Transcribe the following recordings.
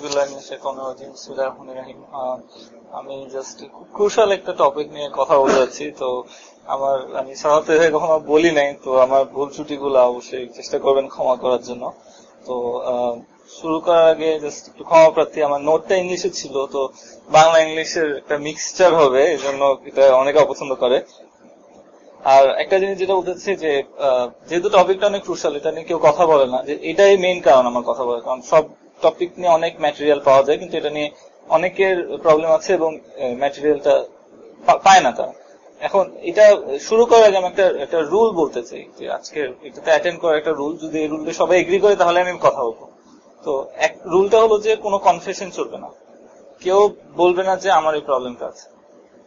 আমার চেষ্টা করবেন ক্ষমা করার জন্য। তো শুরু করার আগে জাস্ট একটু ক্ষমা প্রার্থী, আমার নোটটা ইংলিশে ছিল, তো বাংলা ইংলিশের একটা মিক্সচার হবে এই জন্য এটা অনেকে অপছন্দ করে। আর একটা জিনিস যেটা বলতেছি যে যেহেতু টপিকটা অনেক ক্রুশাল এটা নিয়ে কেউ কথা বলে না, যে এটাই মেইন কারণ আমার কথা বলে কারণ সব টপিক নিয়ে অনেক ম্যাটেরিয়াল পাওয়া যায়, কিন্তু এটা নিয়ে অনেকের প্রবলেম আছে এবং ম্যাটেরিয়ালটা পায় না তারা। এখন এটা শুরু করার আগে আমি একটা একটা রুল বলতে চাই যে আজকে এটাতে অ্যাটেন্ড করার একটা রুল যদি এই রুলটা সবাই এগ্রি করে, তাহলে আমি কথা বলব। তো এক রুলটা হলো যে কোনো কনফেশন চলবে না। কেউ বলবে না যে আমার এই প্রবলেমটা আছে।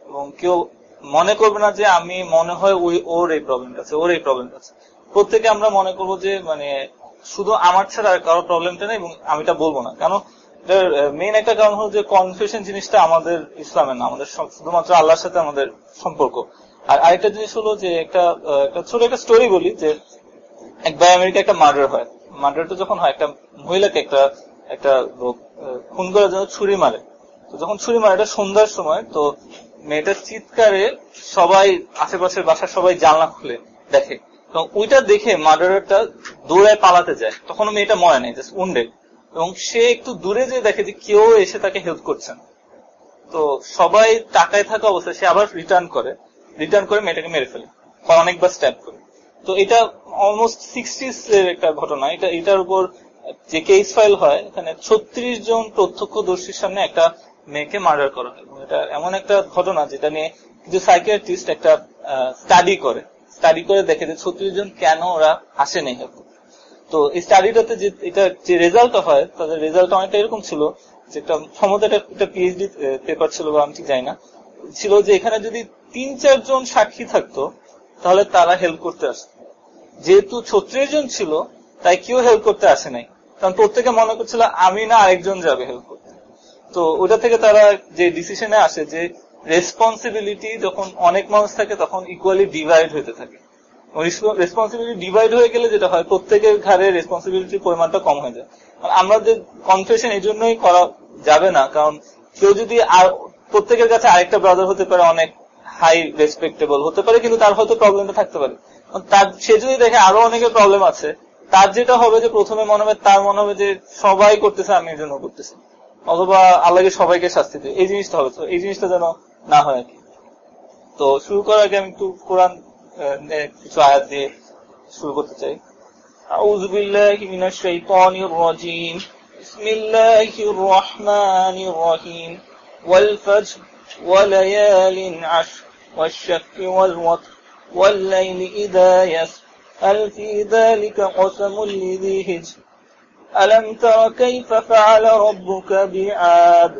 এবং কেউ মনে করবে না যে আমি মনে হয় ওই, ওর এই প্রবলেমটা আছে, ওর এই প্রবলেমটা আছে। প্রত্যেকে আমরা মনে করব যে মানে শুধু আমার ছাড়া কারও প্রবলেমটা নেই এবং আমি এটা বলব না। কেন? মেইন একটা কারণ হলো যে কনফেশন জিনিসটা আমাদের ইসলামের না, আমাদের শুধুমাত্র আল্লাহর সাথে আমাদের সম্পর্ক। আর আরেকটা জিনিস হলো যে একটা একটা ছোট একটা স্টোরি বলি যে এক বাই আমেরিকা একটা মার্ডার হয়। মার্ডারটা যখন হয়, একটা মহিলাকে একটা একটা খুন করার জন্য ছুরি মারে। তো যখন ছুরি মারে, এটা সন্ধ্যার সময়, তো মেয়েটার চিৎকারে সবাই আশেপাশের বাসার সবাই জানলা খুলে দেখে। তো ওইটা দেখে মার্ডারটা দৌড়ায় পালাতে যায়। তখন মেয়েটা মরে নেই জাস্ট উন্ডে এবং সে একটু দূরে যে দেখে যে কেউ এসে তাকে হেল্প করছে না। তো সবাই টাকায় থাকা অবস্থায় সে আবার রিটার্ন করে। রিটার্ন করে মেয়েটাকে মেরে ফেলে। অনেকবার স্ট্যাপ করে। তো এটা অলমোস্ট সিক্সটিস এর একটা ঘটনা। এটা, এটার উপর যে কেস ফাইল হয়, এখানে ছত্রিশ জন প্রত্যক্ষদর্শীর সামনে একটা মেয়েকে মার্ডার করা হয়। এটা এমন একটা ঘটনা যেটা নিয়ে কিছু সাইকিয়াট্রিস্ট একটা স্টাডি করে। স্টাডি করে দেখে যে ছত্রিশ জন কেন ওরা আসেনি হেল্প তো এই স্টাডিটাতে যে এটা যে রেজাল্ট হয়, তাদের রেজাল্ট অনেকটা এরকম ছিল যে একটা সম্ভবত একটা পিএইচডি পেপার ছিল বা আমি ঠিক জানি না। ছিল যে এখানে যদি তিন চারজন সাক্ষী থাকতো, তাহলে তারা হেল্প করতে আসে যেহেতু ছত্রিশ জন ছিল, তাই কেউ হেল্প করতে আসে নাই। কারণ প্রত্যেকে মনে করছিল, আমি না আরেকজন যাবে হেল্প করতে। তো ওটা থেকে তারা যে ডিসিশনে আসে যে রেসপন্সিবিলিটি যখন অনেক মানুষ থাকে, তখন ইকুয়ালি ডিভাইড হইতে থাকে। রেসপন্সিবিলিটি ডিভাইড হয়ে গেলে যেটা হয়, প্রত্যেকের ঘাড়ে রেসপন্সিবিলিটির পরিমাণটা কম হয়ে যায়। আমরা যে কনফেশন এই জন্যই করা যাবে না, কারণ কেউ যদি প্রত্যেকের কাছে আরেকটা ব্রাদার হতে পারে অনেক হাই রেসপেক্টেবল হতে পারে, কিন্তু তার হয়তো প্রবলেমটা থাকতে পারে। তার, সে যদি দেখে আরও অনেকের প্রবলেম আছে, তার যেটা হবে যে প্রথমে মনে হবে, তার মনে হবে যে সবাই করতেছে, আমি এই জন্য করতেছি। অথবা আল্লাহকে সবাইকে শাস্তি দেয়। এই জিনিসটা হবে। তো এই জিনিসটা যেন না হয় আর কি তো শুরু করার আগে আমি একটু কোরআন কিছু আয়াত দিয়ে শুরু করতে চাই أعوذ بالله من الشيطان الرجيم بسم الله الرحمن الرحيم والفجر وليال عشر والشك والوتر والليل إذا يسر هل في ذلك قسم لذي هجر ألم تر كيف فعل ربك بعاد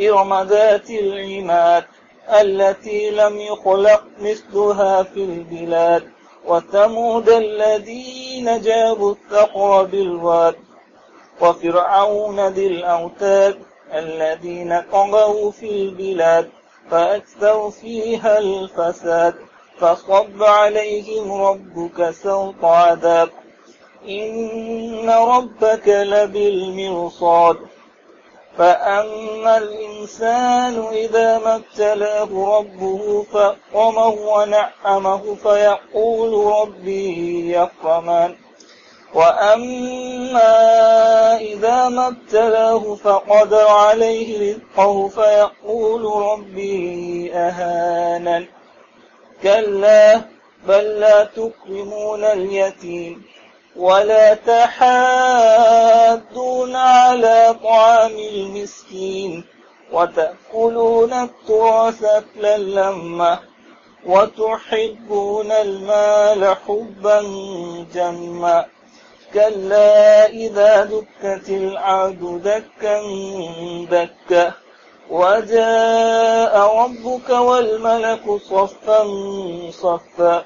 إرم ذات العماد التي لم يخلق مثلها في البلاد وثمود الذين جابوا الثقر بالواد وفرعون ذي الأوتاد الذين طغوا في البلاد فأكثروا فيها الفساد فصب عليهم ربك سوط عذاب. إن ربك لبالمرصاد. فأما الإنسان إذا ما ابتلاه ربه فأكرمه ونعمه فيقول ربي يكرمان وأما إذا ما ابتلاه فقدر عليه رزقه فيقول ربي أهانا كلا بل لا تكرمون اليتيم. ولا تحادون على طعام المسكين وتأكلون التراث أكلا لما وتحبون المال حبا جما كلا إذا دكت العرض دكا دكا وجاء ربك والملك صفا صفا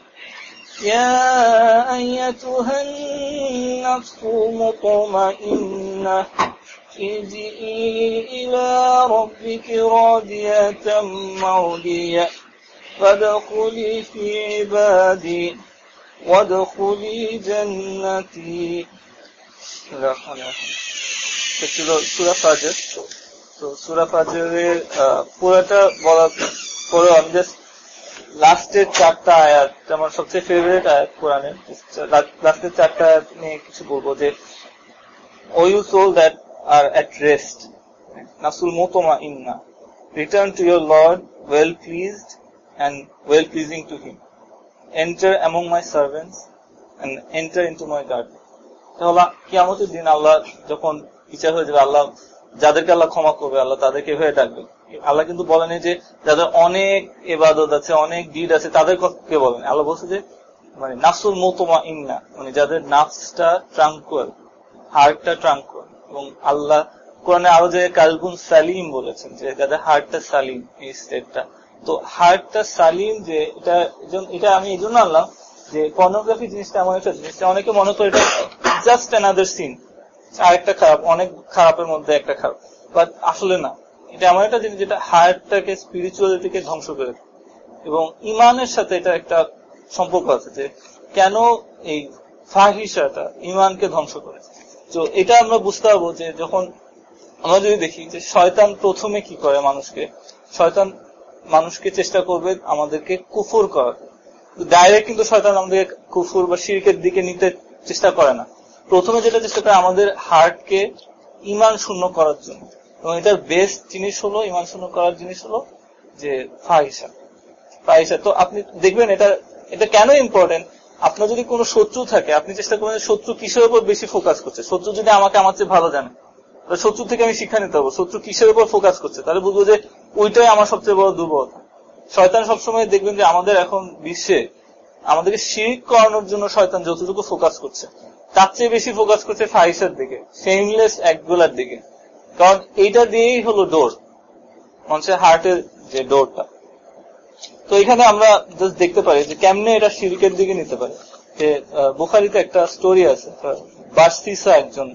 يا أيتها النفس مطمئنة ارجئي إلى ربك راضية مرضية فادخلي في عبادي وادخلي جنتي ছিল সুরা ফাজের তো সুরা ফাজের পুরোটা বলার পরে আমি জাস্ট লাস্টের চারটা আয়াত, আমার সবচেয়ে ফেভারিট আয়াত কোরআনের লাস্টের চারটা আয়াত নিয়ে কিছু বলব যে O you soul that are at rest নাসুল মোতমা ইন্না return to your lord well pleased and well pleasing to him enter among my servants and enter in to my garden তাহলে কিয়ামতের দিন আল্লাহ যখন বিচার হয়ে যাবে, আল্লাহ যাদেরকে আল্লাহ ক্ষমা করবে, আল্লাহ তাদেরকে এভাবে ডাকবে। আল্লাহ কিন্তু বলেনি যে যাদের অনেক এবাদত আছে, অনেক ডিড আছে, তাদের বলেন। আল্লাহ বলছে যে মানে নাসুল মোতমা ইন্না মানে যাদের নাফসটা ট্রাঙ্কুয়াল হার্টটা ট্রাঙ্কুয়াল এবং আল্লাহ কোরআনে আরও যে কালগুন সালিম বলেছেন, যে যাদের হার্টটা সালিম, এই স্টেটটা তো হার্টটা সালিম যে, এটা এটা আমি এই জন্য আনলাম যে পর্নোগ্রাফি জিনিসটা এমন একটা জিনিসটা অনেকে মনে করে এটা জাস্ট অ্যানাদার সিন আরেকটা খারাপ, অনেক খারাপের মধ্যে একটা খারাপ। বাট আসলে না। এটা এমন একটা জিনিস যেটা হার্টটাকে স্পিরিচুয়ালিটিকে ধ্বংস করে এবং ইমানের সাথে এটা একটা সম্পর্ক আছে যে কেন এই ফাহিসাটা ইমানকে ধ্বংস করে? তো এটা আমরা বুঝতে পারব যে যখন আমরা যদি দেখি যে শয়তান প্রথমে কি করে মানুষকে? শয়তান মানুষকে চেষ্টা করবে আমাদেরকে কুফুর করার। ডাইরেক্ট কিন্তু শয়তান আমাদের কুফুর বা শিরকের দিকে নিতে চেষ্টা করে না। প্রথমে যেটা চেষ্টা করে আমাদের হার্টকে ইমান শূন্য করার জন্য। এবং এটার বেস্ট জিনিস হলো, ইমান শূন্য করার জিনিস হলো যে ফাহিসা ফাহিসা তো আপনি দেখবেন এটা এটা কেন ইম্পর্টেন্ট আপনার যদি কোনো শত্রু থাকে, আপনি চেষ্টা করবেন শত্রু কিসের উপর বেশি ফোকাস করছে? শত্রু যদি আমাকে আমার চেয়ে ভালো জানে শত্রু থেকে আমি শিক্ষা নিতে পারব। শত্রু কিসের উপর ফোকাস করছে? তাহলে বুঝব যে ওইটাই আমার সবচেয়ে বড় দুর্বলতা। শয়তান সবসময় দেখবেন যে আমাদের এখন বিশ্বে আমাদেরকে শিরিক করানোর জন্য শয়তান যতটুকু ফোকাস করছে তার চেয়ে বেশি ফোকাস করছে ফাইসের দিকে সেমলেস একগুলার দিকে। কারণ এইটা দিয়েই হলো ডোর মানুষের হার্টের যে ডোরটা তো এখানে আমরা জাস্ট দেখতে পারি যে কেমনে এটা শিরিকের দিকে নিতে পারে। যে বুখারিতে একটা স্টোরি আছে বাসতিসা একজন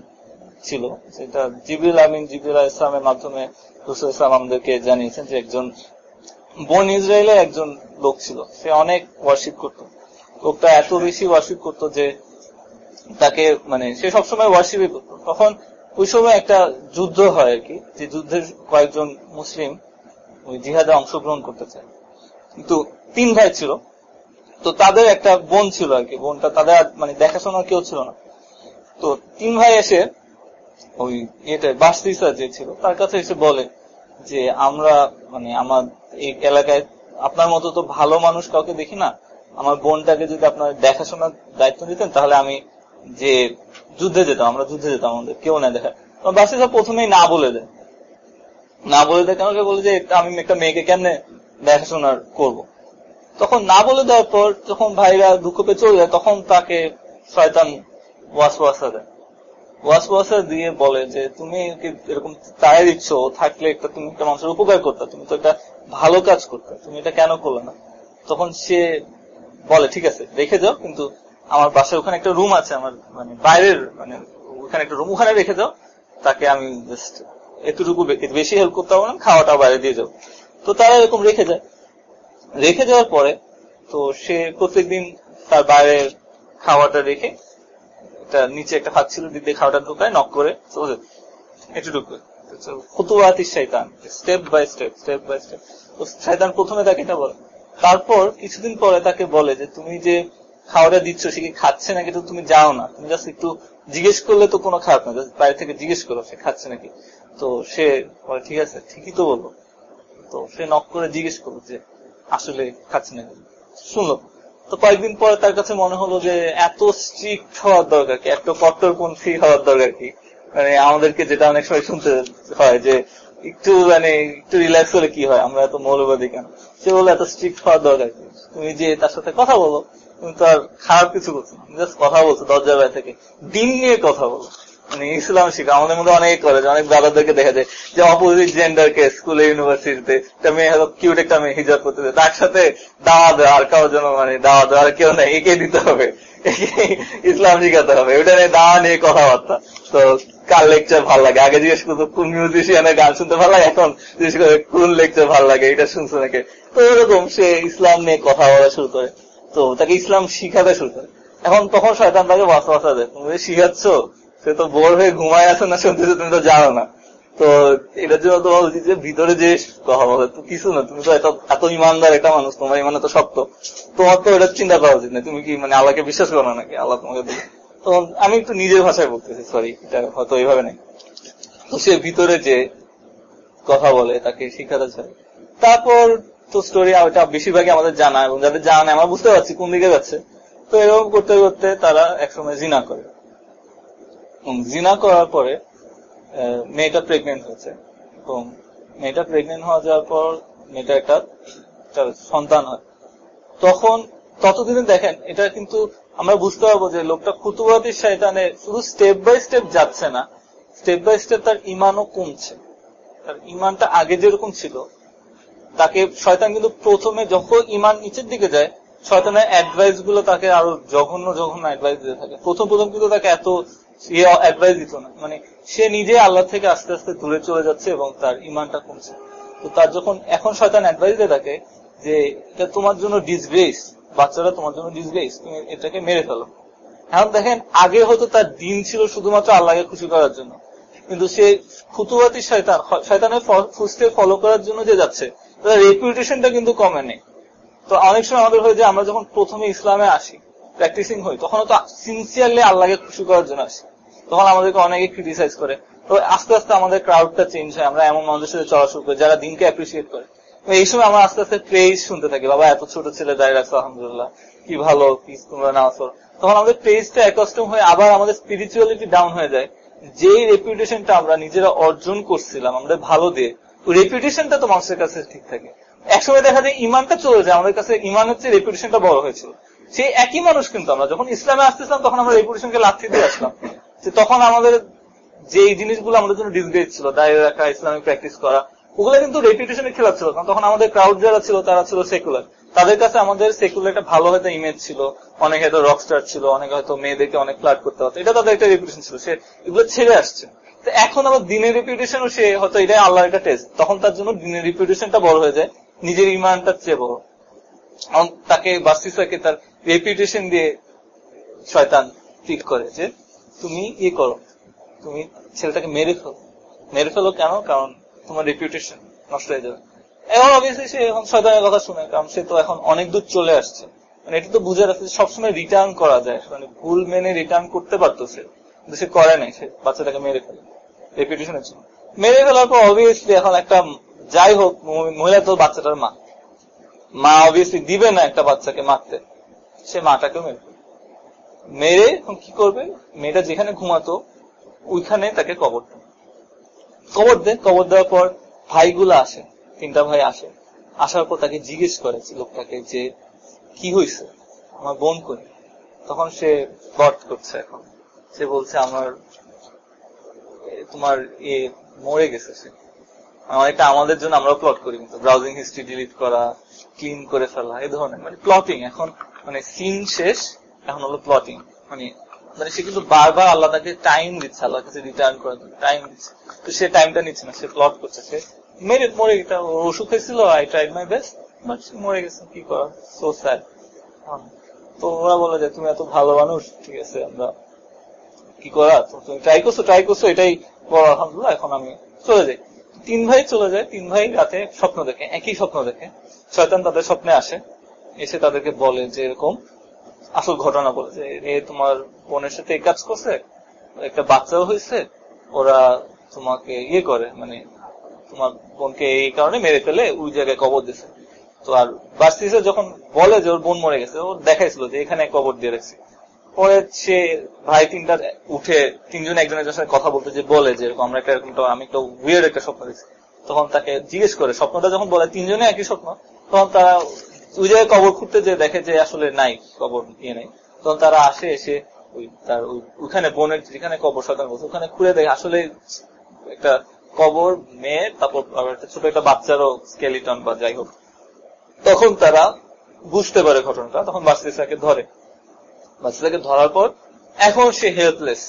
ছিল সেটা জিবিল আমিন জিবিল ইসলামের মাধ্যমে রসুল ইসলাম আমাদেরকে জানিয়েছেন যে একজন বন ইসরায়েলের একজন লোক ছিল। সে অনেক ওয়ার্শিপ করত। লোকটা এত বেশি ওয়ার্শিপ করত যে তাকে মানে সে সবসময় ওয়ার্শিপই করত। তখন ওই সময় একটা যুদ্ধ হয় আর কি, যে যুদ্ধের কয়েকজন মুসলিম ওই জিহাদে অংশগ্রহণ করতে চায়। কিন্তু তিন ভাই ছিল, তো তাদের একটা বোন ছিল আর কি, বোনটা তাদের মানে দেখাশোনার কেউ ছিল না। তো তিন ভাই এসে ওই এটা বাসতিসা যে ছিল, তার কাছে এসে বলে যে, আমরা মানে আমার এই এলাকায়, আপনার মতো তো ভালো মানুষ কাউকে দেখি না। আমার বোনটাকে যদি আপনার দেখাশোনার দায়িত্ব দিতেন, তাহলে আমি যে যুদ্ধে যেতাম, আমরা যুদ্ধে যেতাম, আমাদের কেউ না দেখা বাসিসা প্রথমেই না বলে দেয় না বলে দেয় কেন? বলে যে, আমি একটা মেয়েকে কেমনে দেখাশোনার করব। তখন না বলে দেওয়ার পর যখন ভাইরা দুঃখ পেয়ে চলে যায়, তখন তাকে শয়তান ওয়াস ওয়াসা দেয়। ওয়াস ওয়াসা দিয়ে বলে যে, তুমি এরকম তাই দিচ্ছ? থাকলে একটা তুমি একটা মানুষের উপকার করতে, তুমি তো একটা ভালো কাজ করতে, তুমি এটা কেন করলে না? তখন সে বলে, ঠিক আছে রেখে যাও, কিন্তু আমার বাসায় ওখানে একটা রুম আছে, আমার মানে বাইরের মানে ওখানে একটা রুম ওখানে রেখে যাও তাকে আমি জাস্ট এতটুকু বেশি হেল্প করতে পারব না খাওয়াটা বাইরে দিয়ে যাও। তো তারা এরকম রেখে যায়। রেখে যাওয়ার পরে, তো সে প্রত্যেকদিন তার বাইরে খাওয়াটা রেখে একটা নিচে একটা হাত ছিল দিতে খাওয়াটা ঢুকায় নক করে এটুকু খুতুয়াতি শৈতান step by step step by step শৈতান প্রথমে তাকে এটা বলে। তারপর কিছুদিন পরে তাকে বলে যে, তুমি যে খাওয়াটা দিচ্ছ, সে কি খাচ্ছে নাকি তো তুমি যাও না? তুমি জাস্ট একটু জিজ্ঞেস করলে তো কোনো খারাপ না বাইরে থেকে জিজ্ঞেস করো, সে খাচ্ছে নাকি? তো সে বলে, ঠিক আছে, ঠিকই তো বলব তো সে নক করে জিজ্ঞেস করল যে, আসলে খাচ্ছে নাকি? শুনলো। তো কয়েকদিন পরে তার কাছে মনে হলো যে, এত স্ট্রিক্ট হওয়ার দরকার কি, এত কট্টরপন্থী হওয়ার দরকার কি? মানে আমাদেরকে যেটা অনেক সময় শুনতে হয় যে, একটু মানে একটু রিল্যাক্স হলে কি হয়? আমরা এত মৌলবাদী কেন? সে বলে এত স্ট্রিক্ট হওয়ার দরকার কি? তুমি যে তার সাথে কথা বলো তো আর খারাপ কিছু করছ না। কথা বলছো, দরজার বাইরে থেকে। দিন নিয়ে কথা বলো। মানে ইসলাম শিখা, আমাদের মধ্যে অনেক করে যে অনেক দাদাদেরকে দেখা যায় যে অপোজিট জেন্ডারকে স্কুলে ইউনিভার্সিটিতে একটা মেয়ে হয়তো কিউট একটা মেয়ে হিজাব করতে তার সাথে দাওয়া দেওয়া, আর কারোর জন্য মানে দাওয়া দেওয়ার কেউ নেই। একে দিতে হবে। ইসলাম শিখাতে হবে। ওটা নিয়ে দাওয়া নিয়ে কথাবার্তা। তো কার লেকচার ভালো লাগে? আগে জিজ্ঞেস করতো, কোন মিউজিশিয়ানের গান শুনতে ভালো লাগে? এখন জিজ্ঞেস করে, কোন লেকচার ভালো লাগে? এটা শুনছে নাকি? তো এরকম সে ইসলাম নিয়ে কথা বলা শুরু করে। তো তাকে ইসলাম শিখাতে শুরু করে। এখন তখন শয়তান তাকে বাসা বাসা দেয়। তুমি শিখাচ্ছ, সে তো বোর হয়ে ঘুমায় আছে না শুনতেছে, তুমি তো জানো না। তো এটার জন্য তোমার উচিত যে ভিতরে যে কথা বলে তো কিছু না, তুমি তো এত ইমানদার একটা মানুষ, তোমার ইমানে তো শক্ত। তোমার তো এটা চিন্তা করা উচিত না, তুমি কি মানে আল্লাহকে বিশ্বাস করো নাকি? আল্লাহ তোমাকে তখন আমি একটু নিজের ভাষায় বলতেছি সরি এটা হয়তো এইভাবে নেই। তো সে ভিতরে যে কথা বলে, তাকে শিখাতে চায়। তারপর তো স্টোরি ওটা বেশিরভাগই আমাদের জানা এবং যাদের জানা নেই, আমরা বুঝতে পারছি কোন দিকে যাচ্ছে। তো এরকম করতে করতে তারা একসময় জিনা করে। জিনা করার পরে মেয়েটা প্রেগনেন্ট হয়েছে। এবং মেয়েটা প্রেগনেন্ট হওয়া যাওয়ার পর মেয়েটা একটা সন্তান হয়। তখন ততদিনে দেখেন, এটা কিন্তু আমরা বুঝতে পারব যে লোকটা খুতুবাতি শয়তানে শুধু স্টেপ বাই স্টেপ যাচ্ছে না স্টেপ বাই স্টেপ তার ইমানও কমছে। তার ইমানটা আগে যেরকম ছিল তাকে শয়তান কিন্তু প্রথমে যখন ইমান নিচের দিকে যায়, শয়তানের অ্যাডভাইসগুলো তাকে আরও জঘন্য জঘন্য অ্যাডভাইস দিতে থাকে। প্রথম প্রথম কিন্তু তাকে এত ইয়ে অ্যাডভাইস দিত না। মানে সে নিজে আল্লাহ থেকে আস্তে আস্তে দূরে চলে যাচ্ছে এবং তার ইমানটা কমছে। তো তার যখন, এখন শয়তান অ্যাডভাইস দিয়ে থাকে যে, এটা তোমার জন্য ডিসগ্রেস বাচ্চারা তোমার জন্য ডিসগ্রেস তুমি এটাকে মেরে ফেলো। এখন দেখেন, আগে হয়তো তার দিন ছিল শুধুমাত্র আল্লাহকে খুশি করার জন্য। কিন্তু সে খুতুবাতি শয়তান, শয়তানের ফুস্টে ফলো করার জন্য যে যাচ্ছে তার রেপুটেশনটা কিন্তু কমে নেই। তো অনেক সময় আমাদের হয় যে আমরা যখন প্রথমে ইসলামে আসি প্র্যাকটিসিং হই, তখন তো সিনসিয়ারলি আল্লাহকে খুশি করার জন্য আসি। তখন আমাদেরকে অনেকে ক্রিটিসাইজ করে। তো আস্তে আস্তে আমাদের ক্রাউডটা চেঞ্জ হয়, আমরা এমন মানুষের সাথে চলা শুরু করি, যারা দিনকে অ্যাপ্রিসিয়েট করে। এই সময় আমরা আস্তে আস্তে প্রেজ শুনতে থাকি, বাবা, এত ছোট ছেলে দাঁড়িয়ে রাখছো আলহামদুলিল্লাহ, কি ভালো কি তোমরা নামাজ পড়ো তখন আমাদের প্রেজটা অ্যাকস্টম হয়ে আবার আমাদের স্পিরিচুয়ালিটি ডাউন হয়ে যায়। যেই রেপুটেশনটা আমরা নিজেরা অর্জন করছিলাম, আমাদের ভালো দিয়ে রেপুটেশনটা তো মানুষের কাছে ঠিক থাকে। একসময় দেখা যায় ইমানটা চলে যায়। আমাদের কাছে ইমান হচ্ছে রেপুটেশনটা বড় হয়েছিল। সেই একই মানুষ কিন্তু আমরা। যখন ইসলামে আসতেছিলাম, তখন আমরা রেপুটেশনকে লাথি দিয়ে আসলাম। যে তখন আমাদের যে জিনিসগুলো আমাদের জন্য ডিসগ্রেস ছিল দায়ের রাখা ইসলামিক প্র্যাকটিস করা, ওগুলো কিন্তু রেপুটেশনের খেলাপ ছিল। কারণ তখন আমাদের ক্রাউড যারা ছিল, তারা ছিল সেকুলার তাদের কাছে আমাদের সেকুলার একটা ভালো হয়তো ইমেজ ছিল। অনেক হয়তো রকস্টার ছিল, অনেক হয়তো মেয়েদেরকে অনেক ফ্লাট করতে হতো এটা তাদের একটা রেপুটেশন ছিল। সে এগুলো ছেড়ে আসছে। তো এখন আবার দিনের রেপুটেশনও সে, হয়তো এটাই আল্লাহর একটা টেস্ট তখন তার জন্য দিনের রেপুটেশনটা বড় হয়ে যায়। নিজের ইমানটা চেয়ে বড়। তাকে বাস্তিসাকে তার রেপুটেশন দিয়ে শয়তান ঠিক করে যে, তুমি ইয়ে করো। তুমি ছেলেটাকে মেরে ফেলো। মেরে ফেলো কেন? কারণ তোমার রেপুটেশন নষ্ট হয়ে যাবে। এখন অবভিয়াসলি সে এখন শয়তানের কথা শুনে, কারণ সে তো এখন অনেক দূর চলে আসছে। মানে এটা তো বুঝে রাখছে সবসময় রিটার্ন করা যায়। মানে ভুল মেনে রিটার্ন করতে পারতো সে। কিন্তু সে করে নাই, সে বাচ্চাটাকে মেরে ফেলে। রেপুটেশনের জন্য মেরে ফেলার পর অবভিয়াসলি এখন একটা যাই হোক মহিলা তো বাচ্চাটার মা। মা অবভিয়াসলি দিবে না একটা বাচ্চাকে মারতে। সে মাটাকেও মেরে মেরে কি করবে? মেয়েটা যেখানে ঘুমাতো, ওইখানে তাকে কবর কবর দেয়, কবর দেওয়ার পর ভাইগুলো আসে, তিনটা ভাই আসে। আসার পর তাকে জিজ্ঞেস করে লোকটাকে যে কি হয়েছে আমার বোন করি তখন সে বট করছে এখন। সে বলছে, আমার তোমার এ মরে গেছে সে। অনেকটা আমাদের জন্য আমরা প্লট করি, কিন্তু ব্রাউজিং হিস্ট্রি ডিলিট করা ক্লিন করে ফেলা, এই ধরনের মানে প্লটিং এখন মানে সিন শেষ, এখন হলো প্লটিং মানে মানে সে কিন্তু বারবার আল্লাহ তাকে টাইম দিচ্ছে আল্লাহ কাছে রিটার্ন করার জন্য টাইম দিচ্ছে। তো সে টাইমটা নিচ্ছে না, সে প্লট করছে, সে মেরে মরে গেছে ওষুধ হয়েছিল I tried my best but সে মরে গেছে, কি করা সো স্যাড তো ওরা বলে যে, তুমি এত ভালো মানুষ, ঠিক আছে, আমরা কি করা? তুমি ট্রাই করছ ট্রাই করছ, এটাই বড় আলহামদুলিল্লাহ, এখন আমি চলে যাই। তিন ভাই চলে যায়, তিন ভাই রাতে স্বপ্ন দেখে, একই স্বপ্ন দেখে। শয়তান তাদের স্বপ্নে আসে, এসে তাদেরকে বলে যে এরকম আসল ঘটনা বলে যে, এ তোমার বোনের সাথে এই কাজ করছে, একটা বাচ্চাও হয়েছে, ওরা তোমাকে ইয়ে করে মানে তোমার বোনকে এই কারণে মেরে ফেলে, ওই জায়গায় কবর দিছে তো আর বাস্তিসে যখন বলে যে ওর বোন মরে গেছে, ও দেখাইছিল যে এখানে কবর দিয়ে রেখেছে। পরে সে ভাই তিনটা উঠে তিনজন একজনের সাথে কথা বলতে যে বলে যে এরকম আমরা একটা এরকম আমি একটা উইয়ার একটা স্বপ্ন দেখছি। তখন তাকে জিজ্ঞেস করে, স্বপ্নটা যখন বলে, তিনজনে একই স্বপ্ন, তখন তারা ওই জায়গায় কবর খুঁড়তে যে দেখে যে আসলে নাই, কবর ইয়ে নেই। তখন তারা আসে, এসে ওই তার ওইখানে বোনের যেখানে কবর সরকার বলছে, ওখানে খুলে দেখে আসলে একটা কবর মেয়ে, তারপর ছোট একটা বাচ্চারও স্কেলিটন বা যাই হোক। তখন তারা বুঝতে পারে ঘটনাটা, তখন বাস্তিসাকে ধরে। বাচ্চাটাকে ধরার পর এখন সে হেল্পলেস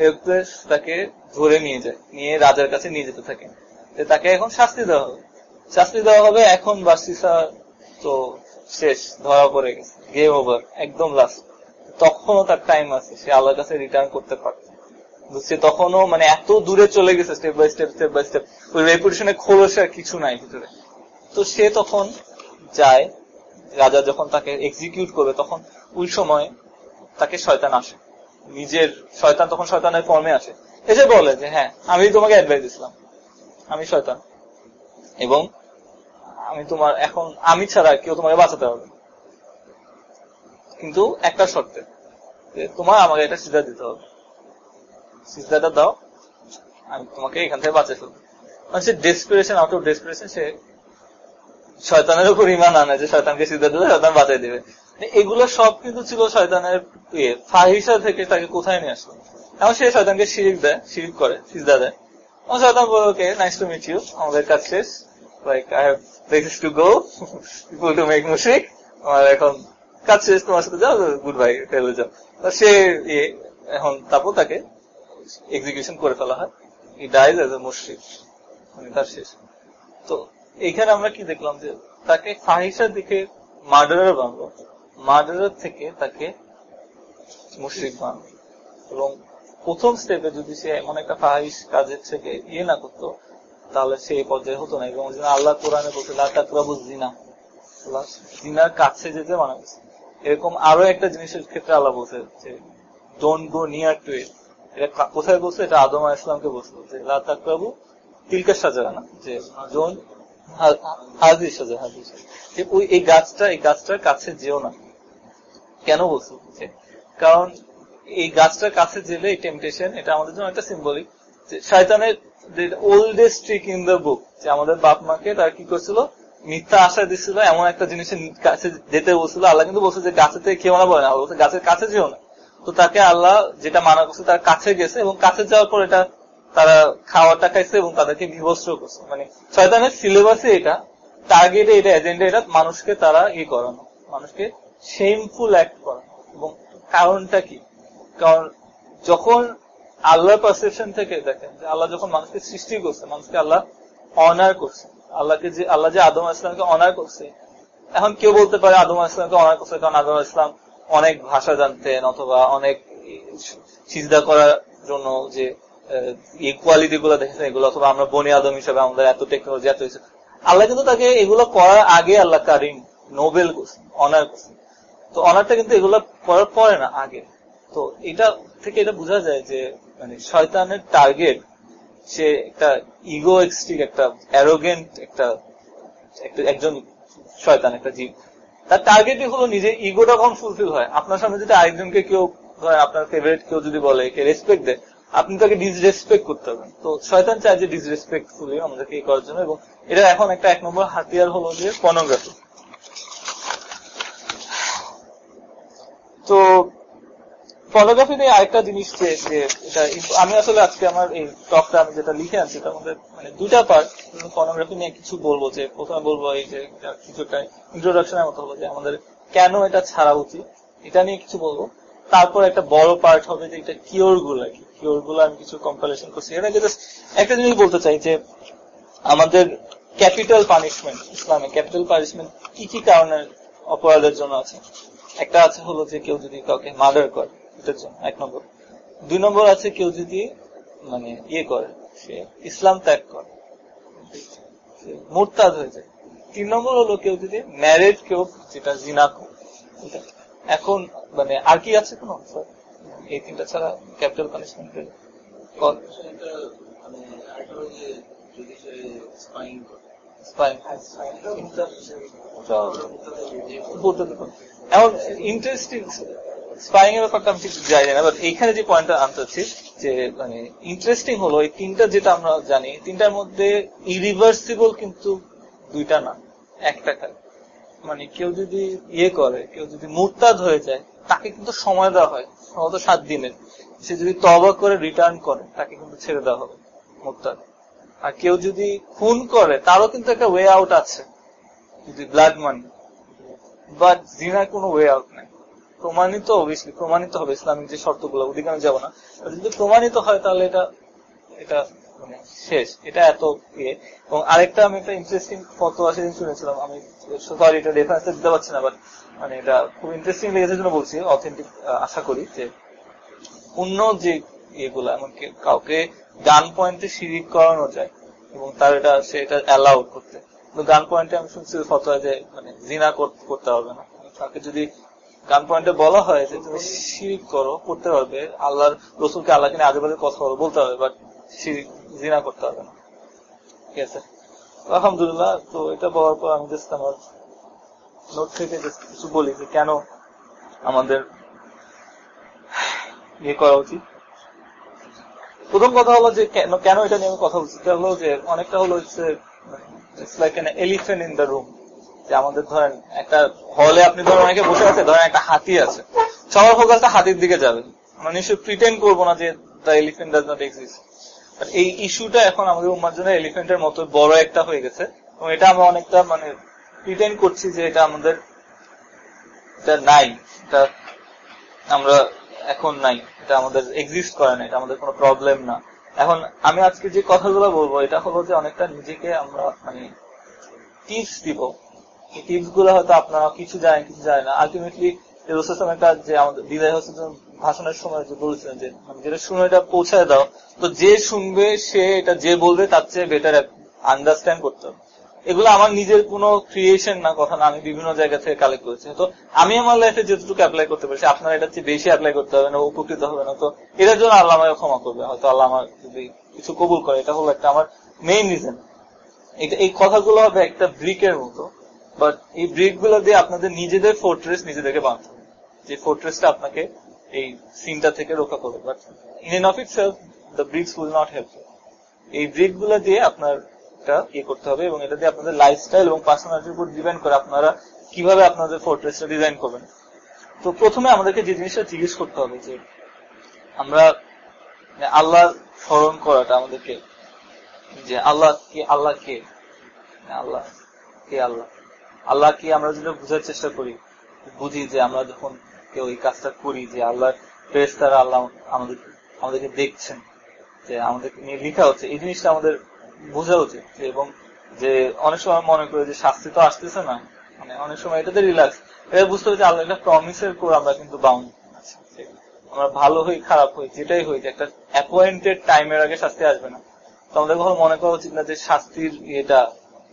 হেল্পলেস তাকে ধরে নিয়ে যায়, নিয়ে রাজার কাছে নিয়ে যেতে থাকে। তাকে এখন শাস্তি দেওয়া হবে। শাস্তি দেওয়া হবে এখন বাস্তিসা তো শেষ, ধরা পড়ে গেছে। গেম ওভার একদম লাস্ট তখনও তার টাইম আছে, সে আল্লাহর কাছে রিটার্ন করতে পারত সে তখনও মানে এত দূরে চলে গেছে step by step step by step ওই রেপুটেশনে খোলসে আর কিছু নাই ভিতরে। তো সে তখন যায়, রাজা যখন তাকে এক্সিকিউট করবে, তখন ওই সময় তাকে শয়তান আসে। নিজের শয়তান তখন শয়তানের ফর্মে আসে। এসে বলে যে হ্যাঁ আমি তোমাকে অ্যাডভাইস দিছিলাম। আমি শয়তান। এবং আমি তোমার এখন, আমি ছাড়া কেউ তোমাকে বাঁচাতে হবে কিন্তু একটা শর্তে তোমার আমাকে এটা সিদ্ধা দিতে হবে। সিদ্ধাটা দাও, আমি তোমাকে এখান থেকে বাঁচে ফেলব। মানে সে ডেসপিরেশন আউট অফ ডেসপিরেশন সে শয়তানের উপর ইমান আনে যে, শয়তানকে সিদ্ধা দিলে শয়তান বাঁচাই দিবে। এগুলো সব কিন্তু ছিল শয়তানের ইয়ে ফাহিসা থেকে তাকে কোথায় নিয়ে আসলো? এখন সে শয়তানকে শিরিক দেয়, শিরিক করে সিদ্ধা দেয়। শয়তান বলে okay nice to meet you আমাদের কাজ শেষ। Like I have places to go people to make আমার এখন কাজ শেষ, তোমার সাথে যাও গুড বাই ফেলে যাও সে এখন তারপর তাকে এক্সিকিউশন করে ফেলা হয়। ই ডাইজ এজ এ মানে তার শেষ। তো এইখানে আমরা কি দেখলাম যে তাকে ফাহিসার দিকে মার্ডারার বানলো। মার্ডারার থেকে তাকে মুশরিক বানলো এবং প্রথম স্টেপে যদি সে এমন একটা ফাহিস কাজের থেকে ইয়ে না করতো, তাহলে সে পর্যায়ে হতো না। এবং আল্লাহ কোরআনে বলছে জিনা জিনার কাছে যেতে মানা গেছে এরকম আরও একটা জিনিসের ক্ষেত্রে আল্লাহ বলছে যে don't go near to it এটা কোথায় বলছে? এটা আদম ইসলামকে বলছে। যে লাকরাবু তিলকার সাজারা না। যে ডোন্ট হাজির সাজা হাজির যে, ওই, এই গাছটা, এই গাছটার কাছে যেও না। কেন বলছো কারণ এই গাছটার কাছে জেলে এই টেম্পটেশন এটা আমাদের জন্য একটা সিম্বলিক শয়তানের oldest trick in the book যে আমাদের বাপ মাকে তার কি করছিল? মিথ্যা আশা দিচ্ছিল এমন একটা জিনিসের কাছে যেতে বলছিল। আল্লাহ কিন্তু বলছে যে গাছের থেকে কেউ না বলে না, বলছে গাছের কাছে যেও না। তো তাকে আল্লাহ যেটা মানা করছে তার কাছে গেছে এবং কাছে যাওয়ার পর এটা তারা খাওয়াটা খাইছে এবং তাদেরকে বিভস্ত্র করছে। মানে শয়তানের সিলেবাসে এটা টার্গেটে এটা এজেন্ডা এটা মানুষকে তারা ই করানো, মানুষকে শেমফুল অ্যাক্ট করানো এবং কারণটা কি? কারণ যখন আল্লাহর পারসেপশন থেকে দেখেন যে আল্লাহ যখন মানুষকে সৃষ্টি করছে, মানুষকে আল্লাহ অনার করছে, আল্লাহকে যে আল্লাহ যে আদম ইসলামকে অনার করছে, এখন কেউ বলতে পারে আদম ইসলামকে অনার করছে কারণ আদম ইসলাম অনেক ভাষা জানতেন অথবা অনেক চিন্তা করার জন্য যে ইকুয়ালিটি গুলো দেখেছেন এগুলো, অথবা আমরা বনি আদম হিসাবে আমাদের এত টেকনোলজি এত আল্লাহ কিন্তু তাকে এগুলো করার আগে আল্লাহ কারিম নোবেল করছেন অনার করছেন। তো অনারটা কিন্তু এগুলো করার পরে না, আগে। তো এটা থেকে এটা বোঝা যায় যে মানে শয়তানের টার্গেট সে একটা ইগো এক্সট্রিক একটা অ্যারোগেন্ট একটা একজন শয়তান, একটা জীব। তার টার্গেটই হলো নিজের ইগোটা কখন ফুলফিল হয়। আপনার সামনে যদি আরেকজনকে কেউ আপনার ফেভারিট কেউ যদি বলে, কে রেসপেক্ট দেয়, আপনি তাকে ডিসরেসপেক্ট করতে হবেন তো শয়তান চায় যে ডিসরেসপেক্টফুলি আমাদেরকে এই করার জন্য এবং এটা এখন একটা এক নম্বর হাতিয়ার হলো যে পর্নোগ্রাফি তো ফটোগ্রাফি নিয়ে আরেকটা জিনিস যে এটা আমি আসলে আজকে আমার এই টকটা আমি যেটা লিখে আনছি তার মধ্যে মানে দুইটা পার্ট ফটোগ্রাফি নিয়ে কিছু বলব যে, প্রথমে বলব এই যে কিছু একটা ইন্ট্রোডাকশনের মতো হলো যে আমাদের কেন এটা ছাড়া উচিত, এটা নিয়ে কিছু বলব। তারপর একটা বড় পার্ট হবে যে এটা কিওরগুলো আর কি? কিওরগুলো আমি কিছু কম্পালেশন করছি। এটা একটা জিনিস বলতে চাই যে, আমাদের ক্যাপিটাল পানিশমেন্ট ইসলামে ক্যাপিটাল পানিশমেন্ট কি কি কারণে অপরাধের জন্য আছে? একটা আছে হলো যে কেউ যদি কাউকে মার্ডার করে, এটার জন্য এক নম্বর। দুই নম্বর আছে কেউ যদি মানে ইয়ে করে, সে ইসলাম ত্যাগ করে মোরতাদ হয়ে যায়। তিন নম্বর হলো কেউ যদি ম্যারেড কেউ যেটা জিনা করে এখন মানে আর কি আছে কোন এই তিনটা ছাড়া ক্যাপিটাল পানিশমেন্ট এমন ইন্টারেস্টিং স্পাইং এর ব্যাপারটা আমি ঠিক যাই না বাট এইখানে যে পয়েন্টটা আনতে চাচ্ছি, যে মানে ইন্টারেস্টিং হলো এই তিনটা যেটা আমরা জানি, তিনটার মধ্যে ইরিভার্সিবল কিন্তু দুইটা না, একটা মানে কেউ যদি ইয়ে করে, কেউ যদি মুরতাদ হয়ে যায়, তাকে কিন্তু সময় দেওয়া হয় সম্ভবত সাত দিনের। সে যদি তবা করে রিটার্ন করে, তাকে কিন্তু ছেড়ে দেওয়া হবে মুরতাদ। আর কেউ যদি খুন করে, তারও কিন্তু একটা ওয়ে আউট আছে, যদি ব্লাড মানি বাট জিনার কোনো ওয়ে আউট নাই। প্রমাণিত অবভিয়াসলি প্রমাণিত হবে ইসলামিক যে শর্তগুলো ওদিকে আমি যাব না। যদি প্রমাণিত হয়, তাহলে এটা এটা মানে শেষ। এটা এত ইয়ে। এবং আরেকটা আমি একটা ইন্টারেস্টিং ফটো সেদিন শুনেছিলাম, আমি সরি এটা রেফারেন্স দিতে পারছি না বাট মানে এটা খুব ইন্টারেস্টিং লেগেছে জন্য বলছি অথেন্টিক আশা করি যে অন্য যে ইয়েগুলো এমনকি কাউকে গান পয়েন্টে শিরিক করানো যায়, এবং তার এটা সে এটা অ্যালাউড করতে। কিন্তু গান পয়েন্টে আমি শুনছি ফটো যে মানে জিনা করতে হবে না। তাকে যদি গান পয়েন্টে বলা হয় যে, তুমি শিরিক করো, করতে পারবে, আল্লাহর রসুলকে আল্লাহকে নিয়ে আজে বাজে কথা বলো, বলতে হবে বাট শিরিক জিনা করতে হবে না। ঠিক আছে? আলহামদুলিল্লাহ, তো এটা বলার পর আমি জাস্ট আমার নোট থেকে কিছু বলি যে, কেন আমাদের ইয়ে করা উচিত। প্রথম কথা হলো যে কেন এটা নিয়ে আমি কথা বলছি? সেটা হলো যে অনেকটা হলো হচ্ছে it's like an elephant in the room যে আমাদের ধরেন একটা হলে আপনি ধরেন অনেকে বসে আছে, ধরেন একটা হাতি আছে। সবার ফোকাসটা হাতির দিকে যাবে। আমরা নিশ্চয়ই প্রিটেন্ড করব না যে the elephant does not exist এই ইস্যুটা এখন আমাদের উম্মার জন্য এলিফেন্টের মতো বড় একটা হয়ে গেছে। এবং এটা আমরা অনেকটা মানে প্রিটেন্ড করছি যে এটা আমাদের, এটা নাই। এটা আমরা এখন নাই, এটা আমাদের এক্সিস্ট করে না এটা আমাদের কোনো প্রবলেম না। এখন আমি আজকে যে কথাগুলো বলব, এটা হলো যে অনেকটা নিজেকে আমরা মানে টিপস দিব। এই টিপসগুলো হয়তো আপনারা কিছু জানেন কিছু জানেন না। আলটিমেটলি একটা যে আমাদের বিদায় হোসেন ভাষণের সময় যে বলেছিলেন যে যেটা শুনে, এটা পৌঁছায় দাও। তো যে শুনবে, সে এটা যে বলবে, তার চেয়ে বেটার আন্ডারস্ট্যান্ড করতে হবে। এগুলো আমার নিজের কোনো ক্রিয়েশন না, কথা না, আমি বিভিন্ন জায়গা থেকে কালেক্ট করেছি। তো আমি আমার লাইফে যতটুকু অ্যাপ্লাই করতে পারছি, আপনার এটা চেয়ে বেশি অ্যাপ্লাই করতে হবে না, উপকৃত হবে না। তো এটার জন্য আল্লাহ আমাকে ক্ষমা করবে। হয়তো আল্লাহ আমার যদি কিছু কবুল করে, এটা হলো একটা আমার মেইন রিজন এটা, এই কথাগুলো হবে একটা ব্রিকের মতো বাট এই ব্রিকগুলো দিয়ে আপনাদের নিজেদের ফোর্ট্রেস নিজেদেরকে বাঁধতে হবে। যে ফোর্ট্রেসটা আপনাকে এই সিনটা থেকে রক্ষা করবে। But in and of itself the bricks will not help এই ব্রিকগুলো দিয়ে আপনার একটা ইয়ে করতে হবে এবং এটা দিয়ে আপনাদের লাইফস্টাইল এবং পার্সোনালিটির উপর ডিপেন্ড করে আপনারা কীভাবে আপনাদের ফোর্ট্রেসটা ডিজাইন করবেন। তো প্রথমে আমাদেরকে যে জিনিসটা জিজ্ঞেস করতে হবে যে, আমরা আল্লাহ স্মরণ করাটা আমাদেরকে, যে আল্লাহ কি, আল্লাহ কে? আল্লাহ কে আল্লাহ? আল্লাহ কি আমরা যদি বুঝার চেষ্টা করি, বুঝি যে আমরা যখন কেউ এই কাজটা করি যে আল্লাহ ফেরেস তারা আল্লাহ আমাদের, আমাদেরকে দেখছেন, যে আমাদের নিয়ে লেখা হচ্ছে, এই জিনিসটা আমাদের বোঝা উচিত এবং যে অনেক সময় মনে করি যে শাস্তি তো আসতেছে না। মানে অনেক সময় এটাতে রিল্যাক্স এটা বুঝতে হবে যে আল্লাহ একটা প্রমিসের করে আমরা কিন্তু বাউন্ড আমরা ভালো হই, খারাপ হই, যেটাই হই, যে একটা অ্যাপয়েন্টেড টাইমের আগে শাস্তি আসবে না। তো আমাদের কখনো মনে করা উচিত না যে শাস্তির ইয়েটা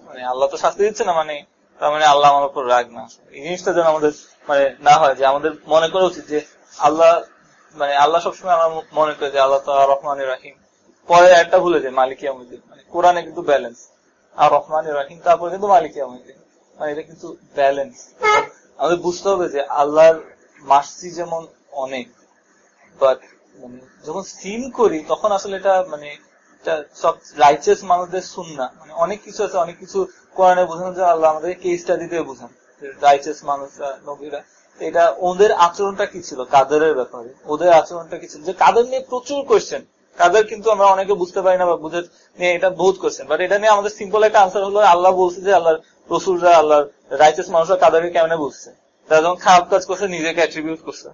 মানে আল্লাহ তো শাস্তি দিচ্ছে না মানে তার মানে আল্লাহ আমার উপর রাগ না। এই জিনিসটা যেন আমাদের মানে না হয়, যে আমাদের মনে করা উচিত যে আল্লাহ মানে আল্লাহ সবসময় আমরা মনে করি যে আল্লাহ তালা রহমান রাহিম। পরে একটা ভুলে যায় মালিকিয়া মহিদিন মানে কোরআনে কিন্তু ব্যালেন্স আর রহমান রাহিম, তারপরে কিন্তু মালিকিয়া মহিদিন মানে এটা কিন্তু ব্যালেন্স আমাদের বুঝতে হবে যে আল্লাহর মাসি যেমন অনেক বাট যখন সিন করি, তখন আসলে এটা মানে সব রাইচেস মানুষদের শুন না মানে অনেক কিছু আছে, অনেক কিছু কোরআনে বোঝানো যে আল্লাহ আমাদের কেস স্টাডি দিয়ে বোঝান। রাইচাস মানুষরা, নবীরা, এটা ওদের আচরণটা কি ছিল? কাদেরের ব্যাপারে। ওদের আচরণটা কি ছিল? যে কাদের নিয়ে প্রচুর কোয়েশ্চেন কাদের কিন্তু আমরা অনেকে বুঝতে পারি না বা বুঝে নিয়ে এটা বহুত কোয়েশ্চেন বাট এটা নিয়ে আমাদের সিম্পল একটা আনসার হলো, আল্লাহ বলছে যে আল্লাহর রসুলরা, আল্লাহর রাইচাস মানুষরা কাদেরকে কেমনে বুঝছে? তারা যখন খারাপ কাজ করছে, নিজেকে অ্যাট্রিবিউট করছে।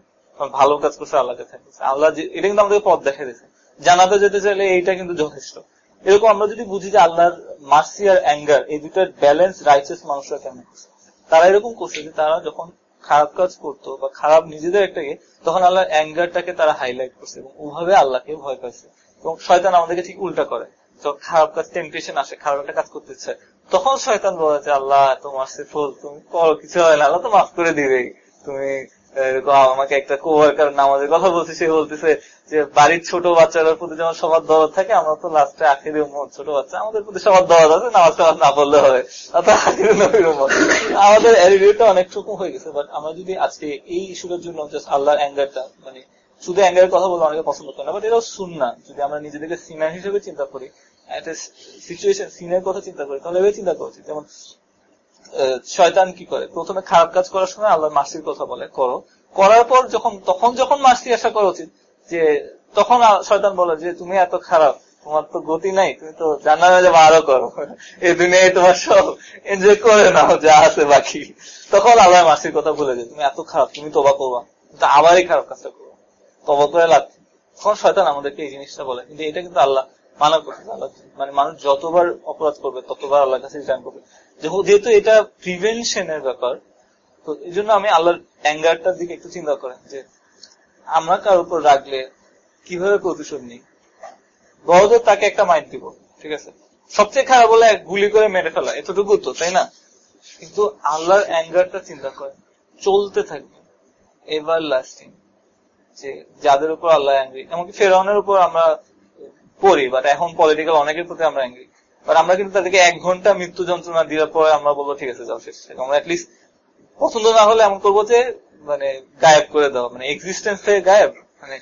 ভালো কাজ করছে, আল্লাহকে থাকছে আল্লাহ এটা কিন্তু আমাদের পথ দেখা দিয়েছে। জানাতে যেতে চাইলে এইটা কিন্তু যথেষ্ট। এরকম আমরা যদি বুঝি যে আল্লাহর মার্সি আর অ্যাঙ্গার এই দুটার ব্যালেন্স রাইচাস মানুষরা কেমন করছে? তারা এরকম করছে যে তারা যখন খারাপ কাজ করতো বা খারাপ নিজেদের একটা তখন আল্লাহর অ্যাঙ্গারটাকে তারা হাইলাইট করছে এবং ওভাবে আল্লাহকে ভয় পাইছে। এবং শয়তান আমাদেরকে ঠিক উল্টা করে। যখন খারাপ কাজ টেম্পটেশন আসে, খারাপ একটা কাজ করতে চায় তখন শয়তান বলে যে, আল্লাহ, তোমার সে ফল তুমি করো, কিছু হয় না, আল্লাহ তো মাফ করে দিবেই। তুমি আমাকে একটা কোয়ার্কার নামাজের কথা বলছে, সে বলতেছে যে, বাড়ির ছোট বাচ্চাদের প্রতি যেমন সবার দরদ থাকে, আমরা তো লাস্টে আখেরি ছোট বাচ্চা, আমাদের প্রতি সবার দরদ আছে, নামাজ টামাজ না পড়লে হবে। আমাদের অ্যারিডিউটা অনেক রকম হয়ে গেছে বাট আমরা যদি আজকে এই ইস্যুটার জন্য আল্লাহর অ্যাঙ্গারটা মানে শুধু অ্যাঙ্গারের কথা বলে অনেকে পছন্দ করে না বাট এটাও শুন না যদি আমরা নিজেদেরকে সিনার হিসেবে চিন্তা করি, একটা সিচুয়েশন সিনের কথা চিন্তা করি, তাহলে চিন্তা করছি যেমন শয়তান কি করে? প্রথমে খারাপ কাজ করার সময় আল্লাহর মাসির কথা বলে, করো। করার পর যখন, তখন যখন মাসি আশা করা উচিত, যে তখন শয়তান বলে যে, তুমি এত খারাপ, তোমার তো গতি নাই, তুমি তো জানা যে আরও করো। এই দুনিয়ায় তোমার সব এনজয় করে নাও, যা আছে বাকি। তখন আল্লাহ মাসির কথা বলে যে, তুমি এত খারাপ, তুমি তোবা করবা কিন্তু আবারই খারাপ কাজটা করব। তবা করে লাভ তখন শয়তান আমাদেরকে এই জিনিসটা বলে, কিন্তু এটা কিন্তু আল্লাহ মানা করছে। আল্লাহ মানে মানুষ যতবার অপরাধ করবে, ততবার আল্লাহর কাছে রিটার্ন করবে। যেহেতু এটা প্রিভেনশনের ব্যাপার, তো এই জন্য আমি আল্লাহর অ্যাঙ্গারটার দিকে একটু চিন্তা করেন যে আমরা কার উপর রাখলে কীভাবে প্রতিশোধ নিই? বড়দের তাকে একটা মাইন্ড দিব, ঠিক আছে? সবচেয়ে খারাপ বলে গুলি করে মেরে ফেলা, এতটুকু তো, তাই না? কিন্তু আল্লাহর অ্যাঙ্গারটা চিন্তা করেন, চলতে থাকবে এভার লাস্টিং যে যাদের উপর আল্লাহ অ্যাঙ্গ্রি এমনকি ফেরাউনের উপর আমরা পড়ি বাট এখন পলিটিক্যাল অনেকের প্রতি আমরা অ্যাঙ্গ্রি বাট আমরা কিন্তু তাদেরকে এক ঘণ্টা মৃত্যু যন্ত্রণা দেওয়ার পরে আমরা বলব, ঠিক আছে, যাও শেষ আমরা অ্যাটলিস্ট পছন্দ না হলে এমন করব যে মানে গায়েব করে দেওয়া মানে এক্সিস্টেন্স থেকে গায়েব মানে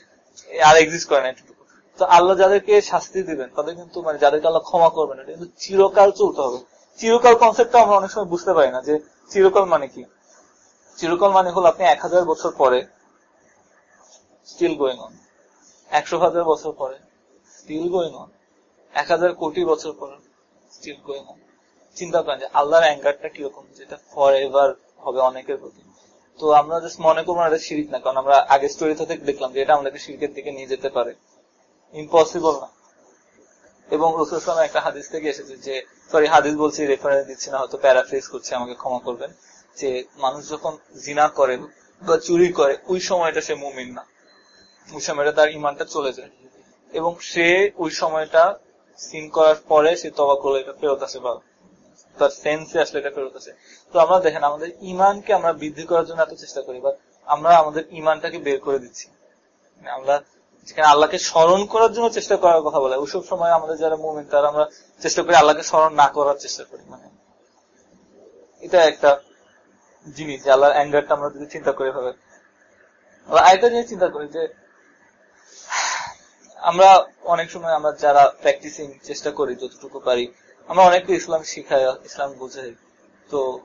আর এক্সিস্ট করে না এটুকু তো আল্লাহ যাদেরকে শাস্তি দিবেন, তাদের কিন্তু মানে যাদেরকে আল্লাহ ক্ষমা করবেন, এটা কিন্তু চিরকাল চলতে হবে। চিরকাল কনসেপ্টটা আমরা অনেক সময় বুঝতে পারি না যে, চিরকাল মানে কি? চিরকাল মানে হলো আপনি এক হাজার বছর পরে স্টিল গোয়িং অন একশো হাজার বছর পরে স্টিল গোয়িং অন এক হাজার কোটি বছর পরে। স্টিল গোয়িং চিন্তা করেন যে আল্লাহর অ্যাঙ্গারটা কীরকম, যেটা ফর এভার হবে অনেকের প্রতি। তো আমরা জাস্ট মনে করব না শিরিক না, কারণ আমরা আগে স্টোরি থেকে দেখলাম যে এটা আমাদেরকে শিরিকের দিকে নিয়ে যেতে পারে। ইম্পসিবল না। এবং রসুলাম একটা হাদিস থেকে এসেছে যে সরি হাদিস বলছি রেফারেন্স দিচ্ছি না, হয়তো প্যারাফ্রেজ করছে, আমাকে ক্ষমা করবেন। যে মানুষ যখন জিনা করে বা চুরি করে, ওই সময়টা সে মুমিন না। ওই সময়টা তার ইমানটা চলে যায়। এবং সে ওই সময়টা সিন করার পরে সে তবা করলে, এটা ফেরত আসে বা তার সেন্সে আসলে এটা ফেরত আসে। তো আমরা দেখেন, আমাদের ইমানকে আমরা বৃদ্ধি করার জন্য এত চেষ্টা করি বা আমরা আমাদের ইমানটাকে বের করে দিচ্ছি। মানে আমরা যেখানে আল্লাহকে স্মরণ করার জন্য চেষ্টা করার কথা বলে, ওইসব সময় আমাদের যারা মুমিন, তারা আমরা চেষ্টা করি আল্লাহকে স্মরণ না করার চেষ্টা করি মানে এটা একটা জিনিস যে আল্লাহর অ্যাঙ্গারটা আমরা যদি চিন্তা করে ভাবে আরেকটা জিনিস চিন্তা করি যে আমরা অনেক সময় আমরা যারা প্র্যাকটিসিং চেষ্টা করি, যতটুকু পারি, আমরা অনেককে ইসলাম শিখাই, ইসলাম বুঝাই। তো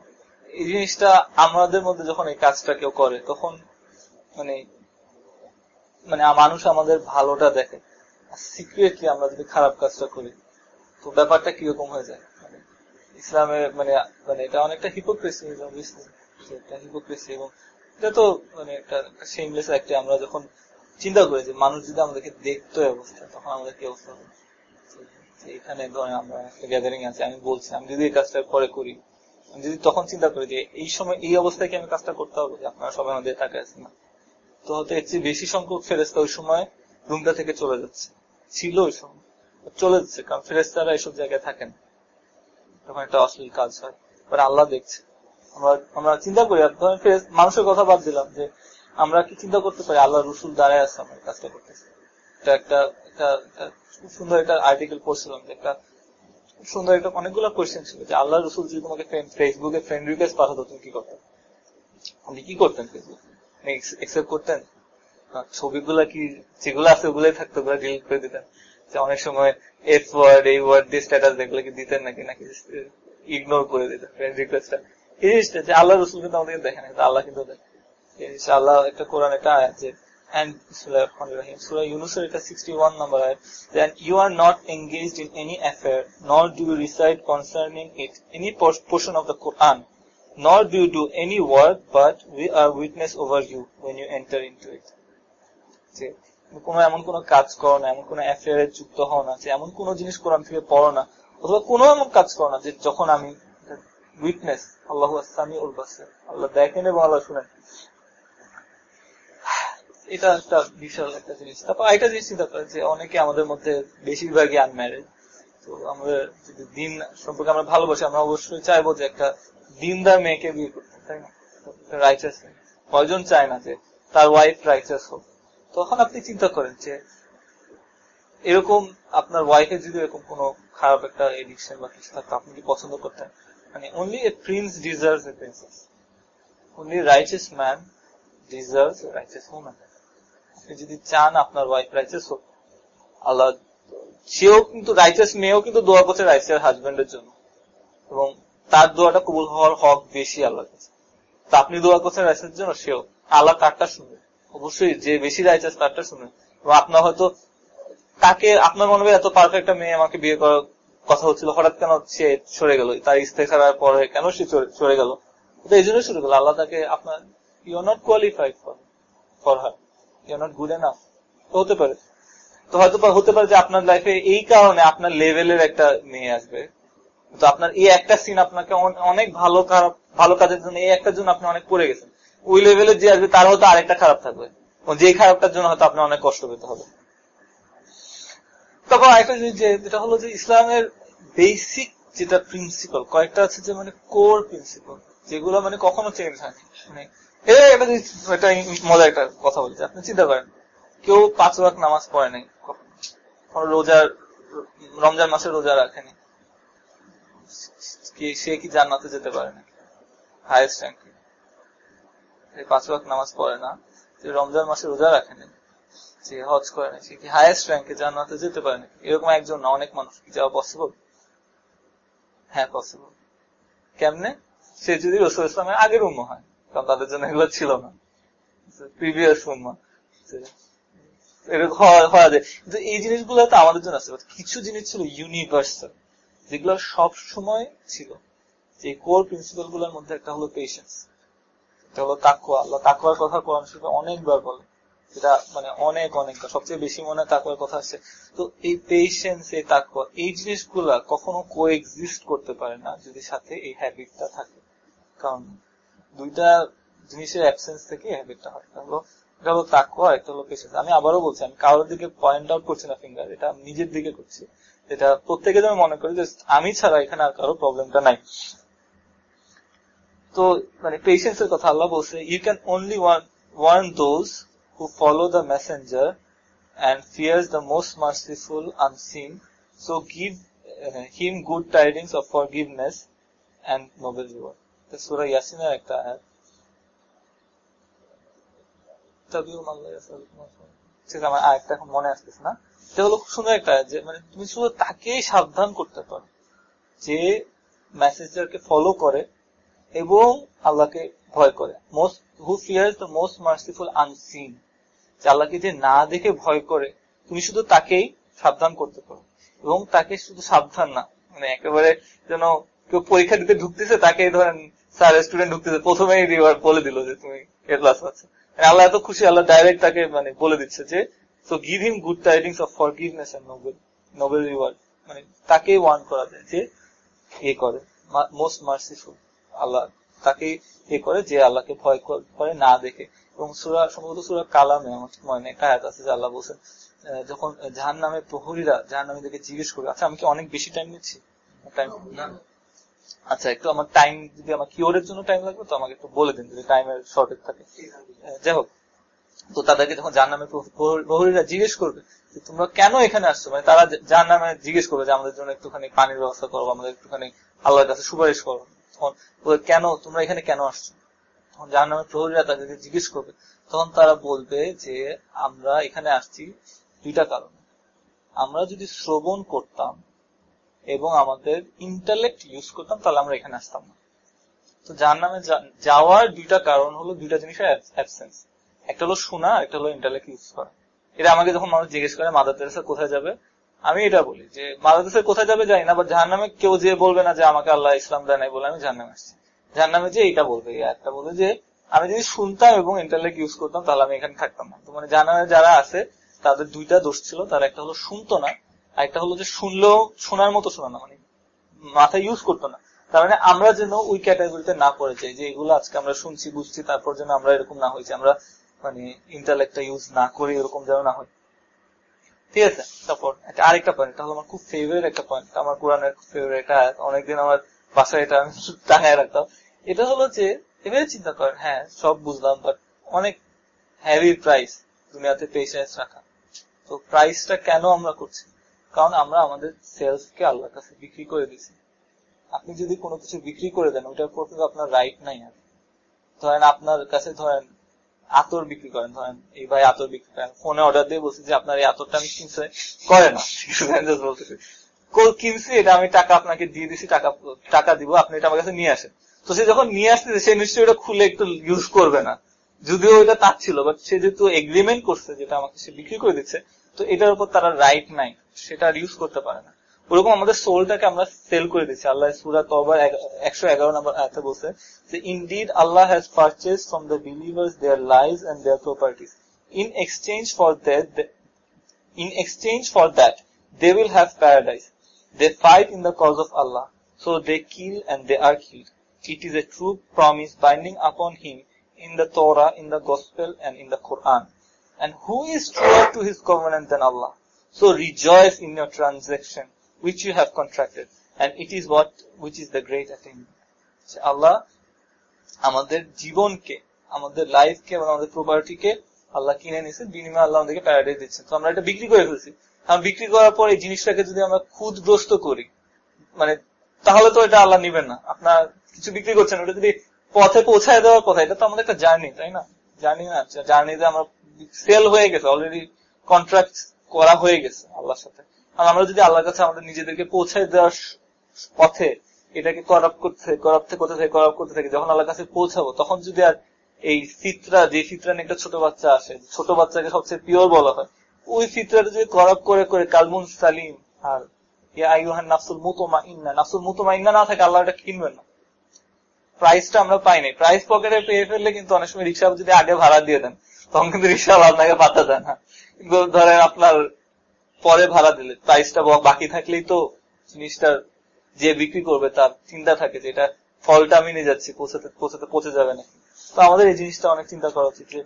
এই জিনিসটা আমাদের মধ্যে যখন এই কাজটা কেউ করে, তখন মানে মানে মানুষ আমাদের ভালোটা দেখে। সিক্রেটলি আমরা যদি খারাপ কাজটা করি, তো ব্যাপারটা কীরকম হয়ে যায়? মানে ইসলামে মানে মানে এটা অনেকটা হিপোক্রেসি হিপোক্রেসি এবং এটা তো মানে একটা সেমলেস একটা আমরা যখন চিন্তা করি যে মানুষ যদি আমাদেরকে দেখতো অবস্থা, তখন আমাদের কি অবস্থা এখানে ধরেন আমরা একটা গ্যাদারিং আছে, আমি বলছি, আমি যদি এই কাজটা পরে করি, আমি যদি তখন চিন্তা করি যে এই সময়, এই অবস্থায় কি আমি কাজটা করতে হবে যে আপনারা সবাই আমাদের থাকে আছে না। তো হয়তো এর চেয়ে বেশি সংখ্যক ফেরেস্তা ওই সময় রুমটা থেকে চলে যাচ্ছে। ছিল ওই সময় চলে যাচ্ছে, কারণ ফেরেস্তারা এইসব জায়গায় থাকেন। তখন একটা অশ্লীল কাজ হয় আল্লাহ দেখছে। আমরা আমরা চিন্তা করি ধরেন মানুষের কথা বাদ দিলাম যে আমরা কি চিন্তা করতে পারি? আল্লাহ রসুল দাঁড়ায় আছে আমার কাজটা করতেছে। এটা একটা খুব সুন্দর একটা আর্টিকেল পড়ছিলাম যে একটা সুন্দর একটা অনেকগুলো কোয়েশ্চেন ছিল যে আল্লাহ রসুল যদি তোমাকে ফেসবুকে ফ্রেন্ড রিকোয়েস্ট পাঠাতো, তুমি কি করতেন আপনি কি করতেন ফেসবুক একসেপ্ট করতেন? ছবিগুলা কি, যেগুলো আছে ওগুলোই থাকতো, ওগুলো ডিলিট করে দিতেন? যে অনেক সময় এস ওয়ার্ড এই ওয়ার্ড দিয়ে স্ট্যাটাস দেখলে কি দিতেন নাকি নাকি ইগনোর করে দিতেন ফ্রেন্ড রিকোয়েস্টটা এই জিনিসটা যে আল্লাহ রসুল কিন্তু আমাদেরকে দেখে না আল্লাহ কিন্তু দেখে আল্লাহ একটা কোরআন একটা আয়াত যে and Surah Yunus এটা 61 number ayat then you are not engaged in any affair nor do you recite concerning it any portion of the Quran nor do you do any work but we are witness over you when you enter into it কোনো এমন কোন কাজ করো না এমন কোন অ্যাফেয়ারে যুক্ত হও না যে এমন কোন জিনিস কোরআন থেকে পড়ো না অথবা কোনো এমন কাজ করো না যে যখন আমি উইটনেস আল্লাহ আসামি উল বাসের আল্লাহ দেখেন এবং আল্লাহ শুনেন এটা একটা বিশাল একটা জিনিস। তারপর আরেকটা জিনিস চিন্তা করে যে অনেকে আমাদের মধ্যে বেশিরভাগই আনম্যারিড তো আমরা যদি দিন সম্পর্কে আমরা ভালোবাসি, আমরা অবশ্যই চাইব যে একটা দিনদার মেয়েকে বিয়ে করতে, তাই না? রাইচাস কয়জন চায় না যে তার ওয়াইফ রাইচাস হোক? তখন আপনি চিন্তা করেন যে এরকম আপনার ওয়াইফের যদি এরকম কোনো খারাপ একটা এডিকশন বা কিছু থাকতো, আপনি কি পছন্দ করতেন? মানে only a prince deserve a princess only righteous man deserve righteous woman আপনি যদি চান আপনার ওয়াইফ রাইচাস হোক আল্লাহ, সেও কিন্তু রাইচাস মেয়েও কিন্তু দোয়া করছে রাইচাস হাজবেন্ডের জন্য। এবং তার দোয়াটা কবুল হওয়ার হক বেশি আল্লাহ কাছে। তা আপনি দোয়া করছেন রাইসের জন্য, সেও আল্লাহ তারটা শুনবে অবশ্যই যে বেশি রাইচাস তারটা শুনবে এবং আপনার হয়তো তাকে, আপনার মনে হয় এত পারফেক্ট মেয়ে আমাকে বিয়ে করার কথা হচ্ছিল, হঠাৎ কেন সে সরে গেল? তার ইস্তেখারার পরে কেন সে সরে গেল? এই জন্য শুরু গেল। আল্লাহ তাকে আপনার you are not qualified for for her you not good enough হতে পারে। তো হয়তো হতে পারে যে আপনার লাইফে এই কারণে আপনার লেভেলের একটা আসবে। তো আপনার এই একটা সিন আপনাকে অনেক ভালো খারাপ, ভালো কাজের জন্য এই একটার জন্য আপনি অনেক পড়ে গেছেন। ওই লেভেলের যে আসবে তার হয়তো আরেকটা খারাপ থাকবে। যে খারাপটার জন্য হয়তো অনেক কষ্ট পেতে হবে। তারপর আরেকটা জিনিস যেটা হলো যে ইসলামের বেসিক যেটা প্রিন্সিপাল কয়েকটা আছে যে মানে কোর প্রিন্সিপাল যেগুলো মানে কখনো চেঞ্জ হয়নি। মানে এটা একটা মজার একটা কথা বলছি আপনি চিন্তা করেন, কেউ পাঁচ ওয়াক নামাজ পড়ে নাই রোজার রমজান মাসে রোজা রাখেনি সে কি জান্নাতে যেতে পারে না হায়েস্ট র্যাঙ্কে পাঁচ ওয়াক নামাজ পড়ে না, যে রমজান মাসে রোজা রাখেনি যে হজ করে না সে কি হায়েস্ট র্যাঙ্কে জান্নাতে যেতে পারে না এরকম একজন না, অনেক মানুষ, কি যাওয়া পসিবল হ্যাঁ পসিবল কেমনে? সে যদি রসুল ইসলামের আগের উম্ম হয়। কারণ তাদের জন্য এগুলো ছিল না। প্রিভিয়াস উম্মা এই জিনিসগুলো তো আমাদের জন্য আছে। কিছু জিনিস ছিল ইউনিভার্সাল যেগুলো সব সময় ছিল। যে কোর প্রিন্সিপালগুলোর মধ্যে একটা হলো পেশেন্স এটা হলো তাকুয়া আল্লাহ তাকুয়ার কথা কোরআন শরীফে অনেকবার বলে। এটা মানে অনেক অনেক। সবচেয়ে বেশি মনে তাকুয়ার কথা আছে। তো এই পেশেন্স এই তাকুয়া এই জিনিসগুলা কখনো কো করতে পারে না যদি সাথে এই হ্যাবিটটা থাকে। কারণ দুইটা জিনিসের অ্যাবসেন্স থেকে হ্যাবিটটা হয় হলো এটা হলো তাকুয়া একটা হলো পেশেন্স আমি আবারও বলছি আমি কারোর দিকে পয়েন্ট আউট করছি না ফিঙ্গার এটা নিজের দিকে করছি এটা প্রত্যেকে যেন মনে করি যে আমি ছাড়া এখানে আর কারও প্রবলেমটা নাই তো মানে পেশেন্স এর কথা আল্লাহ বলছে you can only warn those who follow the messenger and fears the most merciful unseen. So give uh, him good tidings of forgiveness and noble reward. তো সুরা ইয়াসিনের একটা আয়াত। এখন মনে এটা ফলো করে এবং আল্লাহকে ভয় করে। Most who fear the most merciful unseen আল্লাহকে যে না দেখে ভয় করে, তুমি শুধু তাকেই সাবধান করতে পারো। এবং তাকে শুধু সাবধান না। মানে একেবারে যেন কেউ পরীক্ষা দিতে ঢুকতেছে, তাকে ধরেন স্যার স্টুডেন্ট ঢুকতেছে, প্রথমেই রিওয়ার্ড বলে দিল যে তুমি এ ক্লাস আছে আল্লাহ এত খুশি, আল্লাহ ডাইরেক্ট তাকে মানে বলে দিচ্ছে যে so give him good tidings of forgiveness and noble noble reward মানে তাকে ওয়ান করা যায় যে এ করে মোস্ট মার্সিফুল আল্লাহ তাকে এ করে যে আল্লাহকে ভয় করে না দেখে। এবং সুরা, সম্ভবত সুরা কালামে আমার মনে কায়াত আছে যে আল্লাহ বলছেন যখন জাহান নামে প্রহরীরা জাহান নামীদেরকে জিজ্ঞেস করবে আচ্ছা আমি কি অনেক বেশি টাইম নিচ্ছি? টাইম আচ্ছা একটু আমার টাইম যদি আমার কিওরের জন্য টাইম লাগবে, তো আমাকে একটু বলে দিন, যদি টাইমের শর্টেজ থাকে। যাই হোক। তো তাদেরকে যখন যার নামে প্রহরীরা জিজ্ঞেস করবে তোমরা কেন এখানে আসছো? মানে তারা যার নামে জিজ্ঞেস করবে যে, আমাদের জন্য একটুখানি পানির ব্যবস্থা করো আমাদের একটুখানি আল্লাহর কাছে সুপারিশ করো। তখন কেন, তোমরা এখানে কেন আসছো? তখন যার নামে প্রহরীরা তাদেরকে জিজ্ঞেস করবে। তখন তারা বলবে যে, আমরা এখানে আসছি দুইটা কারণে। আমরা যদি শ্রবণ করতাম এবং আমাদের ইন্টালেক্ট ইউজ করতাম, তাহলে আমরা এখানে আসতাম না। তো যার নামে যাওয়ার দুইটা কারণ হলো দুইটা জিনিসের অ্যাবসেন্স একটা হলো শোনা একটা হলো ইন্টালেক্ট ইউজ করা। এটা আমাকে যখন মানুষ জিজ্ঞেস করে মাদার তেরেসা কোথায় যাবে? আমি এটা বলি যে মাদার কোথায় যাবে যাই না বা জাহার নামে কেউ যে বলবে না যে আমাকে আল্লাহ ইসলাম দেয় নাই বলে আমি জাহার নামে আসছি। যার নামে যে এটা বলবে একটা বলবে যে, আমি যদি শুনতাম এবং ইন্টারনেট ইউজ করতাম, তাহলে আমি এখানে থাকতাম না। তো মানে জানামে যারা আছে, তাদের দুইটা দোষ ছিল। তার একটা হলো শুনতো না একটা হলো যে শুনলেও শোনার মতো শোনা না মানে মাথা ইউজ করতো না। তার মানে আমরা যেন ওই ক্যাটাগরিতে না পড়ে যাই, যে এগুলো আজকে আমরা শুনছি, বুঝছি, তারপর যেন আমরা এরকম না হয়েছি আমরা মানে ইন্টারলেক্টটা ইউজ না করি, এরকম যেন না হয় ঠিক আছে? তারপর একটা আরেকটা পয়েন্ট এটা হলো আমার খুব ফেভারিট একটা পয়েন্ট আমার কোরআনের ফেভারিট এটা অনেকদিন আমার বাসায় এটা আমি টাঙায় রাখতাম। এটা হলো যে, এভাবে চিন্তা করেন হ্যাঁ সব বুঝলাম বাট অনেক হ্যাভি প্রাইস দুনিয়াতে পেশেন্স রাখা। তো প্রাইসটা কেন আমরা করছি? কারণ আমরা আমাদের সেলফকে আল্লাহর কাছে বিক্রি করে দিছি আপনি যদি কোনো কিছু বিক্রি করে দেন, ওইটার উপর কিন্তু আপনার রাইট নাই আর। ধরেন আপনার কাছে ধরেন আতর বিক্রি করেন, ধরেন এই ভাই আতর বিক্রি করেন ফোনে অর্ডার দিয়ে বলছি যে আপনার এই আতরটা আমি কিনতে করে না। কিনছি এটা, আমি টাকা আপনাকে দিয়ে দিছি, টাকা টাকা দিব, আপনি এটা আমার কাছে নিয়ে আসেন। তো সে যখন নিয়ে আসতেছে, সে নিশ্চয়ই ওটা খুলে একটু ইউজ করবে না। যদিও এটা তার ছিল বাট সে যেহেতু এগ্রিমেন্ট করছে যেটা আমাকে সে বিক্রি করে দিচ্ছে, তো এটার উপর তারা রাইট নাই। সেটা আর ইউজ করতে পারে না। ওরকম আমাদের সোলটাকে আমরা সেল করে দিচ্ছি। আল্লাহ সুরা তবার একশো এগারো নম্বর আয়াতে বলছে যে indeed Allah has purchase from the believers their live and their properties in exchange for that in exchange for that they will have paradise they fight in the cause of Allah so they kill and they are killed It is a true promise binding upon him in the Torah, in the Gospel, and in the Quran. And who is truer to his covenant than Allah? So rejoice in your transaction, which you have contracted. And it is what, which is the great attainment. Allah আমাদের জীবনকে আমাদের লাইফকে আমাদের প্রপার্টিকে আল্লাহ কিনে নিয়েছে বিনিময়ে আল্লাহ আমাদেরকে paradise দিচ্ছে তো আমরা এটা বিক্রি করে ফেলছি। আমরা বিক্রি করার পর এই জিনিসটাকে যদি আমরা খুদগ্রস্ত করি মানে তাহলে তো এটা আল্লাহ নিবেন না। আপনার কিছু বিক্রি করছেন ওটা যদি পথে পৌঁছায় দেওয়ার কথা এটা তো আমাদের একটা জার্নি তাই না? জার্নি না জার্নিতে আমরা সেল হয়ে গেছে। অলরেডি কন্ট্রাক্ট করা হয়ে গেছে আল্লাহর সাথে। আর আমরা যদি আল্লাহর কাছে আমাদের নিজেদেরকে পৌঁছায় দেওয়ার পথে এটাকে করাপ করতে থাকি করাপ করতে থাকি করাপ করতে থাকি, যখন আল্লাহর কাছে পৌঁছাবো, তখন যদি আর এই ফিতরা, যে ফিতরা নিয়ে একটা ছোট বাচ্চা আসে, ছোট বাচ্চাকে সবচেয়ে পিওর বলা হয়, ওই ফিতরাটা যদি করাপ করে করে কালমুন সালিম আর আমরা পাইনি প্রাইস পকেটে পেয়ে ফেললে কিন্তু অনেক সময় রিক্সা যদি আগে ভাড়া দিয়ে দেন, তখন কিন্তু রিক্সা আপনাকে পাতা দেয় না। ধরেন আপনার পরে ভাড়া দিলে প্রাইসটা বাকি থাকলেই তো জিনিসটার যে বিক্রি করবে তার চিন্তা থাকে যে এটা ফলটা আমি নিয়ে যাচ্ছি, পৌঁছাতে পৌঁছাতে পৌঁছে যাবে নাকি। তো আমাদের এই জিনিসটা অনেক চিন্তা করা উচিত যে,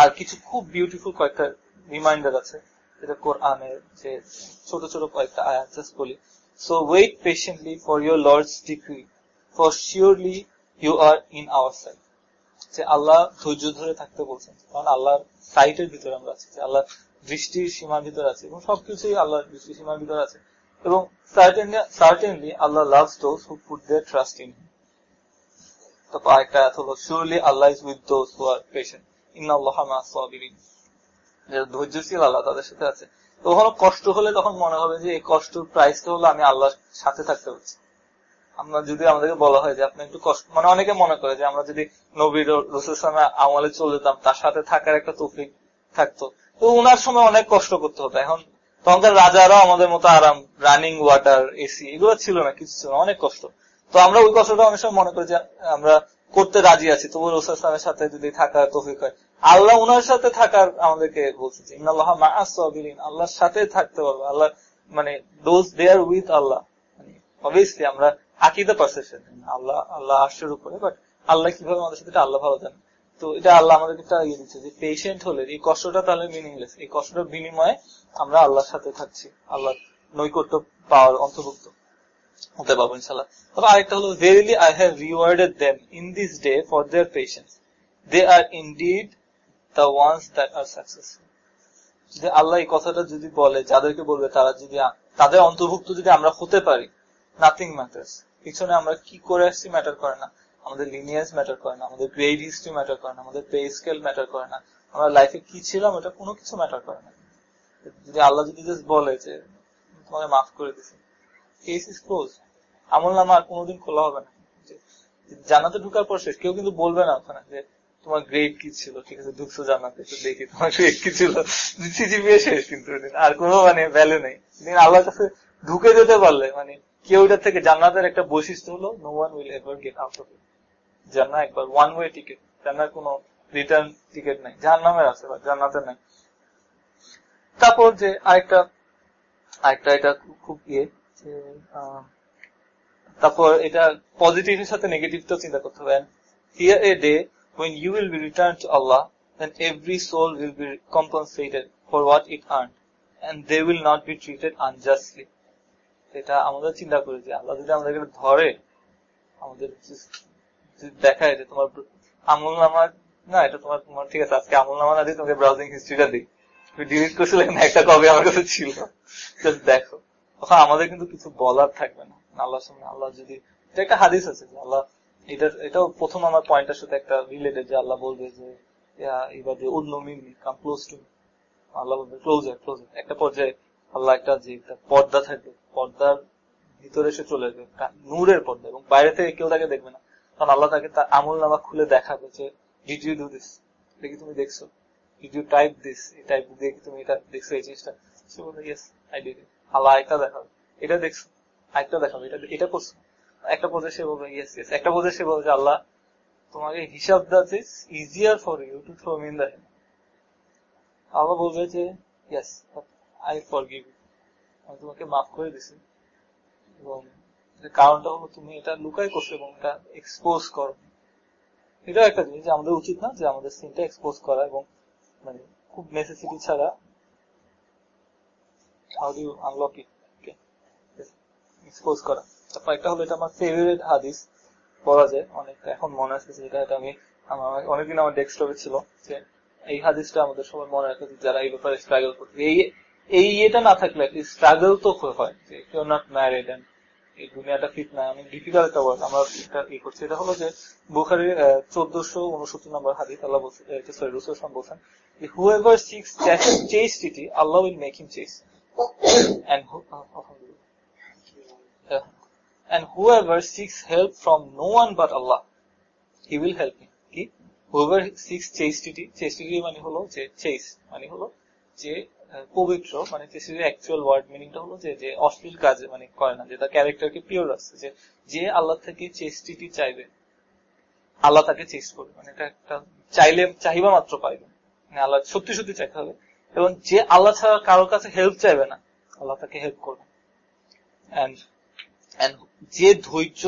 আর কিছু খুব বিউটিফুল কয়েকটা রিমাইন্ডার আছে, যেটা কোরআনের যে ছোট ছোট কয়েকটা আয়াত জাস্ট বলি। So wait patiently for your lord's decree for surely you are in our sight যে আল্লাহ ধৈর্য ধরে থাকতে বলছেন। কারণ আল্লাহর সাইটের ভিতরে আমরা আছি আল্লাহ দৃষ্টির সীমার ভিতরে আছে এবং সবকিছুই আল্লাহর দৃষ্টির সীমার ভিতরে আছে। এবং certainly Allah loves those who put trust in তারপর আরেকটা Allah is with those who are patient Allah ধৈর্যশীল আল্লাহ তাদের সাথে আছে। কখনো কষ্ট হলে তখন মনে হবে যে এই কষ্টের প্রাইসটা হলো আমি আল্লাহর সাথে থাকতে পারছি। আমরা যদি আমাদেরকে বলা হয় যে আপনি একটু কষ্ট মানে অনেকে মনে করে যে আমরা যদি নবীর রসুলামে আমলে চলে যেতাম, তার সাথে থাকার একটা তৌফিক থাকতো। তো উনার সময় অনেক কষ্ট করতে হতো। এখন তখনকার রাজারাও আমাদের মতো আরাম রানিং ওয়াটার এসি এগুলো ছিল না, কিছু ছিল অনেক কষ্ট। তো আমরা ওই কষ্টটা অনেক সময় মনে করি যে আমরা করতে রাজি আছি। তবু রসুলামের সাথে যদি থাকার তৌফিক হয়। আল্লাহ উনার সাথে থাকার আমাদেরকে বলছে যে, ইন্নাল্লাহ মাআসবিরিন আল্লাহর সাথে থাকতে পারব। আল্লাহ মানে দোজ দেয়ার উইথ আল্লাহ। মানে অবভিয়াসলি আমরা আকিদা পারসেপশন আল্লাহ আল্লাহ আশ্বের উপরে বাট আল্লাহ কীভাবে আমাদের সাথে আল্লাহ ভালো জানে। তো এটা আল্লাহ আমাদেরকে একটা ইয়ে দিচ্ছে যে পেশেন্ট হলে, এই কষ্টটা তাহলে মিনিংলেস এই কষ্টটার বিনিময়ে আমরা আল্লাহর সাথে থাকছি। আল্লাহ নৈকট্য পাওয়ার অন্তর্ভুক্ত হতে পারব ইনশাল্লাহ তবে আরেকটা হলো verily I have rewarded them in this day for their patience they are indeed the ones that are successful যে আল্লাহ এই কথাটা যদি বলে, যাদেরকে বলবে, তারা যদি, তাদের অন্তর্ভুক্ত যদি আমরা হতে পারি নাথিং ম্যাটার্স পিছনে আমরা কি করে আসছি ম্যাটার করে না। আমাদের লিনিয়াস ম্যাটার করে না, আমাদের গ্রেড হিস্ট্রি ম্যাটার করে না, আমাদের পে স্কেল ম্যাটার করে না, আমরা লাইফে কি ছিলাম এটা কোনো কিছু ম্যাটার করে না। যদি আল্লাহ যদি বলে যে, তোমাকে মাফ করে দিছি কেস ইজ ক্লোজ আমল নামা আর কোনোদিন খোলা হবে না। জানাতে ঢুকার পর শেষ। কেউ কিন্তু বলবে না ওখানে যে, তোমার গ্রেড কি ছিল? ঠিক আছে ঢুকছো জানাতে তো দেখি তোমার গ্রেড কি ছিল। শেষ কিন্তু আর কোনো মানে ভ্যালু নেই। আল্লাহর কাছে ঢুকে যেতে পারলে মানে কেউ ওটার থেকে জান্নাতের একটা বৈশিষ্ট্য হলো no one will ever get out of it জান্নাত একবার ওয়ান ওয়ে টিকিট জান্নার কোনো রিটার্ন টিকিট নাই। জাহান্নামের আছে বা জান্নাতের নাই। তারপর যে আরেকটা আরেকটা এটা খুব ইয়ে তারপর এটা পজিটিভের সাথে নেগেটিভটাও চিন্তা করতে হবে। Here a day when you will be returned to Allah, then every soul will be compensated for what it earned and they will not be treated unjustly এটা আমাদের চিন্তা করি যে আল্লাহ যদি আমাদেরকে ধরে, আমাদের দেখায় যে তোমার আমল নামা, না, এটা তোমার তোমার ঠিক আছে, আজকে আমল নামা না দিয়ে তোমাকে ব্রাউজিং হিস্ট্রিটা দিই। তুমি ডিলিট করছিলে না একটা কবে আমার কাছে ছিল। দেখো। তখন আমাদের কিন্তু কিছু বলার থাকবে না। আল্লাহর সামনে আল্লাহ যদি, এটা একটা হাদিস আছে যে আল্লাহ, এটা, এটাও প্রথম আমার পয়েন্টের সাথে একটা রিলেটেড যে আল্লাহ বলবে যে এবার যে উদ্ন মিনি কাম ক্লোজ টু আল্লাহ বলবে ক্লোজার ক্লোজার একটা পর্যায়ে আল্লাহ একটা যে একটা পর্দা থাকবে পর্দার ভিতরে সে চলে যাবে নূরের পর্দা এবং বাইরে থেকে কেউ তাকে দেখবে না। কারণ আল্লাহ তাকে তার আমল নামা খুলে দেখাবে যে ডিড ইউ ডু দিস তুমি দেখছ? ডিড ইউ টাইপ দিস এই টাইপ তুমি এটা দেখছ, এই জিনিসটা? সে বলবে ইয়েস আই ডিড আল্লাহ আরেকটা দেখাবে। এটা দেখছ? আরেকটা দেখাবে। এটা এটা করছ? একটা পর্যায়ে সে বলবে ইয়েস ইয়েস একটা পর্যায়ে সে বলবে আল্লাহ, তোমাকে হিসাব দাতে easier for you to through mean the Allah বলবে যে ইয়েস আই ফর গিভ আমি তোমাকে মাফ করে দিছি। এবং কারণটা হলো তুমি এটা লুকাই করছ এবং এটা এক্সপোজ করো। এটাও একটা জিনিস যে আমাদের উচিত না যে আমাদের সিনটা এক্সপোজ করা এবং মানে খুব নেসেসিটি ছাড়া how do unlock it expose করা। তারপর একটা হলো এটা আমার ফেভারিট হাদিস বলা যায়। অনেক এখন মনে আসছে যেটা এটা আমি আমার অনেকদিন আমার ডেস্কটপে ছিল। যে এই হাদিসটা আমাদের সবার মনে রাখা যারা এই ব্যাপারে স্ট্রাগল করছে। এই এই ইয়েটা না থাকলে স্ট্রাগল তো হয় যে কেউ নট ম্যারিড এই দুনিয়াটা ফিট না আমি ডিফিকাল্ট ওয়ার্ড আমরা এটা ই করছি। এটা হলো যে বুখারির চোদ্দশো উনসত্তর নম্বর আল্লাহ সরি, রুসুল বলছেন whoever seeks chastity Allah will make him chaste and whoever seeks help from no one but Allah, he will help him কি? Whoever seeks chastity chastity মানে হলো যে চেস মানে হলো যে পবিত্র মানে চেস্টিটির অ্যাকচুয়াল ওয়ার্ড মিনিংটা হলো যে যে অশ্লীল কাজ মানে করে না, যে তার ক্যারেক্টারকে পিওর রাখছে, যে যে আল্লাহ থেকে চেস্টিটি চাইবে, আল্লাহ তাকে চেস করবে মানে এটা একটা চাইলে চাহিবা মাত্র পাইবে মানে আল্লাহ সত্যি সত্যি চাইতে হবে, এবং যে আল্লাহ ছাড়া কারোর কাছে হেল্প চাইবে না, আল্লাহ তাকে হেল্প করবে। যে ধৈর্য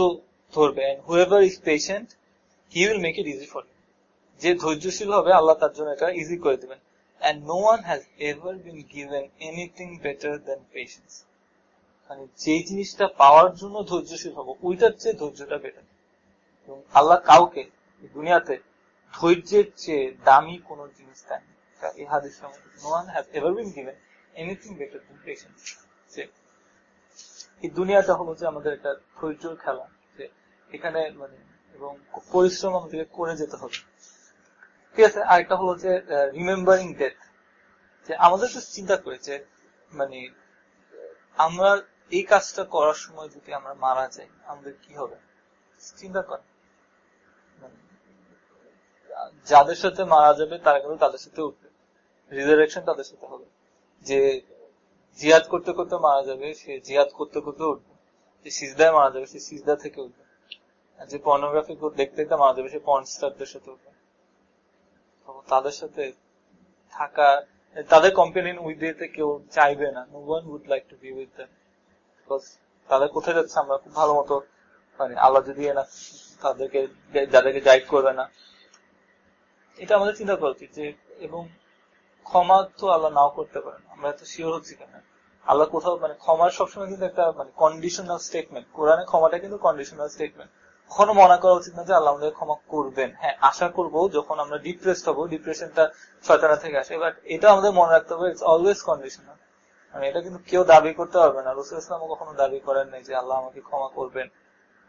ধরবে whoever is patient he will make it easy for যে ধৈর্যশীল হবে, আল্লাহ তার জন্য এটা ইজি করে দেবেন। And no one has ever been given anything better than patience মানে যে জিনিসটা পাওয়ার জন্য ধৈর্যশীল হব, ওইটার চেয়ে ধৈর্যটা বেটার এবং আল্লাহ কাউকে দুনিয়াতে ধৈর্যের চেয়ে দামি কোন জিনিস দেন এই মধ্যে no one has ever been given anything better than patience এই দুনিয়াটা হলো যে আমাদের একটা ধৈর্যর খেলা। যে এখানে মানে এবং পরিশ্রম আমাদেরকে করে যেতে হবে। ঠিক আছে, আরেকটা হলো যে রিমেম্বারিং ডেথ যে আমাদের তো চিন্তা করে যে মানে আমরা এই কাজটা করার সময় যদি আমরা মারা যাই, আমাদের কি হবে? চিন্তা করেন যাদের সাথে মারা যাবে, তারা কিন্তু তাদের সাথে উঠবে। রিজারেকশন তাদের সাথে হবে। যে জিয়াদ করতে করতে মারা যাবে, সে জিয়াদ করতে করতে উঠবে। যে সিজদায় মারা যাবে, সে সিজদা থেকে উঠবে। যে পর্নোগ্রাফি দেখতে দেখতে মারা যাবে, সে পর্ন স্টারদের সাথে উঠবে। তাদের সাথে থাকা, তাদের কম্পেনিয়ন উইথ দিতে কেউ চাইবে না। No one would like to be with them because তাদের কোথায় যাচ্ছে আমরা খুব ভালো মতো মানে আল্লাহ যদি না তাদেরকে যাদেরকে গাইড করবে না। এটা আমাদের চিন্তা করা উচিত যে, এবং ক্ষমা তো আল্লাহ নাও করতে পারেন, আমরা এত শিওর হচ্ছি কেন? আল্লাহ কোথাও মানে ক্ষমার সবসময় কিন্তু একটা মানে কন্ডিশনাল স্টেটমেন্ট কোরআনে ক্ষমাটা কিন্তু কন্ডিশনাল স্টেটমেন্ট কখনো মনে করা উচিত না যে আল্লাহ আমাদের ক্ষমা করবেন। হ্যাঁ আশা করব যখন আমরা ডিপ্রেসড হব ডিপ্রেশনটা শয়তানা থেকে আসে বাট এটা আমাদের মনে রাখতে হবে ইটস অলওয়েজ কন্ডিশনাল মানে এটা কিন্তু কেউ দাবি করতে পারবে না। রসুল ইসলামও কখনো দাবি করেন নাই যে আল্লাহ আমাকে ক্ষমা করবেন।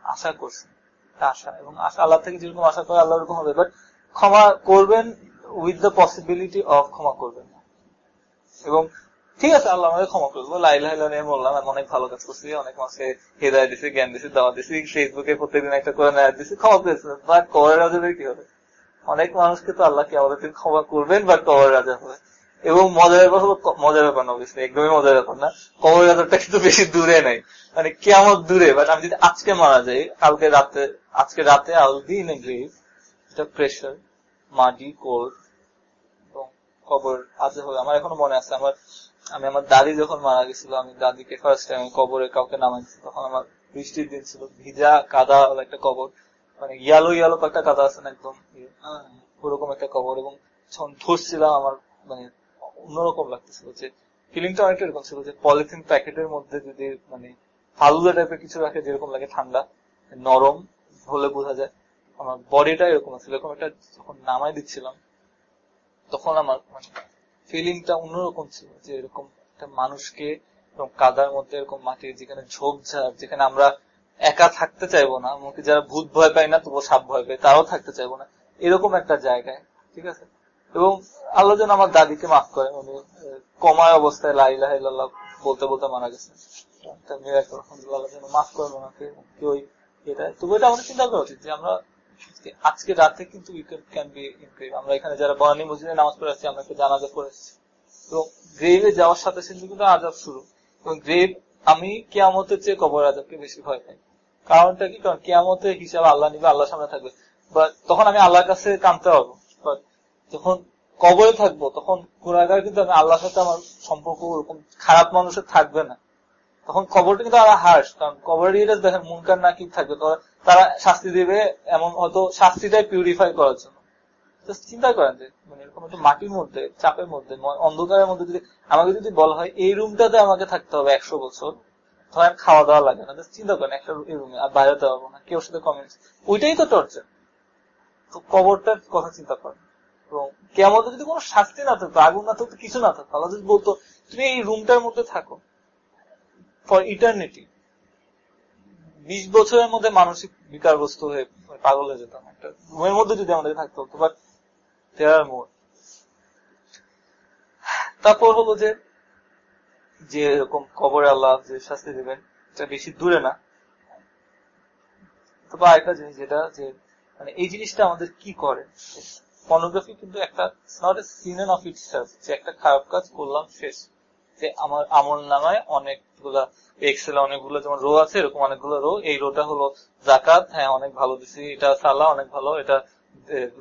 আশা করছেন আশা। এবং আশা আল্লাহ থেকে যেরকম আশা করে আল্লাহ ওরকম হবে বাট ক্ষমা করবেন উইথ দ্য পসিবিলিটি অফ ক্ষমা করবেন এবং ঠিক আছে, আল্লাহ আমাদের ক্ষমা করব লাইলা নিয়ে বললাম, আমি অনেক ভালো কাজ করছি, অনেক মাসে হেদায় দিছি, জ্ঞান দিছি দাওয়া দিছি, ফেসবুকে প্রত্যেকদিন একটা করে নেয় দিছি, ক্ষমা পেয়েছে বাট কবরের রাজাদের কি হবে? অনেক মানুষকে তো আল্লাহ কি আমাদের ক্ষমা করবেন বাট কবরের রাজা হবে। এবং মজার ব্যাপার হলো মজার ব্যাপার না অবশ্যই একদমই মজার ব্যাপার না। কবরের রাজাটা কিন্তু বেশি দূরে নাই। মানে কেমন দূরে বাট আমি যদি আজকে মারা যাই, কালকে রাতে, আজকে রাতে আল দিন এটা প্রেশার মাটি কোল্ড কবর আছে হবে। আমার এখনও মনে আছে, আমার আমি আমার দাদি যখন মারা গেছিল, আমি দাদিকে ফার্স্ট টাইম কবরে কাউকে নামাইছি তখন আমার বৃষ্টির দিন ছিল। ভিজা, কাদা একটা কবর। মানে ইয়ালো ইয়ালো একটা কাদা আছে না একদম। ওরকম একটা কবর এবং যখন ধরছিলাম, আমার মানে অন্যরকম লাগতেছিল যে ফিলিংটা অনেকটা এরকম ছিল যে পলিথিন প্যাকেটের মধ্যে যদি মানে ফালুদা টাইপের কিছু রাখে যেরকম লাগে ঠান্ডা, নরম হলে বোঝা যায়। আমার বডিটা এরকম ছিল। এরকম একটা যখন নামাই দিচ্ছিলাম তখন আমার মানে ফিলিংটা অন্যরকম ছিল যে এরকম একটা মানুষকে কাদার মধ্যে, এরকম মাটির যেখানে ঝোপঝাড় যেখানে আমরা একা থাকতে চাইব না, এমনকি যারা ভূত ভয় পায় না, তবুও সাপ ভয় পায়, তারাও থাকতে চাইব না। এরকম একটা জায়গায়, ঠিক আছে? এবং আল্লাহ যেন আমার দাদিকে মাফ করে উনি কমায় অবস্থায় লাইলাহ বলতে বলতে মারা গেছে মাফ করব ওনাকে কেউ এটা, তবু এটা আমাদের চিন্তা করা উচিত যে আমরা আজকে রাতে কিন্তু ক্যান বি ইনক্রিভ আমরা এখানে যারা বনানি মসজিদে নামাজ পড়ে আছি, আমরা একটা জানাজা করে এসেছি। তো গ্রেভে যাওয়ার সাথে সাথে কিন্তু আজাব শুরু। এবং গ্রেভ আমি কেয়ামতের চেয়ে কবর আজাবকে বেশি ভয় পাই। কারণটা কি? কারণ কেয়ামতের হিসাব আল্লাহ নিবে, আল্লাহ সামনে থাকবে। বাট তখন আমি আল্লাহর কাছে কানতে পারব। যখন কবরে থাকব, তখন গুণাগার কিন্তু আমি আল্লাহর সাথে আমার সম্পর্ক ওরকম খারাপ মানুষের থাকবে না। তখন কবরটা কিন্তু আরও হার্স কারণ কবরের দেখেন, মুনকার না কি থাকবে তারা শাস্তি দেবে এমন হয়তো শাস্তিটাই পিউরিফাই করার জন্য। চিন্তা করেন যে মানে এরকম একটা মাটির মধ্যে, চাপের মধ্যে অন্ধকারের মধ্যে যদি আমাকে যদি বলা হয়, এই রুমটাতে আমাকে থাকতে হবে একশো বছর খাওয়া দাওয়া লাগে না। চিন্তা করেন, একটা রুমে আর বাইরে পারব না, কেউ সাথে কমেন্ট ওইটাই তো টর্চার তো কবরটার কথা চিন্তা করেন। এবং কেমন যদি কোনো শাস্তি না থাকতো, আগুন না থাকতো, কিছু না থাকতো, আল্লাহ যদি বলতো, তুমি এই রুমটার মধ্যে থাকো ফর ইটার্নিটি বিশ বছরের মধ্যে মানসিক বিকারগ্রস্ত হয়ে পাগল হয়ে যেতাম একটা। রুমের মধ্যে যদি আমাদের থাকতে হতো বাট দেয়ার তারপর হলো যে যে এরকম কবরে আল্লাহ যে শাস্তি দেবেন, এটা বেশি দূরে না। তারপর আরেকটা জিনিস যেটা যে মানে এই জিনিসটা আমাদের কি করে? পর্নোগ্রাফি কিন্তু একটা not a sin of it যে একটা খারাপ কাজ করলাম, শেষ। যে আমার আমল নামায় অনেকগুলা এক্সেল অনেকগুলো যেমন রো আছে, এরকম অনেকগুলো রো এই রোটা হলো জাকাত হ্যাঁ অনেক ভালো দিছি। এটা সালা অনেক ভালো। এটা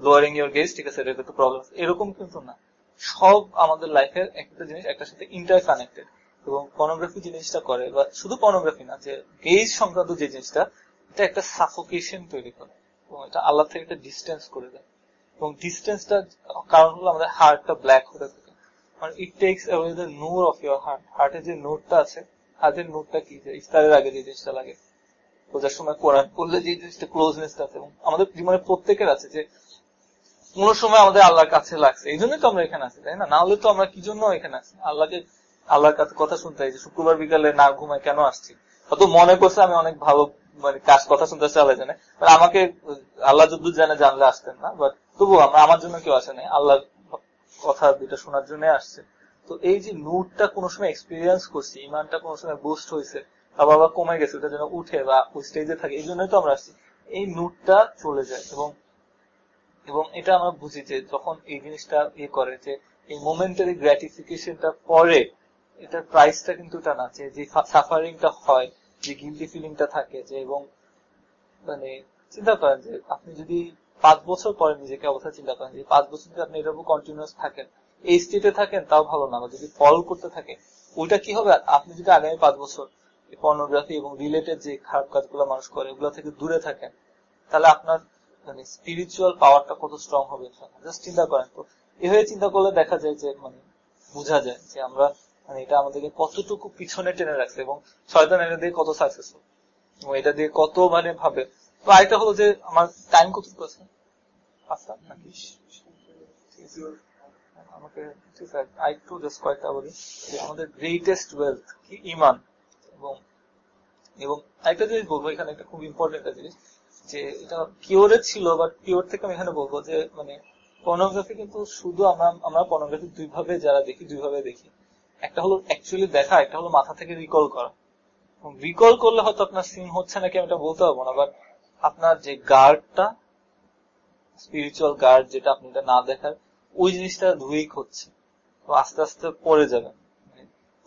লোয়ারিং ইউর গেজ ঠিক আছে? এটা একটু প্রবলেম এরকম কিন্তু না। সব আমাদের লাইফের একটা জিনিস, একটার সাথে ইন্টার কানেক্টেড এবং পর্নোগ্রাফি জিনিসটা করে, বা শুধু পর্নোগ্রাফি না, যে গেজ সংক্রান্ত যে জিনিসটা, এটা একটা সাফোকেশন তৈরি করে। এবং এটা আল্লাহ থেকে একটা ডিস্টেন্স করে দেয়। এবং ডিস্টেন্সটা কারণ হলো আমাদের হার্টটা ব্ল্যাক হতে থাকে। It takes of your heart হার্টের যে আছে নোটটা কি? ইফতারের আগে যে জিনিসটা লাগে। বোঝার সময় কোরআন যে জিনিসটা ক্লোজনেসটা আছে, এবং আমাদের প্রত্যেকের আছে যে কোন সময় আমাদের আল্লাহর কাছে লাগছে। এই জন্যই তো আমরা এখানে আছি, তাই না? না হলে তো আমরা কি জন্য এখানে আছি? আল্লাহকে, আল্লাহর কাছে কথা শুনতে যে শুক্রবার বিকালে না ঘুমায় কেন আসছি? হয়তো মনে করছে আমি অনেক ভালো মানে কাজ, কথা শুনতে আসছে আল্লাহ জানে। আমাকে, আল্লাহ যদ্দুর জানে জানলে আসতেন না। বাট তবুও আমরা জন্য কেউ আসে নাই। আল্লাহর কথা দুটা শোনার জন্য আসছে। তো এই যে নুটটা কোনো সময় এক্সপিরিয়েন্স করছি, ইমানটা কোনো সময় বুস্ট হয়েছে বা বাবা কমে গেছে ওটা যেন উঠে বা ওই স্টেজে থাকে, এই জন্যই তো আমরা আসছি। এই নুটটা চলে যায় এবং এবং এটা আমরা বুঝি যে যখন এই জিনিসটা ইয়ে করে যে এই মোমেন্টারি গ্র্যাটিফিকেশনটা পরে, এটার প্রাইসটা কিন্তু এটা না, যে সাফারিংটা হয়, যে গিলটি ফিলিংটা থাকে, যে এবং মানে চিন্তা করেন যে আপনি যদি পাঁচ বছর পরে নিজেকে অবস্থা চিন্তা করেন যে পাঁচ বছর যদি আপনি এরকম কন্টিনিউস থাকেন, এই স্টেটে থাকেন, তাও ভালো না। যদি ফল করতে থাকে ওইটা কি হবে? আপনি যদি আগামী পাঁচ বছর পর্নোগ্রাফি এবং রিলেটেড যে খারাপ কাজগুলো মানুষ করে ওগুলো থেকে দূরে থাকেন, তাহলে আপনার মানে স্পিরিচুয়াল পাওয়ারটা কত স্ট্রং হবে? জাস্ট চিন্তা করেন। তো এভাবে চিন্তা করলে দেখা যায় যে মানে বোঝা যায় যে আমরা মানে এটা আমাদেরকে কতটুকু পিছনে টেনে রাখছে এবং শয়তান এটা দিয়ে কত সাকসেসফুল এবং এটা দিয়ে কত মানে ভাবে। তো আরেকটা হলো যে, আমার টাইম কত আছে ইমান। এবং এবং বলব, এখানে একটা ইম্পর্টেন্ট জিনিস, যে এটা ছিল পিওর থেকে আমি এখানে বলব যে মানে পর্নোগ্রাফি কিন্তু শুধু আমরা আমরা পর্নোগ্রাফি দুইভাবে যারা দেখি, দুইভাবে দেখি। একটা হলো অ্যাকচুয়ালি দেখা, একটা হলো মাথা থেকে রিকল করা। রিকল করলে হয়তো আপনার সিন হচ্ছে নাকি, আমি এটা বলতে পারব না বাট আপনার যে গার্ডটা স্পিরিচুয়াল গার্ড যেটা আপনি না দেখার, ওই জিনিসটা উইক হচ্ছে তো আস্তে আস্তে পড়ে যাবেন।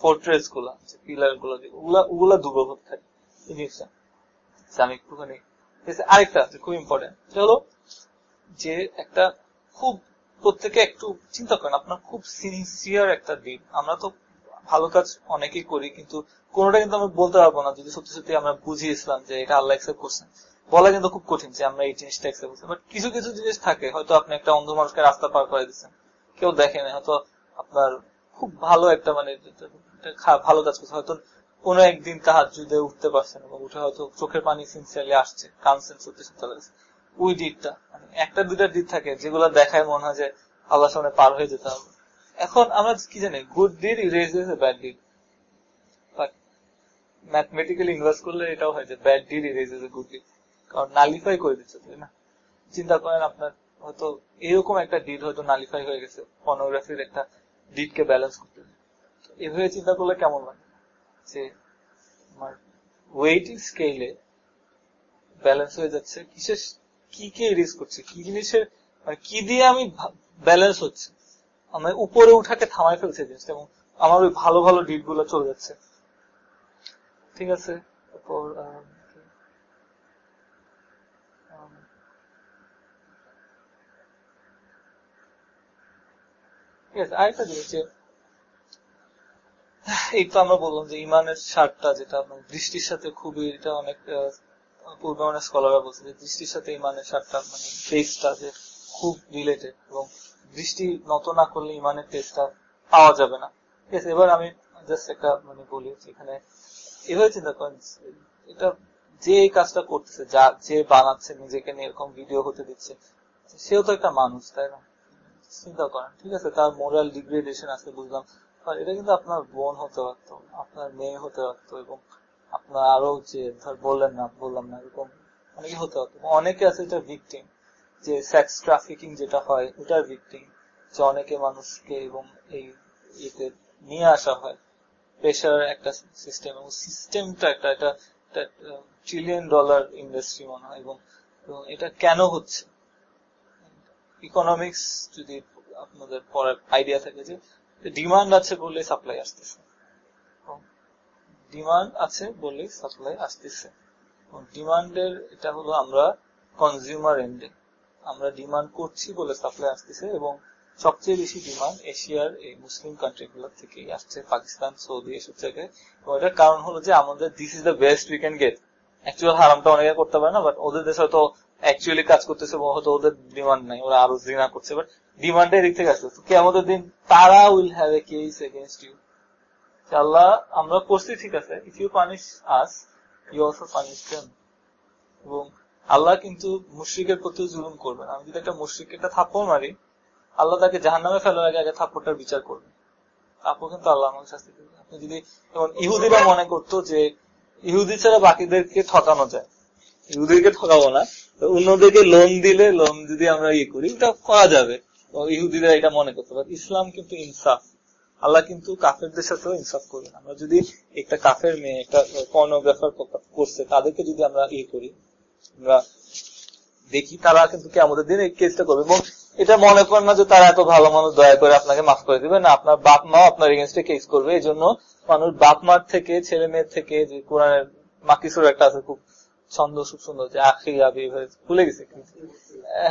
ফোর্ট্রেসগুলা পিলারগুলা ওগুলা ওগুলা থাকে। এই জিনিসটা। আমি একটুখানি আরেকটা খুব ইম্পর্টেন্ট হলো যে একটা খুব, প্রত্যেকে একটু চিন্তা করেন, আপনার খুব সিনসিয়ার একটা দিন। আমরা তো ভালো কাজ অনেকেই করি, কিন্তু কোনোটা কিন্তু আমরা বলতে পারব না। যদি সত্যি সত্যি আমরা বুঝিয়েছিলাম যে এটা আল্লাহ করছেন বলা কিন্তু খুব কঠিন যে আমরা এই জিনিসটা অ্যাকসেপ্ট করছি। বাট কিছু কিছু জিনিস থাকে, হয়তো আপনি একটা অন্ধ মানুষকে রাস্তা পার করে দিচ্ছেন। কেউ দেখেন হয়তো আপনার খুব ভালো একটা মানে ভালো কাজ করছে। হয়তো কোনো একদিন তাহার যুদ্ধে উঠতে পারছেন এবং উঠে হয়তো চোখের পানি সিনসিয়ারলি আসছে কানসেন্স সত্যি সত্যি লাগছে। ওই দিকটা মানে একটা দুইটা দিক থাকে যেগুলো দেখায় মনে হয় যে আল্লাহ সামনে পার হয়ে যেতে হবে। এখন আমরা কি জানি good deed erases bad deed but mathematically inverse করলে এটাও হয় যে bad deed erases good deed কারণ নালিফাই করে দিচ্ছে, তাই না? চিন্তা করেন আপনার, হয়তো এরকম একটা ডিড হয়তো নালিফাই হয়ে গেছে পর্নোগ্রাফির একটা ডিডকে ব্যালেন্স করতে এভাবে চিন্তা করলে কেমন লাগে যে আমার ওয়েটিং স্কেলে ব্যালেন্স হয়ে যাচ্ছে, কিসের, কি কে রিস্ক করছে, কি জিনিসের মানে কি দিয়ে আমি ব্যালেন্স হচ্ছে? আমি উপরে উঠাকে থামাই ফেলছে জিনিসটা, এবং আমার ওই ভালো ভালো ডিটগুলো চলে যাচ্ছে। ঠিক আছে? তারপর আহ, আম, ঠিক আছে আরেকটা জিনিস যে এই তো আমরা বললাম যে ইমানের সারটা যেটা মানে দৃষ্টির সাথে খুবই এটা অনেক আহ, পূর্বে অনেক স্কলাররা বলছে যে দৃষ্টির সাথে ইমানের সারটা মানে টেস্টটা যে খুব রিলেটেড এবং দৃষ্টি নত না করলে ইমানের টেস্টটা পাওয়া যাবে না। ঠিক আছে এবার আমি জাস্ট একটা মানে বলি এখানে এভাবে চিন্তা করেন এটা যে এই কাজটা করতেছে যা যে বানাচ্ছে নিজেকে নিয়ে এরকম ভিডিও হতে দিচ্ছে সেও তো একটা মানুষ তাই না? চিন্তা করেন, ঠিক আছে? তার মোরাল ডিগ্রেডেশন আছে, বুঝলাম। এটা কিন্তু আপনার বোন হতে পারতো, আপনার মেয়ে হতে পারতো এবং আপনার আরও যে, ধর বললেন না, বললাম না, এরকম অনেকে হতে পারতো। অনেকে আছে এটা ভিকটিম যে সেক্স ট্রাফিকিং যেটা হয়, ওটার ভিকটিম যে অনেকে মানুষকে এবং এই ইয়েতে নিয়ে আসা হয়। প্রেশার একটা সিস্টেম এবং সিস্টেমটা একটা, এটা ট্রিলিয়ন ডলার ইন্ডাস্ট্রি মনে হয় এবং এটা কেন হচ্ছে? ইকোনমিক্স যদি আপনাদের পড়ার আইডিয়া থাকে যে ডিমান্ড আছে বলে সাপ্লাই আসতেছে। ডিমান্ড আছে বলে সাপ্লাই আসতেছে। ডিমান্ডের এটা হলো আমরা কনজিউমার এন্ডে আমরা ডিমান্ড করছি বলে সাপ্লাই আসতেছে এবং সবচেয়ে বেশি ডিমান্ড এশিয়ার এই মুসলিম কান্ট্রি গুলোর থেকেই আসছে, পাকিস্তান, সৌদি এসব থেকে এবং এটার কারণ হলো যে আমাদের this is the best we can get actual হারামটা অনেকে করতে পারে না বাট ওদের দেশে হয়তো অ্যাকচুয়ালি কাজ করতেছে হয়তো ওদের ডিমান্ড নাই, ওরা আরও জিনা করছে বাট ডিমান্ডের দিক থেকে আসছে কি আমাদের দিন তারা will have a case against you Allah আমরা করছি, ঠিক আছে। If you punish us you also punish them এবং আল্লাহ কিন্তু মুশ্রিকের প্রতি জুলুম করবেন। আমি যদি একটা মুশ্রিককে একটা থাপ্পড় মারি, আল্লাহ তাকে জাহান নামে ফেলার আগে আগে থাপ্পড়টার বিচার করবে। তারপর কিন্তু আল্লাহ আমাকে শাস্তি দেবে। আপনি যদি, যেমন ইহুদিরা মনে করতো যে, ইহুদি ছাড়া বাকিদেরকে ঠকানো যায়। ইহুদিকে ঠকাবো না। অন্যদেরকে লোন দিলে লোন যদি আমরা ইয়ে করি ওটা করা যাবে। তো ইহুদিরা এটা মনে করতে। পারে ইসলাম কিন্তু ইনসাফ। আল্লাহ কিন্তু কাফেরদের সাথেও ইনসাফ করবেন। আমরা যদি একটা কাফের মেয়ে, একটা পর্নোগ্রাফার করছে, তাদেরকে যদি আমরা ইয়ে করি, আমরা দেখি, তারা কিন্তু কি আমাদের দিন এই কেসটা করবে। এবং এটা মনে করেন না যে তারা এত ভালো মানুষ, দয়া করে আপনাকে মাফ করে দিবে না, আপনার বাপ মাও আপনার এগেনস্টে কেস করবে। এই জন্য মানুষ বাপ মার থেকে ছেলে মেয়ের থেকে, যে কোরআনের মাকিসুর একটা আছে, খুব ছন্দ খুব সুন্দর, যে আখি, আবি ভুলে গেছে।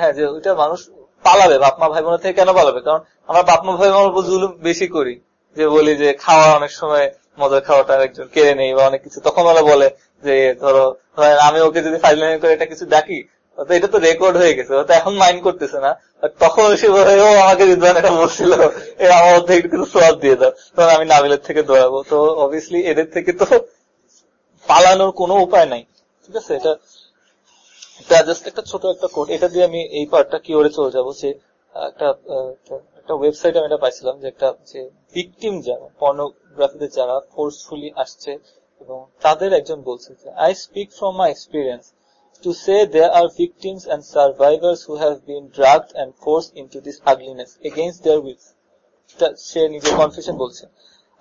হ্যাঁ যে ওইটা মানুষ পালাবে বাপ মা ভাই বোনের থেকে কেন পালাবে? কারণ আমরা বাপ মা ভাই বোনের উপর জুলুম বেশি করি। যে বলি যে খাওয়া অনেক সময় মজার খাওয়াটা একজন কেড়ে নেই বা অনেক কিছু। তখন ওরা বলে যে, ধরো আমি ওকে যদি ফাইজলামি করে এটা কিছু ডাকি এটা তো রেকর্ড হয়ে গেছে তো এখন মাইন্ড করতেছে না। তখন সে ও, আমাকে রিদওয়ান এটা বলছিল আমার মধ্যে একটু কিছু সোয়াব দিয়ে দাও। তখন আমি নাবিলের থেকে দৌড়াবো। তো অবভিয়াসলি এদের থেকে তো পালানোর কোনো উপায় নাই। ঠিক আছে, এটা এটা জাস্ট একটা ছোট একটা কোড এটা দিয়ে আমি এই পার্টটা কি করে চলে যাব, যে একটা একটা ওয়েবসাইট আমি এটা পাইছিলাম, যে একটা, যে ভিকটিম যারা পর্নোগ্রাফিতে যারা ফোর্সফুলি আসছে, এবং তাদের একজন বলছে যে I speak from my experience to say there are victims and survivors who have been dragged and forced into this ugliness against their will. সে নিজের কনফেশন বলছে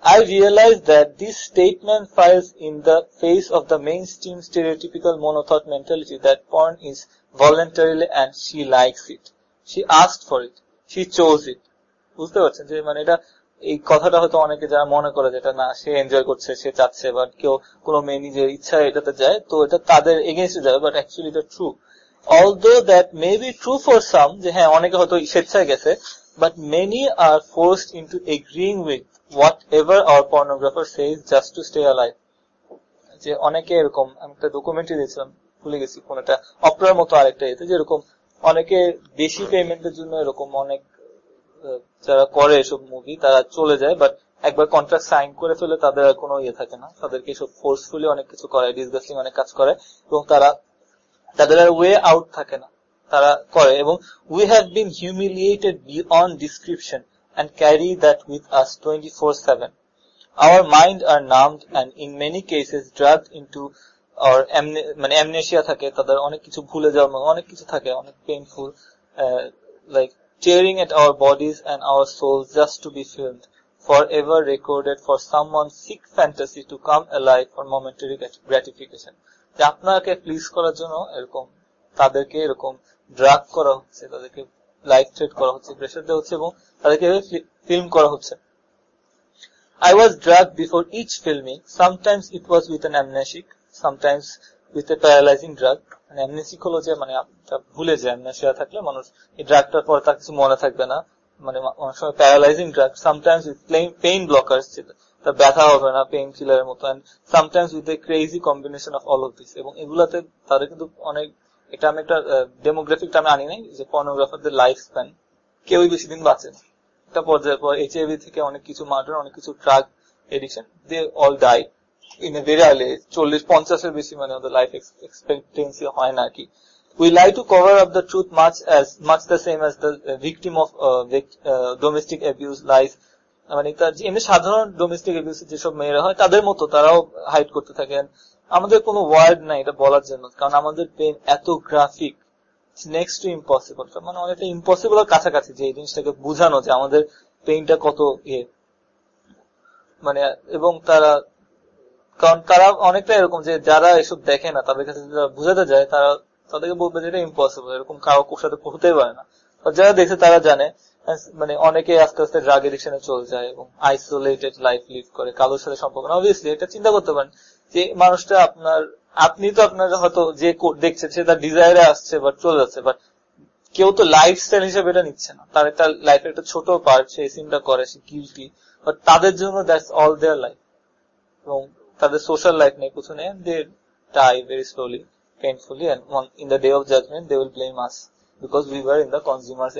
I realize that this statement flies in the face of the mainstream stereotypical monothought mentality that porn is voluntarily and she likes it. She asked for it. She chose it. বুঝতে পারছেন যে মানে এটা এই কথাটা হয়তো অনেকে যারা মনে করে যেটা না সে এনজয় করছে সে চাচ্ছে বা কেউ কোনো মেয়ে নিজের ইচ্ছা এটাতে যায় তো এটা তাদের এগেনস্টে যাবে বাট অ্যাকচুয়ালি এটা true although that may be true for some যে হ্যাঁ অনেকে হয়তো স্বেচ্ছায় গেছে many are forced into agreeing with whatever our pornographer says just to stay alive যে অনেকে এরকম, আমি একটা ডকুমেন্টারি দিয়েছিলাম ভুলে গেছি কোন একটা, অপরার মতো আরেকটা এতে যেরকম অনেকে বেশি পেমেন্টের জন্য এরকম অনেক যারা করে এসব মুভি তারা চলে যায় বাট একবার কন্ট্রাক্ট সাইন করে ফেলে তাদের আর কোনো ইয়ে থাকে না। তাদেরকে সব ফোর্সফুলি অনেক কিছু করে ডিসগাস্টিং অনেক কাজ করে এবং তারা, তাদের আর ওয়ে আউট থাকে না। তারা করে এবং we have been humiliated beyond description and carry that with us twenty four seven our mind are numbed and in many cases drug into আর মানে অ্যামনেশিয়া থাকে, তাদের অনেক কিছু ভুলে যাওয়ার অনেক কিছু থাকে, অনেক painful like tearing at our bodies and our souls just to be filmed. forever recorded for someone's sick fantasy to come alive for momentary gratification যে আপনাকে প্লিজ করার জন্য এরকম, তাদেরকে এরকম ড্রাগ করা হচ্ছে তাদেরকে লাইফ থ্রেট করা হচ্ছে প্রেশার দেওয়া হচ্ছে এবং তাদেরকে ফিল্ম করা হচ্ছে। I was drugged before each filming. It was with an amnesic, sometimes with a paralyzing drug. মানে অ্যামনেসিক হলো যে মানে ভুলে যায় অ্যামনেসিয়া থাকলে মানুষ এই ড্রাগটার পর তার কিছু মনে থাকবে না। মানে অনেক সময় paralysing drug sometimes with pain blockers তার ব্যথা হবে না পেইন কিলারের মতো। Sometimes with a crazy combination of all of this এবং এগুলাতে তাদের কিন্তু অনেক এটা আমি একটা ডেমোগ্রাফিক আমি আনি নাই যে পর্নোগ্রাফারদের লাইফ স্প্যান কেউই বেশি দিন বাঁচে না। একটা পর্যায়ের পর এইচআইভি থেকে অনেক কিছু মার্ডার অনেক কিছু drug addiction they all die in a very early চল্লিশ পঞ্চাশের বেশি মানে ওদের লাইফ এক্সপেক্টেন্সি হয় না কি। We lie to cover up the truth much as much the same as uh, vic- uh, domestic abuse lies. মানে তার এমনি সাধারণ ডোমেস্টিক অ্যাবিউস যেসব মেয়েরা হয় তাদের মতো তারাও হাইড করতে থাকেন। আমাদের কোনো ওয়ার্ড নাই, এটা বলার জন্য। কারণ আমাদের পেন এত গ্রাফিক নেক্সট টু ইম্পসিবল মানে অনেকটা ইম্পসিবল কাছাকাছি যে এই জিনিসটাকে বুঝানো, যে আমাদের পেইনটা কত ইয়ে। মানে এবং তারা, কারণ তারা অনেকটা এরকম যে যারা এসব দেখে না, তাদের কাছে যারা বুঝাতে যায়, তারা তাদেরকে বলবে যে এটা ইম্পসিবল এরকম কারও সাথে হতেই পারে না। যারা দেখে তারা জানে মানে অনেকে আস্তে আস্তে ড্রাগ এডিকশনে চলে যায় এবং আইসোলেটেড লাইফ লিভ করে, কারোর সাথে সম্পর্ক না। অবভিয়াসলি এটা চিন্তা করতে পারেন যে মানুষটা আপনার আপনি তো আপনার হয়তো যে দেখছেন সে তার ডিজায়ারে আসছে বা চলে যাচ্ছে বাট কেউ তো লাইফস্টাইল হিসেবে এটা নিচ্ছে না। তার একটা লাইফের একটা ছোট পার্ট সে সিনটা করে সে গিলটি বাট তাদের জন্য দ্যাটস অল দেয়ার লাইফ এবং তাদের সোশ্যাল লাইফ নেই কিছু নেই they die very slowly painfully and on, in the day of judgment they will blame us because we were in the consumer's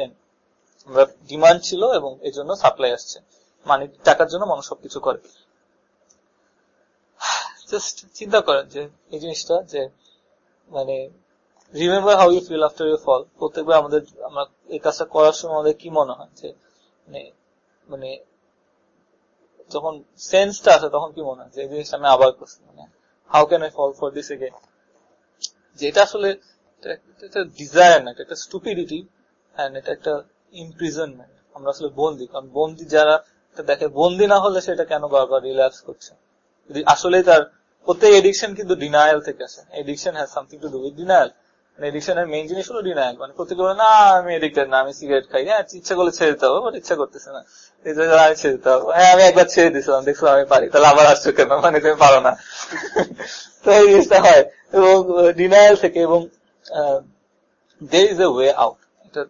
আমরা ডিমান্ড ছিল এবং এই জন্য সাপ্লাই আসছে। মানে টাকার জন্য মানুষ সবকিছু করে। জাস্ট চিন্তা করেন যে, এই জিনিসটা যে মানে remember how you feel after you fall প্রত্যেকবার আমাদের, আমরা এই কাজটা করার সময় আমাদের কি মনে হয়? যে মানে মানে যখন সেন্সটা আসে তখন কি মনে হয়? যে, এই জিনিসটা আমি আবার করছি মানে how can I fall for this again যেটা আসলে একটা ডিজায়ার না একটা স্টুপিডিটি অ্যান্ড এটা একটা ইমপ্রিজনমেন্ট আমরা আসলে বন্দি, কারণ বন্দি যারা দেখে বন্দি না হলে সেটা কেন বারবার রিল্যাক্স করছে? যদি আসলেই তার প্রত্যেক এডিকশন কিন্তু ডিনায়াল থেকে আসে। Addiction has something to do with denial এডিকশনের main জিনিস হলো ডিনায়াল মানে প্রত্যেকে বলে, না, আমি এডিক্টেড না, আমি সিগারেট খাই। হ্যাঁ ইচ্ছা করলে ছেড়ে দিতে হবে বাট ইচ্ছা করতেছে না। আমি ছেড়ে দিতে হবে। হ্যাঁ আমি একবার ছেড়ে দেখছিলাম আমি পারি। তাহলে আবার আসছো কেন? মানে তুমি পারো না। তো এই জিনিসটা হয়। এবং ডিনায়াল থেকে এবং there is a way out এটা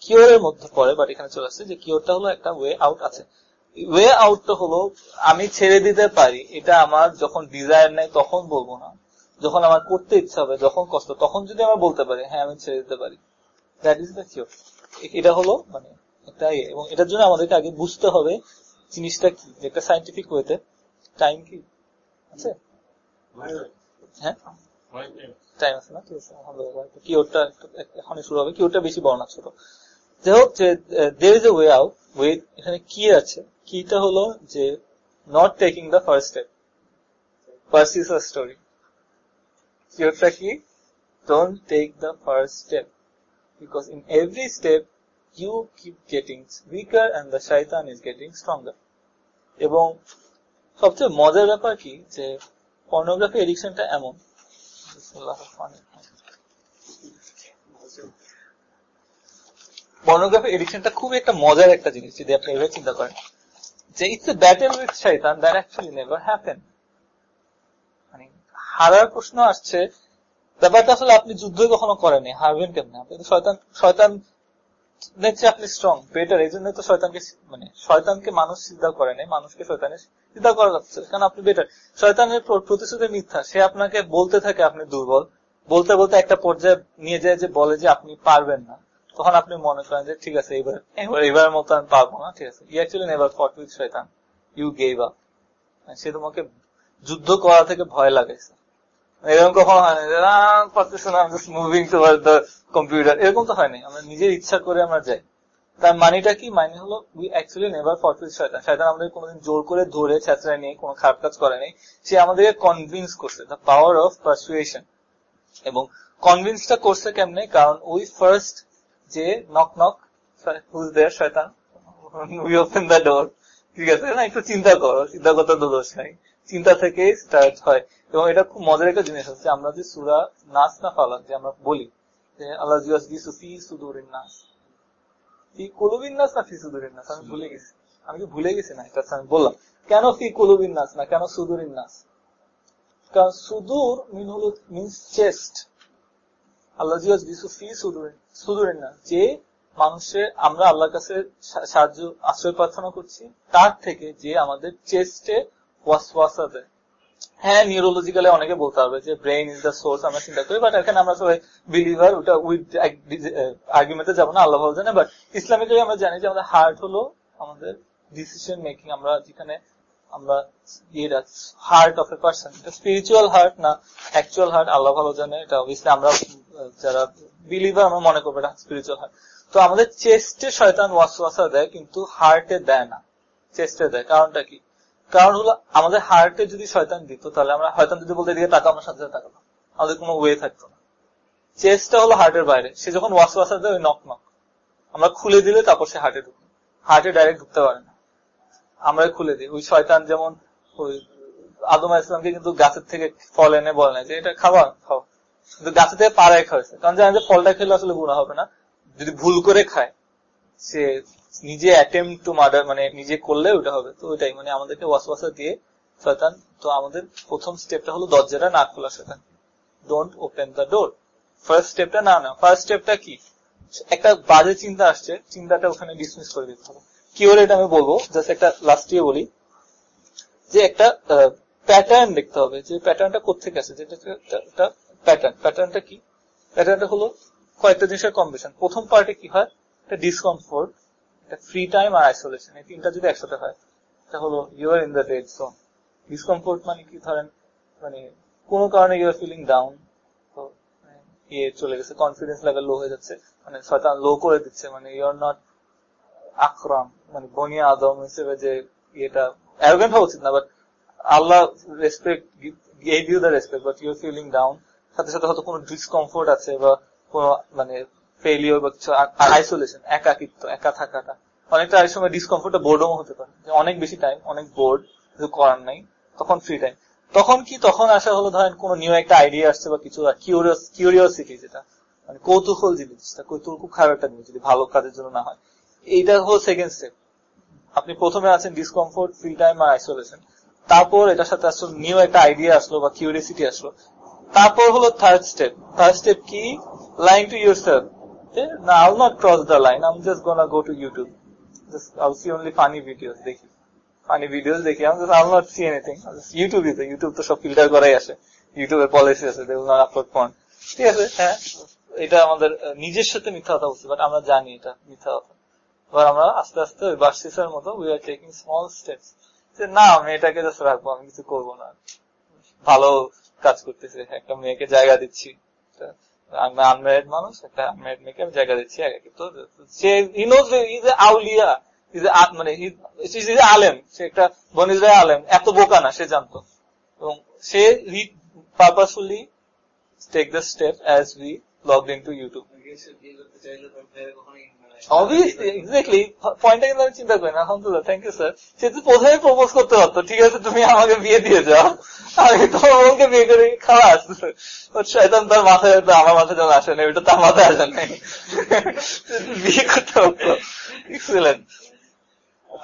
কিওরের মধ্যে পড়ে বাট এখানে চলে আসছে যে কিওরটা হলো একটা ওয়ে আউট আছে। ওয়ে আউটটা হলো আমি ছেড়ে দিতে পারি এটা আমার যখন ডিজায়ার নেই তখন বলব না। যখন আমার করতে ইচ্ছা হবে যখন কষ্ট তখন যদি আমরা বলতে পারি হ্যাঁ আমি ছেড়ে দিতে পারি। দ্যাট ইজ দ্য কিওর এটা হলো মানে একটা ইয়ে। এবং এটার জন্য আমাদেরকে আগে বুঝতে হবে জিনিসটা কি একটা সাইন্টিফিক ওয়েতে টাইম কি আছে? হ্যাঁ? টাইম আছে না? ঠিক আছে কিওরটা এখনই শুরু হবে। কিওরটা বেশি বর্ণা ছোট। যাই হোক যে there is a way out way এখানে কি আছে। কিটা হলো যে not taking the first step a story কিওরটা কি? Don't take the first step because in every step you keep getting weaker and the শৈতান ইজ গেটিং স্ট্রঙ্গার এবং সবচেয়ে মজার ব্যাপার কি? যে পর্নোগ্রাফি এডিকশনটা এমন। পর্নোগ্রাফি এডিকশনটা খুব একটা মজার একটা জিনিস, যদি আপনি এভাবে চিন্তা করেন। যে ইটস এ ব্যাটেল উইথ শৈতান দ্যাট অ্যাকচুয়ালি নেভার হ্যাপেন মানে হারার প্রশ্ন আসছে, ব্যাপারটা আসলে আপনি যুদ্ধই কখনো করেনি হারবেন কেমনে? আপনি শয়তান শয়তান চেয়ে আপনি স্ট্রং বেটার এই জন্য তো শয়তানকে মানে শয়তানকে মানুষ সিদ্ধা করে নেই, মানুষকে শয়তানের সিদ্ধা করা যাচ্ছে, কারণ আপনি বেটার শয়তানের প্রতিশ্রুতি মিথ্যা, সে আপনাকে বলতে থাকে আপনি দুর্বল, বলতে বলতে একটা পর্যায়ে নিয়ে যায় যে বলে যে আপনি পারবেন না। তখন আপনি মনে করেন যে, ঠিক আছে, এবার এবার এবার মতো আমি পারব না, ঠিক আছে। You actually never you gave সে তোমাকে যুদ্ধ করা থেকে ভয় লাগাইছে। এরকম কখনো হয় পারতেছে না just moving toward the computer এরকম তো হয়নি আমরা নিজের ইচ্ছা করে আমরা যাই। তার মানিটা কি? মানে হলো আমাদের কোনোদিন জোর করে ধরে, ছেঁচড়ায় নিয়ে, কোনো খারাপ কাজ করে নেই। সে আমাদেরকে কনভিন্স করছে দ্য পাওয়ার অফ পারসুয়েশন এবং কনভিন্সটা করছে কেমনে? কারণ ওই ফার্স্ট যে নক নক হুজ দেয়ার শয়তান? উই ওপেন দ্য ডোর ঠিক আছে? না, একটু চিন্তা করো। চিন্তা করতে তো দোষ নাই। চিন্তা থেকে স্টার্ট হয়। এবং এটা খুব মজার একটা জিনিস হচ্ছে, আমরা যে সুরা নাচ না ফালাক যে আমরা বলি, যে আল্লাহ জিয়াস দিসু ফি সুদুরিন নাস? ফি কুলুবিন নাস না ফি সুদুরিন নাস? আমি ভুলে গেছি। আমি কি ভুলে গেছি? না, এটা আমি বললাম। কেন ফি কুলুবিন নাস না? কেন সুদুরিন নাস? কারণ সুদূর মিন হলো মিনস চেস্ট আল্লাহ জিয়াস দিসু ফি সুদুরিন সুদুরিন নাস যে মানুষের আমরা আল্লাহর কাছে সাহায্য, আশ্রয় প্রার্থনা করছি, তার থেকে যে আমাদের চেস্টে ওয়াসওয়াসা দেয়। হ্যাঁ নিউরোলজিক্যালি অনেকে বলতে হবে যে ব্রেইন ইজ দ্য সোর্স আমরা চিন্তা করি বাট এখানে আমরা সবাই বিলিভার ওটা উইথ আর্গুমেন্টে যাব না, আল্লাহ ভালো জানে বাট ইসলামিক আমরা জানি যে আমাদের হার্ট হলো আমাদের ডিসিশন মেকিং আমরা যেখানে আমরা ইয়েটা হার্ট অফ এ পার্সন এটা স্পিরিচুয়াল হার্ট না অ্যাকচুয়াল হার্ট আল্লাহ ভালো জানে, এটা অবভিয়াসলি আমরা যারা বিলিভার আমরা মনে করব এটা স্পিরিচুয়াল হার্ট তো আমাদের চেস্টে শয়তান ওয়াসওয়াসা দেয়, কিন্তু হার্টে দেয় না। চেস্টে দেয়, কারণটা কি? কারণ হলো, আমাদের হার্টে যদি শয়তান দিত, তাহলে আমরা শয়তান যদি বলতে দিকে টাকা আমার সাথে সাথে তাকাবো আমাদের কোনো ওয়ে থাকতো না। চেস্টটা হলো হার্টের বাইরে। সে যখন ওয়াসওয়াসা দেয়, ওই নক নক আমরা খুলে দিলে, তারপর সে হার্টে ঢুকবে হার্টে ডাইরেক্ট ঢুকতে পারে না। আমরা খুলে দিই। ওই শয়তান যেমন ওই আদম ইসলামকে কিন্তু গাছের থেকে ফল এনে বলে যে, এটা খাওয়া খাওয়া কিন্তু গাছের থেকে পাড়ায় খাওয়াছে কারণ জানে যে ফলটা খেলে আসলে গুণা হবে না। যদি ভুল করে খায়, সে নিজে অ্যাটেম্প টু মার্ডার মানে নিজে করলে ওটা হবে। তো ওইটাই মানে আমাদেরকে ওয়াসওয়াসা দিয়ে শয়তান, তো আমাদের প্রথম স্টেপটা হলো দরজাটা না খোলা শয়তান don't open the door first স্টেপটা না না ফার্স্ট স্টেপটা কি? একটা বাজে চিন্তা আসছে, চিন্তাটা ওখানে ডিসমিস করে দিতে হবে। কি ওর এটা আমি বলব? জাস্ট একটা লাস্ট ইয়ে বলি। যে একটা প্যাটার্ন দেখতে হবে। যে প্যাটার্নটা কোথেকে আসে? যেটা একটা প্যাটার্ন প্যাটার্নটা কি? প্যাটার্নটা হলো কয়েকটা জিনিসের কম্বিনেশন প্রথম পার্টে কি হয়? একটা ডিসকমফোর্ট একটা ফ্রি টাইম আর আইসোলেশন এই তিনটা যদি একসাথে হয়, এটা হলো you're in the red zone discomfort মানে কি? ধরেন মানে কোনো কারণে ইউর ফিলিং ডাউন ইয়ে চলে গেছে কনফিডেন্স লেভেল লো হয়ে যাচ্ছে। মানে শয়তান লো করে দিচ্ছে। মানে ইউর নট আকরাম মানে বনিয়া আদম হিসেবে যে ইয়েটা অ্যারোগেন্ট হওয়া উচিত না but Allah respect gave you the respect but your feeling down সাথে সাথে হয়তো কোনো ডিসকমফোর্ট আছে বা কোনো মানে ফেলিওর বা কিছু আইসোলেশন একাকিত্ব, একা থাকাটা। অনেকটা এই সময় ডিসকমফোর্ট বোর্ডও হতে পারে। অনেক বেশি টাইম অনেক বোর্ড কিছু করার নাই, তখন ফ্রি টাইম তখন কি, তখন আসা হলো, ধরেন, কোন নিউ একটা আইডিয়া আসছে বা কিছু কিউরিয়াসিটি যেটা মানে কৌতূহল জিনিসটা, কৌতূহল খুব খারাপ একটা জিনিস, যদি ভালো কাজের জন্য না হয়। এইটা হলো সেকেন্ড স্টেপ আপনি প্রথমে আছেন ডিসকমফোর্ট ফ্রি টাইম আর আইসোলেশন তারপর এটার সাথে আসলো নিউ একটা আইডিয়া আসলো বা কিউরিয়াসিটি আসলো। তারপর হলো থার্ড স্টেপ থার্ড স্টেপ কি? লাইন টু ইউর সেলফ না not cross the line just go to YouTube see only funny দেখি। ফানি দেখি। আমি just I not see anything YouTube YouTube তো সব ফিল্টার করাই আসে। ইউটিউবের পলিসি আছে they will not upload porn ঠিক আছে? হ্যাঁ? এটা আমাদের নিজের সাথে মিথ্যা কথা বলছি বাট আমরা জানি এটা মিথ্যা কথা। এবার আমরা আস্তে আস্তে ওই মতো we are taking small steps যে না, আমি এটাকে জাস্ট রাখব, আমি কিছু করব না। ভালো কাজ করতেছে, একটা মেয়েকে জায়গা দিচ্ছি। আনম্যারিড মানুষ, একটা আনম্যারিড মেয়েকে আমি জায়গা দিচ্ছি সে ইনোজ ইজ এ আউলিয়া মানে আলেম সে একটা বনিজরায় আলেম এত বোকা না, সে জানতো। এবং সে purposefully take the step as we logged in to YouTube কিন্তু আমি চিন্তা করি না থ্যাংক ইউ স্যার সে তো প্রথমে করতে ঠিক আছে, তুমি আমাকে বিয়ে দিয়ে যাও। আমি তার মাথায় আমার আসে না আসে নাই। বিয়ে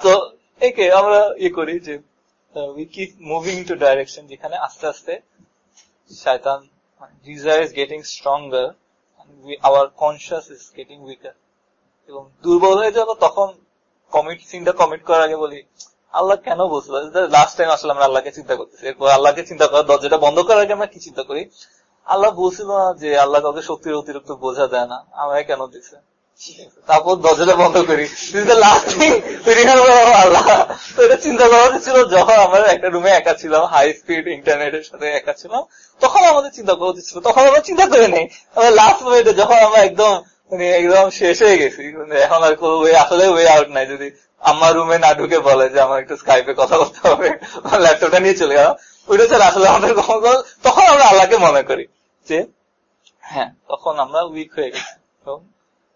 তো একে আমরা ইয়ে করি যে উই মুভিং টু ডাইরেকশন যেখানে আস্তে আস্তে শয়তান desire is getting stronger our conscious is getting weaker এবং দুর্বল হয়ে যাব তখন কমিট সিনটা কমিট করার আগে বলি, আল্লাহ কেন বলছিল? লাস্ট টাইম আসলে আমরা আল্লাহকে চিন্তা করতেছি। এরপর আল্লাহকে চিন্তা করার দরজাটা বন্ধ করার আগে আমরা কি চিন্তা করি? আল্লাহ বলছিল না যে আল্লাহ কাউকে শক্তির অতিরিক্ত বোঝা যায় না। আমায় কেন দিছে তারপর দরজাটা বন্ধ করি। চিন্তা করা ছিল, যখন আমরা একটা রুমে একা ছিলাম হাই স্পিড ইন্টারনেটের সাথে একা ছিলাম, তখন আমাদের চিন্তা করা ছিল। তখন আমরা চিন্তা করে নেই। লাস্ট মোমেন্টে যখন আমরা একদম মানে একদম শেষ হয়ে গেছি মানে এখন আর কোনো ওয়ে আসলে ওয়ে আউট নাই। যদি আমার রুমে না ঢুকে বলে যে আমার একটু স্কাইপে কথা বলতে হবে ল্যাপটপটা নিয়ে চলে গেল ওইটা ছাড়া আসলে আমাদের তখন আমরা আল্লাহকে মনে করি যে হ্যাঁ তখন আমরা উইক হয়ে গেছি।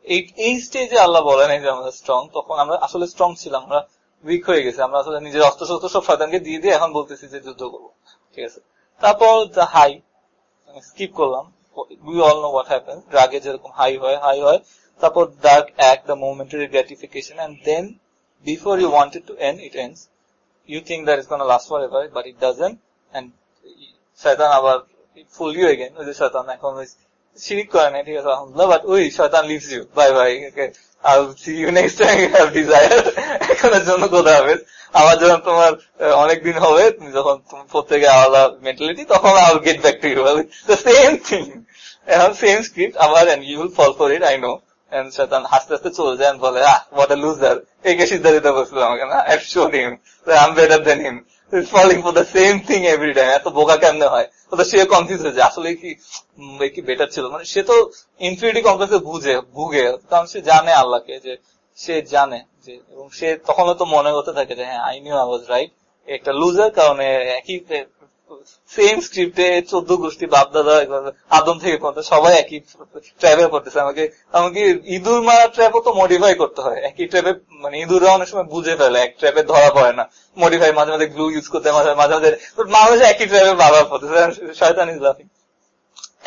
এই এই স্টেজে আল্লাহ বলে নাই যে আমরা স্ট্রং তখন আমরা আসলে স্ট্রং ছিলাম আমরা উইক হয়ে গেছে আমরা আসলে নিজের অস্ত্র শস্ত্র সব শয়তানকে দিয়ে দিয়ে এখন বলতেছি যে যুদ্ধ করব। ঠিক আছে? তারপর হাই স্কিপ করলাম। We all know what happen ড্রাগে যেরকম হাই হয় হাই হয়। তারপর dark act the momentary gratification and then before you wanted to end it ends you think that it's going to last forever, but it doesn't. And শয়তান আবার ফুল you again ওই যে শয়তান এখন শিরিক করে না ঠিক আছে, আলহামদুলিল্লাহ বাট ওই শয়তান leaves you bye bye next desire জন্য হবে আবার যখন তোমার অনেক দিন হবে, তুমি যখন প্রত্যেকে আলাদা মেন্টালিটি তখন I get back to same thing এখন সেম স্ক্রিপ্ট আবার and you will fall for it I know and হাসতে হাসতে চলে যায় বলে, আহ লুজার একে সিদ্ধারিত করছিল আমাকে, না? I shown him I am better than him falling for the same thing every time এত বোকা কেমনে হয়? তো সে কনফিউজ হয়ে যায়। আসলে কি কি বেটার ছিল? মানে সে তো ইনফিনিটি কমপ্লেক্সে বুঝে, ভুগে, কারণ সে জানে আল্লাহকে যে সে জানে যে, এবং সে তখনও তো মনে হতে থাকে যে হ্যাঁ I knew I was right একটা লুজার কারণে একই সেম স্ক্রিপ্টে চোদ্দ গোষ্ঠী বাপ, দাদা আদম থেকে পর্যন্ত সবাই একই ট্র্যাভেল করতেছে আমাকে আমাকে ইঁদুর মারা ট্র্যাপও তো মডিফাই করতে হয়। একই ট্র্যাপে মানে ইঁদুররা অনেক সময় বুঝে ফেলে, এক ট্র্যাপে ধরা পড়ে না। মডিফাই মাঝে মাঝে গ্লু ইউজ করতে মাঝে মাঝে মাঝে মানুষ একই ট্র্যাপে বাবার পড়তেছে। শয়তান ইজ লাফিং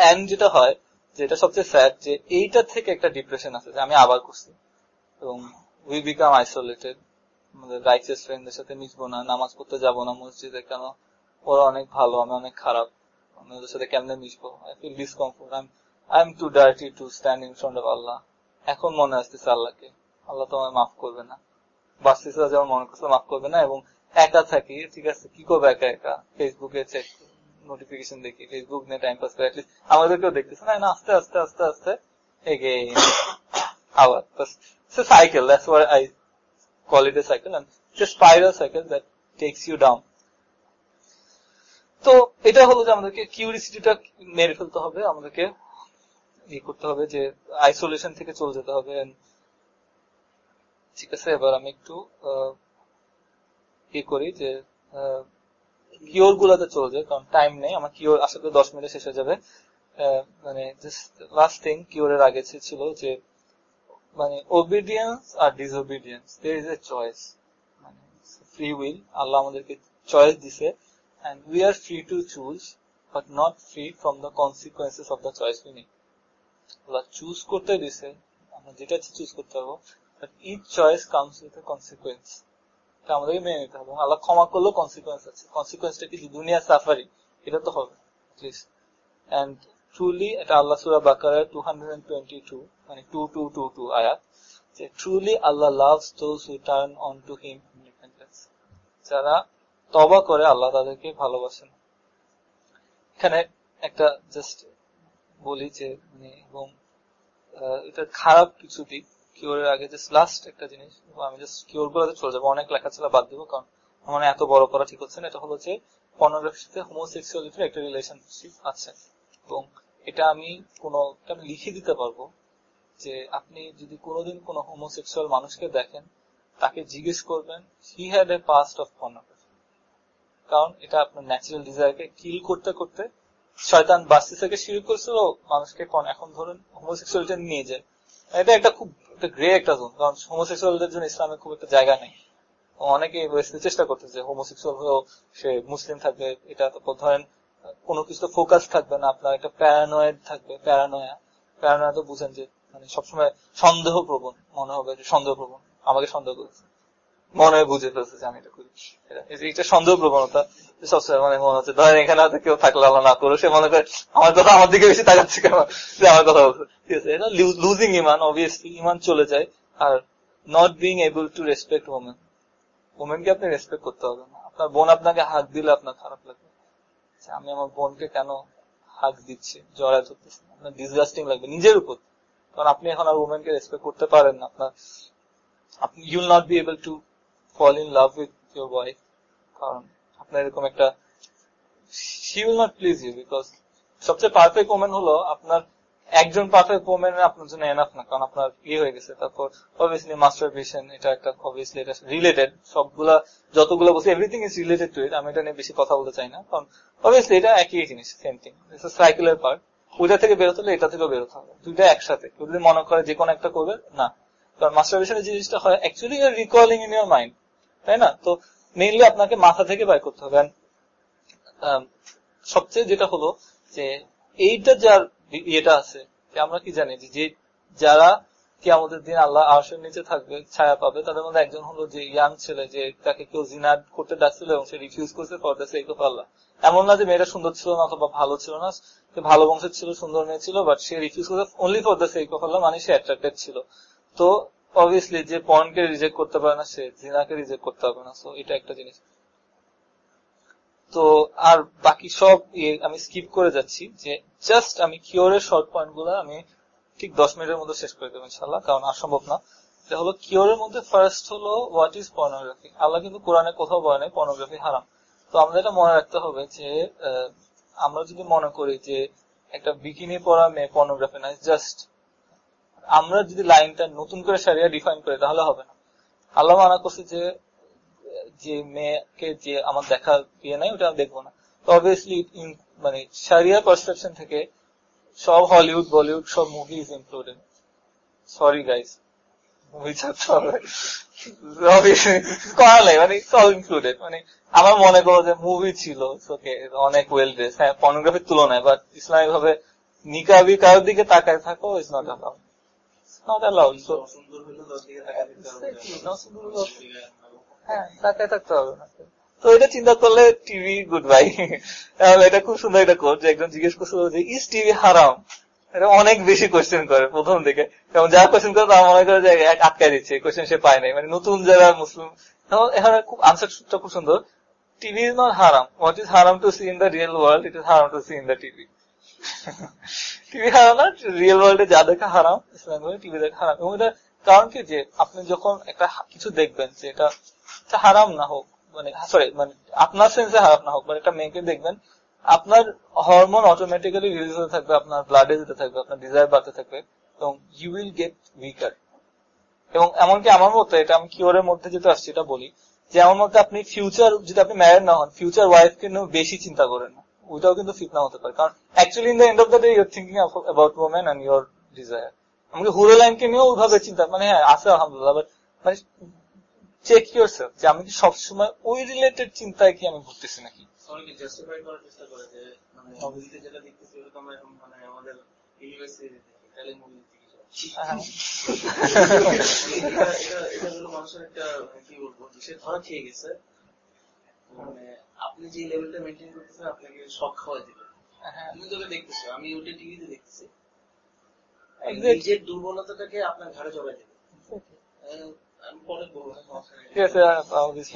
অ্যান্ড যেটা হয়, যেটা সবচেয়ে স্যাড যে এইটার থেকে একটা ডিপ্রেশন আছে যে আমি আবার করছি। এবং উই বিকাম আইসোলেটেড আমাদের রাইচার্স ফ্রেন্ডদের সাথে মিশবো না, নামাজ পড়তে যাব না, মসজিদে কেন? ওরা অনেক ভালো, আমি অনেক খারাপ। আমি ওদের সাথে কেমনে মিশবো? I feel discomfort I I am too dirty to stand in front of Allah এখন মনে আসতেছে আল্লাহকে। আল্লাহ তো আমায় মাফ করবে না। বাস্তিসরা যেমন মনে করছে, মাফ করবে না এবং একা থাকি, ঠিক আছে, কি করব একা একা? ফেসবুকে চেক নোটিফিকেশন দেখি ফেসবুক নিয়ে টাইম পাস করে আমাদেরকেও দেখতেছে। না আস্তে আস্তে আস্তে আস্তে এগেইন আবার cycle that's where I a cycle, and it's a spiral cycle that takes you down তো এটা হলো যে আমাদেরকে কিউরিসিটিটা মেরে ফেলতে হবে, আমাদেরকে ই করতে হবে যে আইসোলেশন থেকে চলে যেতে হবে ঠিক আছে, এবার আমি একটু ই করি যে কিওর গুলাতে চলে যায়, কারণ টাইম নেই, আমার কিওর আশা করি দশ মিনিটে শেষ হয়ে যাবে। মানে লাস্ট থিং কিওরের আগে ছিল যে মানে ওবিডিয়েন্স আর disobedience there is a choice মানে ফ্রি উইল আল্লাহ আমাদেরকে চয়েস দিছে। And we are free to choose, but not free from the consequences of the choice we make. Allah choose করতে দিছে আমরা যেটা চুজ করতে পারব but each choice comes with a consequence এটা আমাদেরকে মেনে নিতে হবে আল্লাহ ক্ষমা করলেও কনসিকুয়েন্স আছে কনসিকুয়েন্সটা কি দুনিয়া সাফারি এটা তো হবে প্লিজ অ্যান্ড ট্রুলি এটা আল্লাহ সুরা বাকারা two hundred and twenty two মানে টু টু টু টু আয়াত যে truly Allah loves those who turn on to him যারা তবা করে আল্লাহ তাদেরকে ভালোবাসেন। এখানে একটা জাস্ট বলি যে মানে এবং এটা খারাপ কিছু দিক। কিওরের আগে জাস্ট লাস্ট একটা জিনিস আমি জাস্ট কিওর গুলোতে চলে যাব। অনেক লেখা ছিল, বাদ দিব, কারণ আমার এত বড় করা ঠিক হচ্ছে না। এটা হলো যে পর্নোগ্রাফির সাথে হোমোসেক্সুয়ালিটির একটা রিলেশনশিপ আছে। এবং এটা আমি কোন আমি লিখে দিতে পারব যে, আপনি যদি কোনোদিন কোন হোমোসেক্সুয়াল মানুষকে দেখেন, তাকে জিজ্ঞেস করবেন he had a past of pornography কারণ এটা আপনার ন্যাচারাল ডিজায়ারকে কিল করতে করতে শয়তান বাস্তি থেকে শুরু করেছিল মানুষকে এখন ধরুন হোমোসেক্সুয়ালিটি নিয়ে যায়। এটা একটা খুব একটা গ্রে একটা জোন কারণ হোমোসেক্সুয়ালদের জন্য ইসলামে খুব একটা জায়গা নেই। অনেকে চেষ্টা করতেছে হোমোসেক্সুয়াল হয়েও সে মুসলিম থাকবে, এটা তো ধরেন কোনো কিছু ফোকাস থাকবে না, আপনার একটা প্যারানয়েড থাকবে প্যারানয়া প্যারানয়া তো বুঝেন যে মানে সবসময় সন্দেহ প্রবণ মনে হবে যে সন্দেহ প্রবণ আমাকে সন্দেহ করেছে। মনে বুঝে ফেলছে যে আমি এটা করি। এটা সন্দেহ প্রবণতা। সবসময় মানে মনে হচ্ছে, ধরেন এখানে হয়তো কেউ থাকলে আল্লাহ না করো সে মনে করে, আমার কথা আমার দিকে বেশি তাকাচ্ছে কেন? যে আমার কথা বলছে। ঠিক আছে, এটা লুজিং ইমান অবভিয়াসলি ইমান চলে যায়। আর not being able to respect women ওমেনকে আপনি রেসপেক্ট করতে হবে না। আপনার বোন আপনাকে হাত দিলে আপনার খারাপ লাগবে। আমি আমার বোনকে কেন হাত দিচ্ছি? জড়ায় ধরতেছি আপনার ডিসগাস্টিং লাগবে নিজের উপর। কারণ আপনি এখন আর ওমেনকে রেসপেক্ট করতে পারেন না। আপনার আপনি you'll not be able to fall in love with your wife কারণ আপনার এরকম একটা she will not please you because সবচেয়ে পারফেক্ট ওমেন হলো আপনার, একজন পারফেক্ট ওমেন আপনার জন্য এনাফ না, কারণ আপনার ইয়ে হয়ে গেছে। তারপর অবভিয়াসলি মাস্টার ভিশন এটা একটা অবভিয়াসলি এটা রিলেটেড সবগুলা, যতগুলো বলছি everything is related to it আমি এটা নিয়ে বেশি কথা বলতে চাই না, কারণ অবভিয়াসলি এটা একই জিনিস সেম থিং সাইকেলের পার্ট ওইটা থেকে বেরোতে হলে এটা থেকেও বেরোতে হবে, দুইটা একসাথে যদি মনে করে যে কোনো একটা করবে, না, কারণ মাস্টার ভিশনের জিনিসটা হয় actually recalling in your mind তাই না? তো মেইনলি আপনাকে মাথা থেকে বাই করতে হবে। And, সবচেয়ে যেটা হলো যে এইটা যার ইয়েটা আছে আমরা কি জানি যে যারা কি আমাদের দিন আল্লাহ আরশের নিচে থাকবে ছায়া পাবে তাদের মধ্যে একজন হলো যে ইয়াং ছেলে যে তাকে কেউ জিনা করতে ডাকছিল এবং সে রিফিউজ করছে দ্য সেক অফ আল্লাহ। এমন না যে মেয়েটা সুন্দর ছিল না অথবা ভালো ছিল না সে ভালো বংশের ছিল সুন্দর মেয়ে ছিল বাট সে রিফিউজ করছে only for the of Allah মানে সে অ্যাট্রাক্টেড ছিল। তো অবভিয়াসলি যে পর্নকে রিজেক্ট করতে পারে না, সে জিনাকে রিজেক্ট করতে হবে না সো এটা একটা জিনিস। তো আর বাকি সব আমি স্কিপ করে যাচ্ছি, যে জাস্ট আমি কিওরের শর্ট পয়েন্টগুলো আমি ঠিক দশ মিনিটের মধ্যে শেষ করে দেবো ইনশাল্লাহ কারণ আর না। এটা হলো কিওরের মধ্যে ফার্স্ট হলো হোয়াট ইজ পর্নোগ্রাফি আল্লাহ কিন্তু কোরআনে কোথাও বলে নাই পর্নোগ্রাফি হারাম। তো আমাদের এটা মনে রাখতে হবে যে আমরা যদি মনে করি যে একটা বিকিনি পরা মেয়ে পর্নোগ্রাফি না জাস্ট আমরা যদি লাইনটা নতুন করে সারিয়া ডিফাইন করি, তাহলে হবে না। আল্লাহ মানা করছে যে যে মেয়েকে যে আমার দেখা ইয়ে নাই, ওটা আমি দেখব না। তো অবভিয়াসলি মানে সারিয়া পারসেপশন থেকে সব হলিউড বলিউড সব movie is included sorry guys movie ছাড়তে হবে। মানে সব ইনক্লুডেড মানে আমার মনে করো যে মুভি ছিল ওকে অনেক ওয়েল ড্রেস হ্যাঁ পর্নোগ্রাফির তুলনায় বাট ইসলামিক ভাবে নিকাবি কারোর দিকে তাকায় থাকো is not allowed not allowed so. হ্যাঁ তাকায় থাকতে হবে না। তো এটা চিন্তা করলে টিভি গুড বাই এটা খুব সুন্দর একটা কোর্স একজন জিজ্ঞেস করছিল যে ইস টিভি হারাম? এটা অনেক বেশি কোয়েশ্চেন করে প্রথম দিকে। এবং যা কোয়েশ্চেন করে তারা মনে করে যে আটকায় দিচ্ছে কোয়েশ্চেন সে পায় নাই। মানে নতুন যারা মুসলিম এখানে খুব আনসারটা খুব সুন্দর। TV is not haram. What is haram to see in the real world it is haram to see in the TV TV haram না রিয়েল ওয়ার্ল্ডে যা দেখা হারাম ইসলাম টিভি দেখা হারাম। এবং এটা কারণ কি যে আপনি যখন একটা কিছু দেখবেন যে এটা হারাম না হোক মানে সরি মানে আপনার সেন্সে হারাম না হোক মানে একটা মেয়েকে দেখবেন, আপনার হরমোন অটোমেটিক্যালি রিলিজ হতে থাকবে, আপনার ব্লাডে যেতে থাকবে, আপনার ডিজায়ার বাড়তে থাকবে, এবং ইউ উইল গেট উইকার এবং এমনকি আমার মতে, এটা আমি কিওরের মধ্যে যেটা আসছি, এটা বলি যে আমার মতে আপনি ফিউচার যদি আপনি ম্যারেড না হন ফিউচার ওয়াইফ কে নিয়েও বেশি চিন্তা করেন না। ওইটাও কিন্তু ফিতনা হতে পারে। কারণ actually in the end of the day your thinking about women and your desire আমাকে হুরো লাইনকে নিয়েও ওইভাবে চিন্তা মানে হ্যাঁ আছে আলহামদুলিল্লাহ বাট মানে চেক ইউর সেলফ যে আমি কি সবসময় ওই রিলেটেড চিন্তায় কি আমি ভুগতেছি নাকি? মানে মানে হ্যাঁ। মানুষের একটা মানে কি বলব সে ধরা খেয়ে গেছে। মানে আপনি যে লেভেলটা মেনটেন করতেছেন আপনাকে শখ খাওয়াই দিবে। হ্যাঁ। তুমি তোকে দেখতেছো আমি ওটা টিভিতে দেখতেছি. নিজের দুর্বলতাটাকে আপনার ঘাড়ে জড়াই দেবে। আমি হ্যাঁ। ঠিক আছে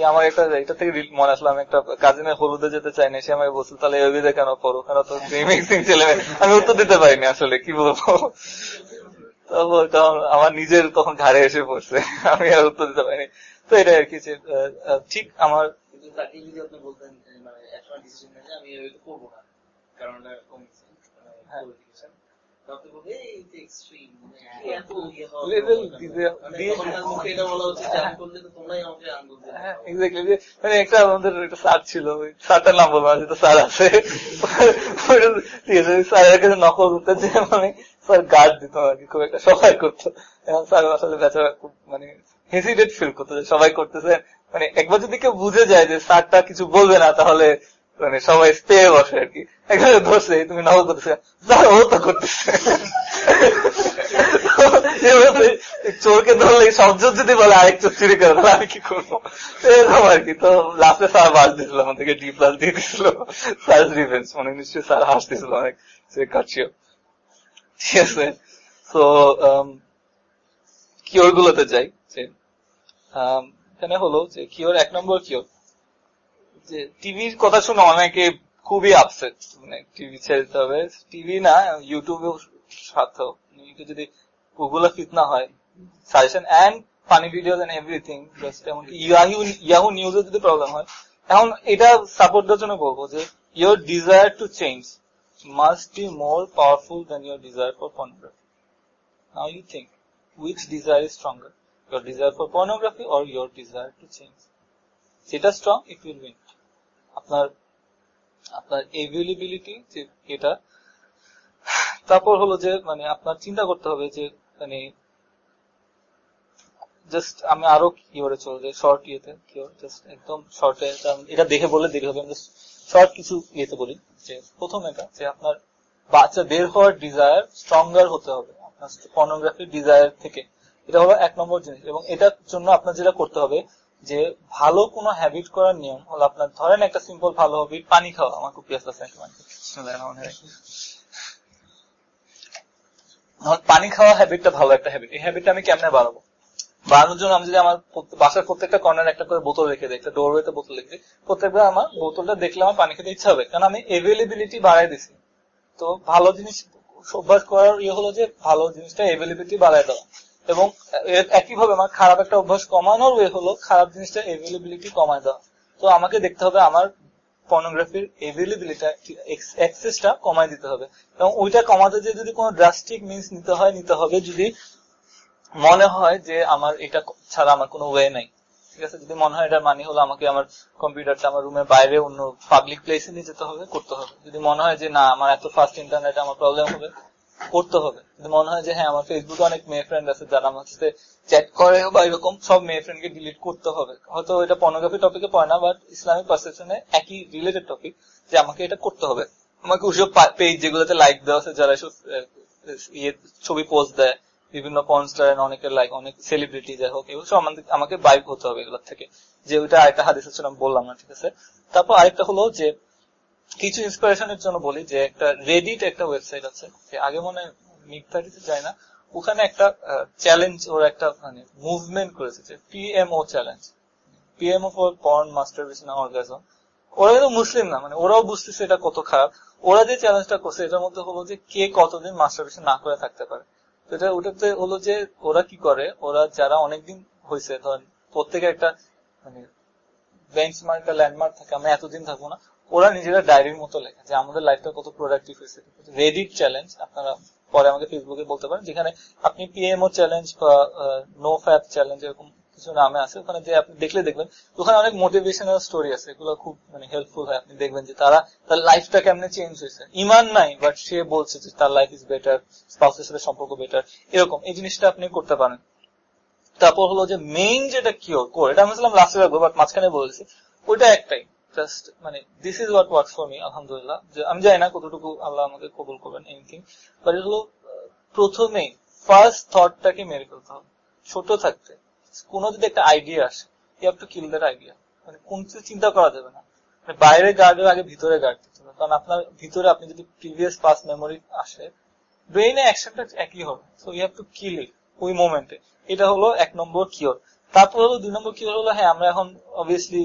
আমার একটা এটা থেকে মনে আসলো আমি একটা কাজিনের হলুদে যেতে চাই না সে আমাকে বলছিল তাহলে এবিতে কেন পড়ো কেন তো মিক্সিং ছেলে আমি উত্তর দিতে পারিনি আসলে কি বলব? তারপর কারণ আমার নিজের তখন ঘাড়ে এসে পড়ছে আমি আর উত্তর দিতে পারিনি। তো এটা আর কি ঠিক আমার তাকে যদি আপনি বলতেন মানে একটা ডিসিশন নেন আমি এটা করব না। কারণ এটা মানে একটা আমাদের একটা স্যার ছিল স্যারটার নাম বলব না স্যার আছে। ঠিক আছে স্যারের কাছে নকল করতে যে মানে স্যার গার্ড দিত আর কি খুব একটা সবাই করতো। এখন স্যার আসলে বেচারা খুব মানে হেসিডেট ফিল করতো যে সবাই করতেছে। মানে একবার যদি কেউ বুঝে যায় যে স্যারটা কিছু বলবে না তাহলে মানে সবাই স্পে বসে আর কি। এখানে ধরছে তুমি নকল করতেছে স্যার ও তো করতেছে। চোরকে ধরলে সব চোর যদি বলে আরেক চোর চুরি করে তাহলে আমি কি করব? এরকম আর কি। তো লাস্টে স্যার বাস দিয়েছিল আমাদেরকে ডি প্লাস দিয়ে দিছিল স্যার রিভেন্স মানে নিশ্চয়ই স্যার হাস দিয়েছিল অনেক। সে কাটছিও ঠিক আছে। তো কিওর গুলোতে যাই? যে um, এখানে হলো যে কিওর এক নম্বর কিওর। যে টিভির কথা শুনে অনেকে খুবই আপসেট মানে টিভি ছেড়ে দিতে হবে। টিভি না ইউটিউবে যদি ওগুলো ফিতনা হয় suggestion and funny videos and everything just এমনকি ইয়াহু ইয়াহু নিউজে যদি প্রবলেম হয় এখন এটা সাপোর্ট দেওয়ার জন্য বলব যে your desire to change must be more powerful then your desire for pornography. Now you think, which desire is stronger? Your desire for pornography or your desire to change? যেটা strong it will win আপনার আপনার availability যে এটা, তারপর হলো যে মানে আপনার চিন্তা করতে হবে যে মানে জাস্ট আমি আরও কি করে চলে যাই শর্ট ইয়েতে কি জাস্ট একদম শর্টে এটা দেখে বললে দেরি হবে, আমি শর্ট কিছু ইয়েতে বলি, যে প্রথম এটা, যে আপনার বাচ্চা বের হওয়ার ডিজায়ার স্ট্রঙ্গার হতে হবে, আপনার পর্নোগ্রাফির ডিজায়ার থেকে এটা হলো এক নম্বর জিনিস। এবং এটার জন্য আপনার যেটা করতে হবে, যে ভালো কোনো হ্যাবিট করার নিয়ম হলো আপনার ধরেন একটা সিম্পল ভালো হ্যাবিট পানি খাওয়া। আমার খুব পিয়াস আছে পানি খাওয়া। হ্যাবিটটা ভালো একটা হ্যাবিট এই হ্যাবিটটা আমি কেমনে বাড়াবো বাড়ানোর জন্য আমি যদি আমার বাসার প্রত্যেকটা কর্নার একটা করে বোতল রেখে দিই, একটা ডোরওয়েতে বোতল রেখে প্রত্যেকবার আমার বোতলটা দেখলে আমার পানি খেতে ইচ্ছা হবে। কারণ আমি এভেলেবিলিটি বাড়াই দিছি। তো ভালো জিনিস অভ্যাস করার ইয়ে হলো যে ভালো জিনিসটা এভেলেবিলিটি বাড়াই দেওয়া। এবং একইভাবে আমার খারাপ একটা অভ্যাস কমানোর ওয়ে হলো খারাপ জিনিসটা এভেলেবিলিটি কমায় দেওয়া। তো আমাকে দেখতে হবে আমার পর্নোগ্রাফির এভেলেবিলিটি অ্যাক্সেসটা কমায় দিতে হবে। এবং ওইটা কমাতে যে যদি কোনো ড্রাস্টিক মিনস নিতে হয়, নিতে হবে যদি মনে হয় যে আমার এটা ছাড়া আমার কোনো ওয়ে নাই। ঠিক আছে? যদি মনে হয় এটার মানে হলো আমাকে আমার কম্পিউটারটা আমার রুমের বাইরে অন্য পাবলিক প্লেসে নিয়ে যেতে হবে, করতে হবে। যদি মনে হয় যে না, আমার এত ফাস্ট ইন্টারনেট আমার প্রবলেম হবে করতে হবে। মনে হয় যে হ্যাঁ আমার ফেসবুকে অনেক মেয়ে ফ্রেন্ড আছে যারা আমার সাথে চ্যাট করে বা এরকম সব মেয়ে ফ্রেন্ডকে ডিলিট করতে হবে। হয়তো এটা পর্নোগ্রাফি টপিকে পড়ে না বাট ইসলামিক পারসেপশনে একই রিলেটেড টপিক যে আমাকে এটা করতে হবে। আমাকে ওইসব পেজ যেগুলোতে লাইক দেওয়া আছে, যারা এসব ইয়ে ছবি পোস্ট দেয়, বিভিন্ন পনস্টার অনেকের লাইক অনেক সেলিব্রিটি যাই হোক, এগুলো সব আমাকে বাইক হতে হবে এগুলোর থেকে। যে ওইটা আরেকটা হাদিস ছিল বললাম না, ঠিক আছে? তারপর আরেকটা হলো যে কিছু ইন্সপিরেশনের জন্য বলি যে একটা রেডিট একটা ওয়েবসাইট আছে আগে মনে মিথ্যাটিতে যায় না, ওখানে একটা চ্যালেঞ্জ ওর একটা মানে মুভমেন্ট করেছে যে PMO challenge PMO for porn masturbation orgasm ওরা কিন্তু মুসলিম না মানে ওরাও বুঝতেছে এটা কত খারাপ। ওরা যে চ্যালেঞ্জটা করছে, এটার মধ্যে হলো যে কে কতদিন মাস্টারবেশন না করে থাকতে পারে। এটা, ওটাতে হলো যে ওরা কি করে, ওরা যারা অনেকদিন হয়েছে ধরেন প্রত্যেকে একটা মানে বেঞ্চমার্ক ল্যান্ডমার্ক থাকে, আমরা এতদিন থাকব না ওরা নিজেরা ডায়েরির মতো লেখে যে আমাদের লাইফটা কত প্রোডাক্টিভ হয়েছে। রেডিট চ্যালেঞ্জ আপনারা পরে আমাকে ফেসবুকে বলতে পারেন, যেখানে আপনি পিএমও চ্যালেঞ্জ বা নো ফ্যাপ চ্যালেঞ্জ এরকম কিছু নামে আছে। ওখানে যে আপনি দেখলে দেখবেন, ওখানে অনেক মোটিভেশনাল স্টোরি আছে। এগুলো খুব মানে হেল্পফুল হয়। আপনি দেখবেন যে তারা, তার লাইফটা কেমনে চেঞ্জ হয়েছে। ইমান নাই বাট সে বলছে যে তার লাইফ ইজ বেটার স্পাউসের সাথে সম্পর্ক বেটার এরকম। এই জিনিসটা আপনি করতে পারেন। তারপর হলো যে মেইন যেটা কিওর কোর এটা আমি লাস্টে রাখব বাট মাঝখানে বলেছি ওইটা একটাই। জাস্ট মানে this is what works for me আলহামদুলিল্লাহ যে, আমি জানি না কতটুকু আল্লাহ আমাকে কবুল করবেন এনিথিং বাট হলো প্রথমেই ফার্স্ট থটটাকে মেরে ফেলতে হবে। ছোট থাকতে। কোনো যদি একটা আইডিয়া আসে you have to kill that idea মানে কোন কিছু চিন্তা করা যাবে না। মানে বাইরে গার্ডের আগে ভিতরে গার্ড দিতে হবে। কারণ আপনার ভিতরে আপনি যদি প্রিভিয়াস পাস মেমোরি আসে ব্রেইনে অ্যাকশনটা একই হবে। So you have to kill it ওই মোমেন্টে এটা হলো এক নম্বর কিওর তারপর হলো দুই নম্বর কিওর হলো হ্যাঁ আমরা এখন অবভিয়াসলি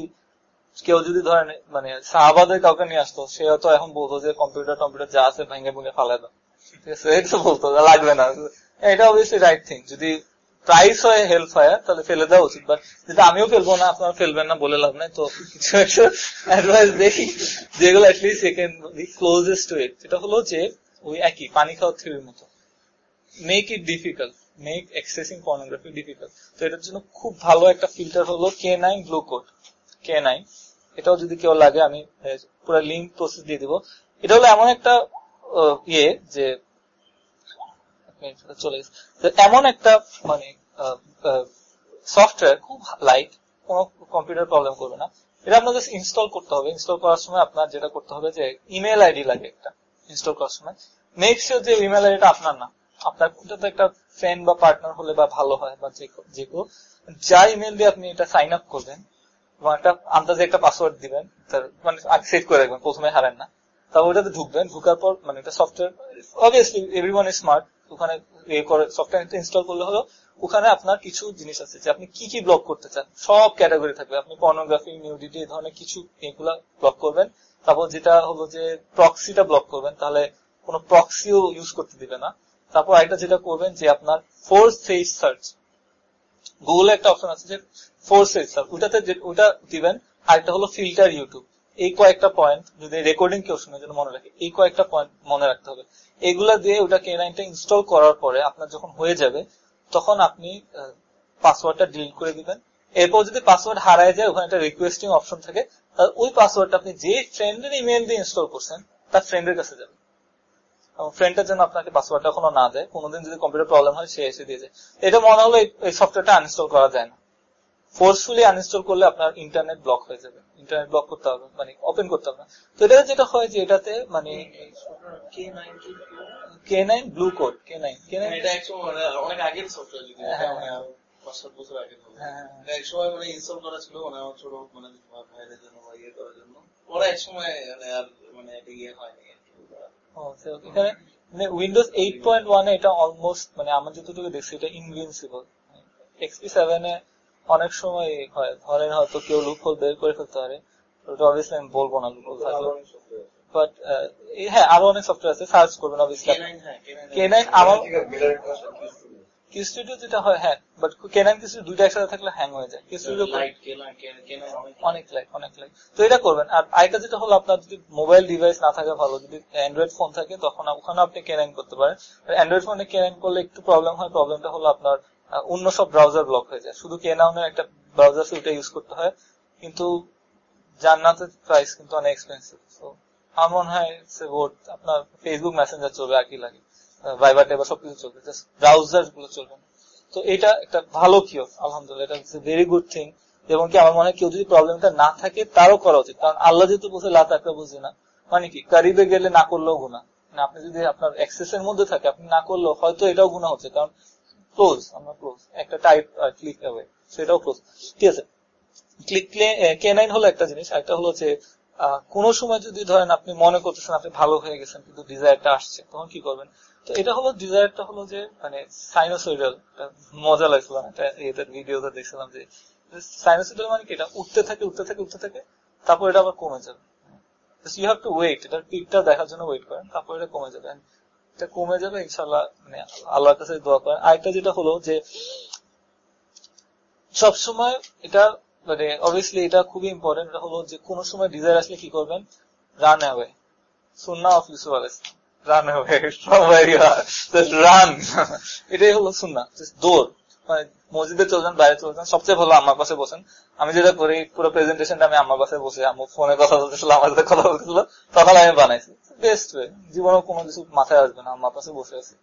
কেউ যদি ধরেন মানে শাহবাদের কাউকে নিয়ে আসতো সে হয়তো এখন বলতো যে কম্পিউটার টম্পিউটার যা আছে ভেঙে ভেঙে ফালাই দাও। ঠিক আছে? এটা বলতো লাগবে না। এটা অবভিয়াসলি রাইট থিং যদি প্রাইস হয় হেল্প হয়, তাহলে ফেলে দেওয়া উচিত। বাট যেটা আমিও ফেলব না, আপনারা ফেলবেন না বলে লাভ নাই। তো কিছু একটা অ্যাডভাইস দেখি যেগুলো at least second closest to it সেটা হলো যে, ওই একই, পানি খাওয়া থ্রির মতো। Make it difficult make accessing pornography difficult তো এটার জন্য খুব ভালো একটা ফিল্টার হলো কে নাইন ব্লু কোড কে নাই, এটাও যদি কেউ লাগে, আমি পুরো লিঙ্ক প্রসেস দিয়ে দিব। এটা হলো এমন একটা ইয়ে যে চলে গেছে। এমন একটা মানে সফটওয়্যার খুব লাইট কোনো কম্পিউটার প্রবলেম করবে না। এটা জাস্ট ইনস্টল করতে হবে। ইনস্টল করার সময় আপনার যেটা করতে হবে যে ইমেল আইডি লাগে একটা ইনস্টল করার সময়। মেক শিওর যে ইমেল আইডিটা আপনার না। আপনার ওটাতে একটা ফ্রেন্ড বা পার্টনার হলে বা ভালো হয় বা যে কেউ, যা ইমেল দিয়ে আপনি এটা সাইন আপ করবেন একটা আন্দাজে একটা পাসওয়ার্ড দিবেন মানে সেট করে রাখবেন, প্রথমে হারেন না। তারপর ওইটাতে ঢুকবেন, ঢুকার পর মানে এটা সফটওয়্যার স্মার্ট ওখানে সফটওয়্যার ইনস্টল করলে হলো, ওখানে আপনার কিছু জিনিস আছে যে আপনি কি কি ব্লক করতে চান, সব ক্যাটাগরি থাকবে। আপনি পর্নোগ্রাফি নিউডিটি এই ধরনের কিছু এগুলা ব্লক করবেন। তারপর যেটা হলো যে প্রক্সিটা ব্লক করবেন, তাহলে কোনো প্রক্সিও ইউজ করতে দিবে না। তারপর আরেকটা যেটা করবেন যে আপনার ফোর্স ফেস সার্চ গুগলে একটা অপশন আছে যে ওটাতে ওটা দিবেন আরেকটা হলো ফিল্টার ইউটিউব এই কয়েকটা পয়েন্ট যদি রেকর্ডিং কেউ শুনে, যেন মনে রাখে, এই কয়েকটা পয়েন্ট মনে রাখতে হবে। এগুলা দিয়ে ওটা কে নাইনটা ইনস্টল করার পরে আপনার যখন হয়ে যাবে, তখন আপনি পাসওয়ার্ডটা ডিলিট করে দিবেন। এরপর যদি পাসওয়ার্ড হারায় যায়, ওখানে একটা রিকোয়েস্টিং অপশন থাকে, তাহলে ওই পাসওয়ার্ডটা আপনি যে ফ্রেন্ডের ইমেল দিয়ে ইনস্টল করছেন, তার ফ্রেন্ডের কাছে যাবে এবং ফ্রেন্ডটা যেন আপনাকে পাসওয়ার্ডটা এখনও না দেয়। কোনোদিন যদি কম্পিউটার প্রবলেম হয়, সে এসে দিয়ে যায়। এটা মনে হলো এই সফটওয়্যারটা আনইনস্টল করা যায় না। ফোর্সফুলি আনইনস্টল করলে আপনার ইন্টারনেট ব্লক হয়ে যাবে ইন্টারনেট ব্লক করতে হবে মানে ওপেন করতে হবে। তো এটাতে যেটা হয় যে এটাতে মানে K nine blue code K nine K nine অনেক আগের সফটওয়্যার হ্যাঁ, হ্যাঁ, মানে হ্যাঁ। পাঁচ সাত বছর আগে হ্যাঁ। এক সময় মানে ইনস্টল করা ছিল মানে আমার ছোট মানে ভাইদের জন্য বা ইয়ে করার জন্য ওরা এক সময় মানে আর মানে এটা ইয়ে হয়নি এখানে মানে উইন্ডোজ এইট পয়েন্ট ওয়ানে এটা অলমোস্ট মানে আমার যতটুকু দেখছি এটা ইনভিনসিবল এক্সপি সেভেনে অনেক সময় হয়। ধরেন হয়তো কেউ লুপহোল বের করে ফেলতে পারে। ওটা অবভিয়াসলি আমি বলব না লুপহোল থাকলে। বাট হ্যাঁ আরও অনেক সফটওয়্যার আছে সার্চ করবেন অবভিয়াসলি K9 হ্যাঁ K9 K9 আমার কি স্টুডিও যেটা হয় হ্যাঁ বাট কিছু দুইটা একসাথে থাকলে হ্যাং হয়ে যায়। কি studio light K9 K9 K9 অনেক লাইক অনেক লাইক তো এটা করবেন। আর আরেকটা যেটা হলো আপনার যদি মোবাইল ডিভাইস না থাকে ভালো যদি অ্যান্ড্রয়েড ফোন থাকে তখন ওখানে আপনি কেনাইন করতে পারেন। অ্যান্ড্রয়েড ফোনে কেনাইন করলে একটু প্রবলেম হয়। প্রবলেমটা হলো আপনার অন্য সব ব্রাউজার ব্লক হয়ে যায়। শুধু কেনাউনের একটা ব্রাউজার ওটা ইউজ করতে হয়। কিন্তু জান্নাতের প্রাইস কিন্তু অনেক এক্সপেন্সিভ তো আমার মনে হয় সে বোর্ড আপনার ফেসবুক মেসেঞ্জার চলবে আর কি লাগে ভাইবার টাইবার সবকিছু চলবে। জাস্ট ব্রাউজারগুলো চলবে। তো এটা একটা ভালো কিও আলহামদুলিল্লাহ। এটা হচ্ছে ভেরি গুড থিং এবং কি আমার মনে হয় কেউ যদি প্রবলেমটা না থাকে, তারও করা উচিত। কারণ আল্লাহ যেহেতু বলছে লাত একটা বুঝি না মানে কি? কারিবে গেলে না করলেও গুণা মানে আপনি যদি আপনার অ্যাক্সেস এর মধ্যে থাকে, আপনি না করলেও হয়তো এটাও গুণা হচ্ছে। কারণ ক্লোজ আমরা ক্লোজ একটা টাইপ ক্লিক হবে সেটাও ক্লোজ ঠিক আছে? ক্লিক কে নাইন হলো একটা জিনিস একটা হলো যে কোনো সময় যদি ধরেন আপনি মনে করতেছেন আপনি ভালো হয়ে গেছেন, কিন্তু ডিজায়ারটা আসছে, তখন কি করবেন? তো এটা হলো ডিজায়ারটা হলো যে মানে সাইনোসোইডাল মজা লাগছিল একটা এটার ভিডিওতে দেখছিলাম যে সাইনোসোইডাল মানে কি? এটা উঠতে থাকে উঠতে থাকে উঠতে থাকে, তারপর এটা আবার কমে যাবে। ইউ হ্যাভ টু ওয়েট এটার পিকটা দেখার জন্য ওয়েট করেন, তারপর এটা কমে যাবে। এটা কমে যাবে ইনশাল্লাহ মানে আল্লাহর কাছে দোয়া করেন। আরেকটা যেটা হলো যে, সবসময় এটা মানে অবভিয়াসলি এটা খুবই ইম্পর্টেন্ট এটা হলো যে কোনো সময় ডিজায়ার আসলে কি করবেন? রান অ্যাওয়ে সুন্না অফ ইউসুফ আলাইহিস রান অ্যাওয়ে রান এটাই হলো সুন্না দৌড়। মানে মসজিদে চলছেন, বাইরে চলছেন, সবচেয়ে ভালো আমার পাশে বসেন। আমি যেটা করি, পুরো প্রেজেন্টেশনটা আমি আমার পাশে বসে, আমার ফোনে কথা বলতেছিল, আমার সাথে কথা বলতেছিল, তখন আমি বানাইছি। বেস্ট ওয়ে জীবনে কোনো কিছু মাথায় আসবে না, আমার পাশে বসে আছি।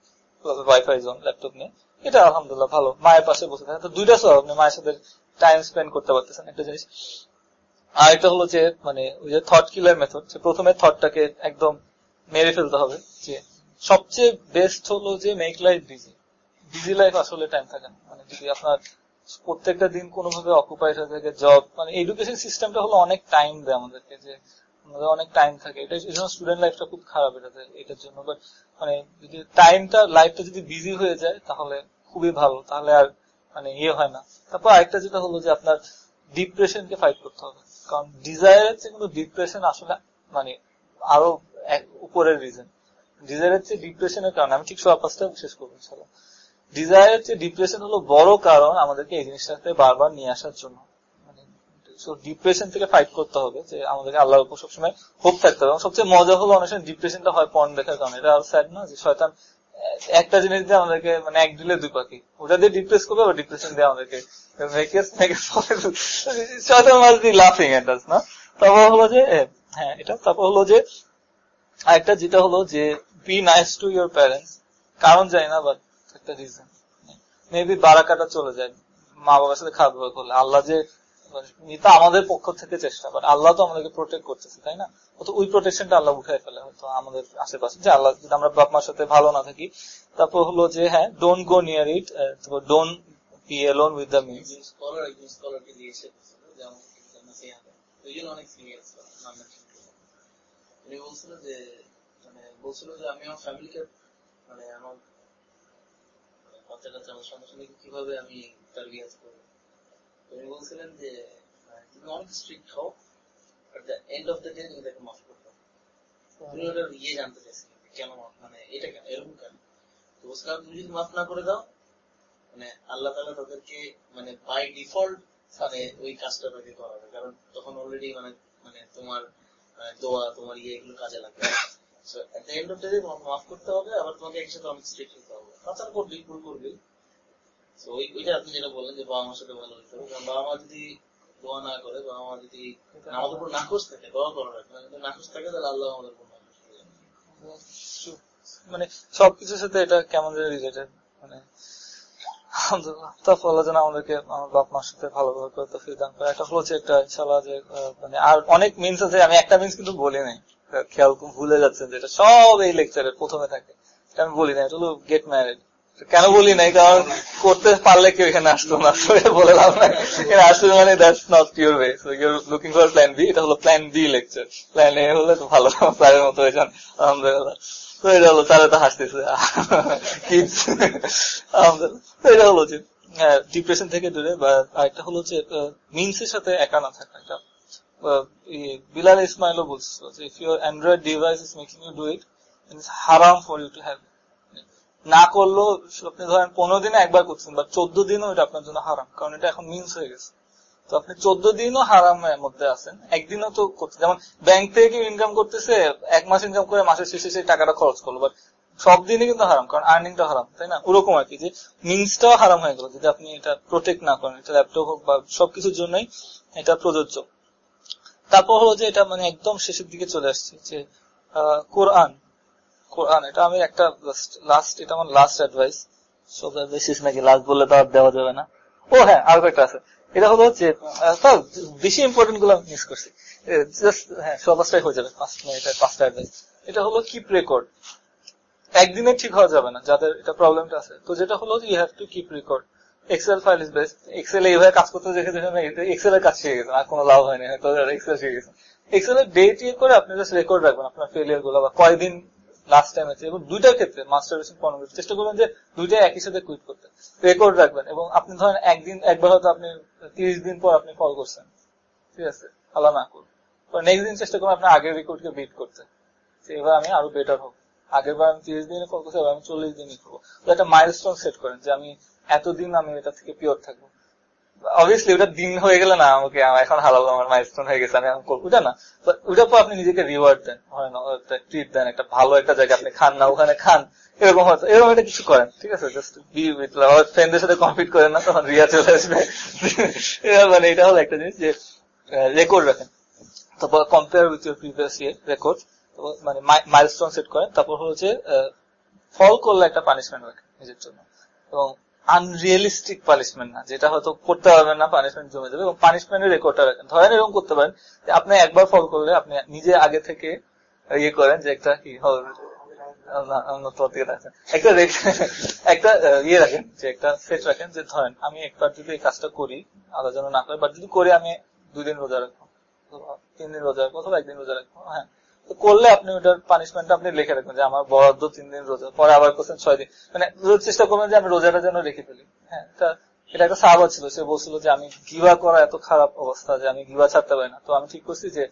ওয়াইফাই জোন ল্যাপটপ নিয়ে। এটা আলহামদুলিল্লাহ ভালো, মায়ের পাশে বসে থাকে তো দুইটা সব আপনি মায়ের সাথে টাইম স্পেন্ড করতে পারতেছেন, একটা জিনিস। আর একটা হলো যে মানে ওই যে থট কিলার মেথড যে প্রথমে থটটাকে একদম মেরে ফেলতে হবে, যে সবচেয়ে বেস্ট হলো যে make life busy busy life আসলে টাইম থাকে না। যদি আপনার প্রত্যেকটা দিন কোনোভাবে অকুপাইড হয়ে থাকে জব মানে এডুকেশন সিস্টেমটা হলো অনেক টাইম দেয় আমাদেরকে, যে আমাদের অনেক টাইম থাকে। এটা এই জন্য স্টুডেন্ট লাইফটা খুব খারাপ এটাতে এটার জন্য। বাট মানে যদি টাইমটা লাইফটা যদি বিজি হয়ে যায়, তাহলে খুবই ভালো। তাহলে আর মানে ইয়ে হয় না। তারপর আরেকটা যেটা হলো যে আপনার ডিপ্রেশনকে ফাইট করতে হবে। কারণ ডিজায়ারের চেয়ে কিন্তু ডিপ্রেশন আসলে মানে আরও উপরের রিজন ডিজায়ারের চেয়ে ডিপ্রেশনের কারণে, আমি ঠিক সব পাঁচটা শেষ করব ইনশাল্লাহ ডিজায়ারের চেয়ে ডিপ্রেশন হলো বড় কারণ আমাদেরকে এই জিনিসটাকে বারবার নিয়ে আসার জন্য। মানে ডিপ্রেশন থেকে ফাইট করতে হবে যে আমাদেরকে আল্লাহর উপর সবসময় হোপ থাকতে হবে। সবচেয়ে মজা হলো অনেক সময় ডিপ্রেশনটা হয় পর্ন দেখার কারণে। এটা আরও স্যাড না যে শয়তান একটা জিনিস দিয়ে আমাদেরকে মানে এক দিলে দুই পাখি। ওটা দিয়ে ডিপ্রেস করবে, আবার ডিপ্রেশন দিয়ে আমাদেরকে শয়তান মাস্ট বি লাফিং এট না? তারপর হলো যে হ্যাঁ এটা। তারপর হলো যে, আরেকটা যেটা হলো যে be nice to your parents কারণ জানি না বাট একটা রিজন মেবি বারাকাটা চলে যায় মা বাবার সাথে খারাপ ব্যবহার করলে। আল্লাহ যে মানে এটা আমাদের পক্ষ থেকে চেষ্টা করে। আল্লাহ তো আমাদেরকে প্রোটেক্ট করতেছে, তাই না? তো ওই প্রোটেকশনটা আল্লাহ উঠাই ফেলে হয়তো আমাদের আশেপাশে। যে আল্লাহ যদি আমরা বাপ মার সাথে ভালো না থাকি, তারপর হলো যে হ্যাঁ don't go near it don't be alone with the যে মানে বলছিল যে, আমি আমার ফ্যামিলিকে মানে আমার মানে বাচ্চা কাচ্চা আমার কীভাবে আমি তার বিয়াজ করব? উনি বলছিলেন যে তুমি অনেক স্ট্রিক্ট হও at the end of the day তুমি তাকে মাফ করতে। তুমি ওটার ইয়ে জানতে চাইছিলেন কেন মানে এটা কেন এরকম কেন? তো বলছিলাম তুমি যদি মাফ না করে দাও মানে আল্লাহ তালা তাদেরকে মানে বাই ডিফল্ট মানে ওই কাজটা তাকে করাবে। কারণ তখন অলরেডি মানে মানে তোমার দোয়া তোমার ইয়ে এগুলো কাজে লাগবে। So at the end of the day তোমাকে মাফ করতে হবে আবার তোমাকে একসাথে অনেক স্ট্রিক্ট হতে হবে। তাছাড়া করবি ভুল করবি তো ওই ওইটা আপনি যেটা বললেন যে বাবা মার সাথে ভালো হবে, কারণ বাবা মা যদি দোয়া না করে, বাবা মা যদি আমাদের উপর নাকশ থাকে, দোয়া করার রাখবে যদি নাকশ থাকে, তাহলে আল্লাহ আমাদের উপর করে। মানে সবকিছুর সাথে এটা কেমন রিলেটেড মানে আলহামদুলিল্লাহ যেন আমাদেরকে আমার বাপ মার সাথে ভালো ব্যবহার করে তো দান করে। একটা হচ্ছে একটা ইনশাল্লাহ যে মানে আর অনেক মিনস আছে, আমি একটা মিনস কিন্তু বলি নাই। খেয়াল করে ভুলে যাচ্ছেন যেটা সব এই লেকচারের প্রথমে থাকে। এটা আমি বলি না হলো গেট ম্যারেড কেন বলি নাই? কারণ করতে পারলে কেউ এখানে আসতো না। বলে লাভ নাই। এখানে আসলে মানে that's not your way so your looking for plan B এটা হলো plan B lecture plan A হলে তো ভালো, স্যারের মতো যান। আলহামদুলিল্লাহ। তো এটা হলো স্যারে তো হাসতেছে। কিডস আলহামদুলিল্লাহ। তো এটা হলো যে ডিপ্রেশন থেকে দূরে বা আরেকটা হলো যে মিনসের সাথে একা না থাকা। এটা বিলাল ইসমাইলও বলছিল যে if your Android device is making you do it haram for you to have না করলেও আপনি ধরেন পনেরো দিনে একবার করছেন বা চোদ্দ দিনও এটা আপনার জন্য হারাম, কারণ এটা এখন মিনস হয়ে গেছে। তো আপনি চোদ্দ দিনও হারামের মধ্যে আছেন, একদিনও তো করছে যেমন ব্যাংক থেকে কেউ ইনকাম করতেছে, এক মাস ইনকাম করে মাসের শেষে সেই টাকাটা খরচ করল বাট সব দিনে কিন্তু হারাম, কারণ আর্নিংটা হারাম, তাই না? ওরকম আর কি, যে মিনসটাও হারাম হয়ে গেল, যদি আপনি এটা প্রোটেক্ট না করেন, এটা ল্যাপটপ হোক বা সবকিছুর জন্যই এটা প্রযোজ্য। তারপর হলো যে এটা মানে একদম শেষের দিকে চলে আসছে, যে কোরআন কোরআন, এটা আমি একটা লাস্ট এটা আমার লাস্ট অ্যাডভাইস সব নাকি? লাস্ট তো আর দেওয়া যাবে না। ও হ্যাঁ একটা আছে। এটা হলো বেশি ইম্পর্টেন্টগুলো মিস করছি। হ্যাঁ সবাসটাই হয়ে যাবে। পাঁচটা অ্যাডভাইস এটা হলো কিপ রেকর্ড একদিনে ঠিক হওয়া যাবে না, যাদের এটা প্রবলেমটা আছে। তো যেটা হলো you have to keep record Excel file is best Excel এইভাবে কাজ করতে দেখে দেখে এক্সেল এর কাজ শিখে গেছেন। আর কোনো লাভ হয়নি। হয়তো এক্সেল শিখে গেছেন। এক্সেল এর ডেট ইয়ে করে আপনি জাস্ট রেকর্ড রাখবেন আপনার ফেলিয়ারগুলো বা কয়দিন লাস্ট টাইম আছে। এবং দুইটার ক্ষেত্রে মাস্টার বেসিক পনেরো চেষ্টা করবেন যে দুইটাই একই সাথে কুইট করতে। রেকর্ড রাখবেন এবং আপনি ধরেন একদিন, একবার হয়তো আপনি তিরিশ দিন পর আপনি কল করছেন। ঠিক আছে? আল্লাহ না করুন নেক্সট দিন চেষ্টা করবেন আপনার আগের রেকর্ডকে বিট করতে। এবার আমি আরও বেটার হব। আগের বার আমি তিরিশ দিনে কল করছি, এবার আমি চল্লিশ দিনই করব। একটা মাইলস্টোন সেট করেন যে আমি এতদিন আমি এটা থেকে পিওর থাকব। অবভিয়াসলি ওটা দিন হয়ে গেলে না আমাকে আমার এখন হালাল, আমার মাইলস্টোন হয়ে গেছে, আমি এখন করব। ওটা না? But ওটার পর আপনি নিজেকে রিওয়ার্ড দেন হয় না ট্রিট দেন, একটা ভালো একটা জায়গা আপনি খান না, ওখানে খান, এরকম হয়তো, এরকম একটা কিছু করেন, ঠিক আছে? জাস্ট বি উইথ ফ্রেন্ডদের সাথে কম্পিট করেন না, তখন রিয়া চলে আসবে। মানে এটা হলো একটা জিনিস যে রেকর্ড রাখেন। তারপর compare with your previous year record মানে মাইলস্টোন সেট করেন, তারপর হচ্ছে ফল করলে একটা পানিশমেন্ট রাখেন নিজের জন্য। এবং আনরিয়েলিস্টিক পানিশমেন্ট না, যেটা হয়তো করতে পারবেন না পানিশমেন্ট জমে যাবে এবং পানিশমেন্টের রেকর্ডটা রাখেন ধরেন এরকম করতে পারেন আপনি একবার ফল করলে আপনি নিজে আগে থেকে ইয়ে করেন যে একটা কি। একটা ইয়ে রাখেন, যে একটা সেট রাখেন যে ধরেন আমি একবার যদি এই কাজটা করি আলাদা না করে বাট যদি করে আমি দুই রোজা রাখব তিন দিন রোজা রাখব, অথবা একদিন রোজা রাখব হ্যাঁ করলে আপনি ওটার পানিশমেন্ট আপনি লিখে রাখবেন, যে আমার বরাদ্দ তিন দিন রোজা, পরে আবার করছেন ছয় দিন। মানে চেষ্টা করবেন যে আমি রোজাটা যেন রেখে ফেলি। হ্যাঁ এটা একটা সাহাবা ছিল, সে বলছিল যে আমি গিবা করা এত খারাপ অবস্থা যে আমি গিবা ছাড়তে পারি না। তো আমি ঠিক করছি যে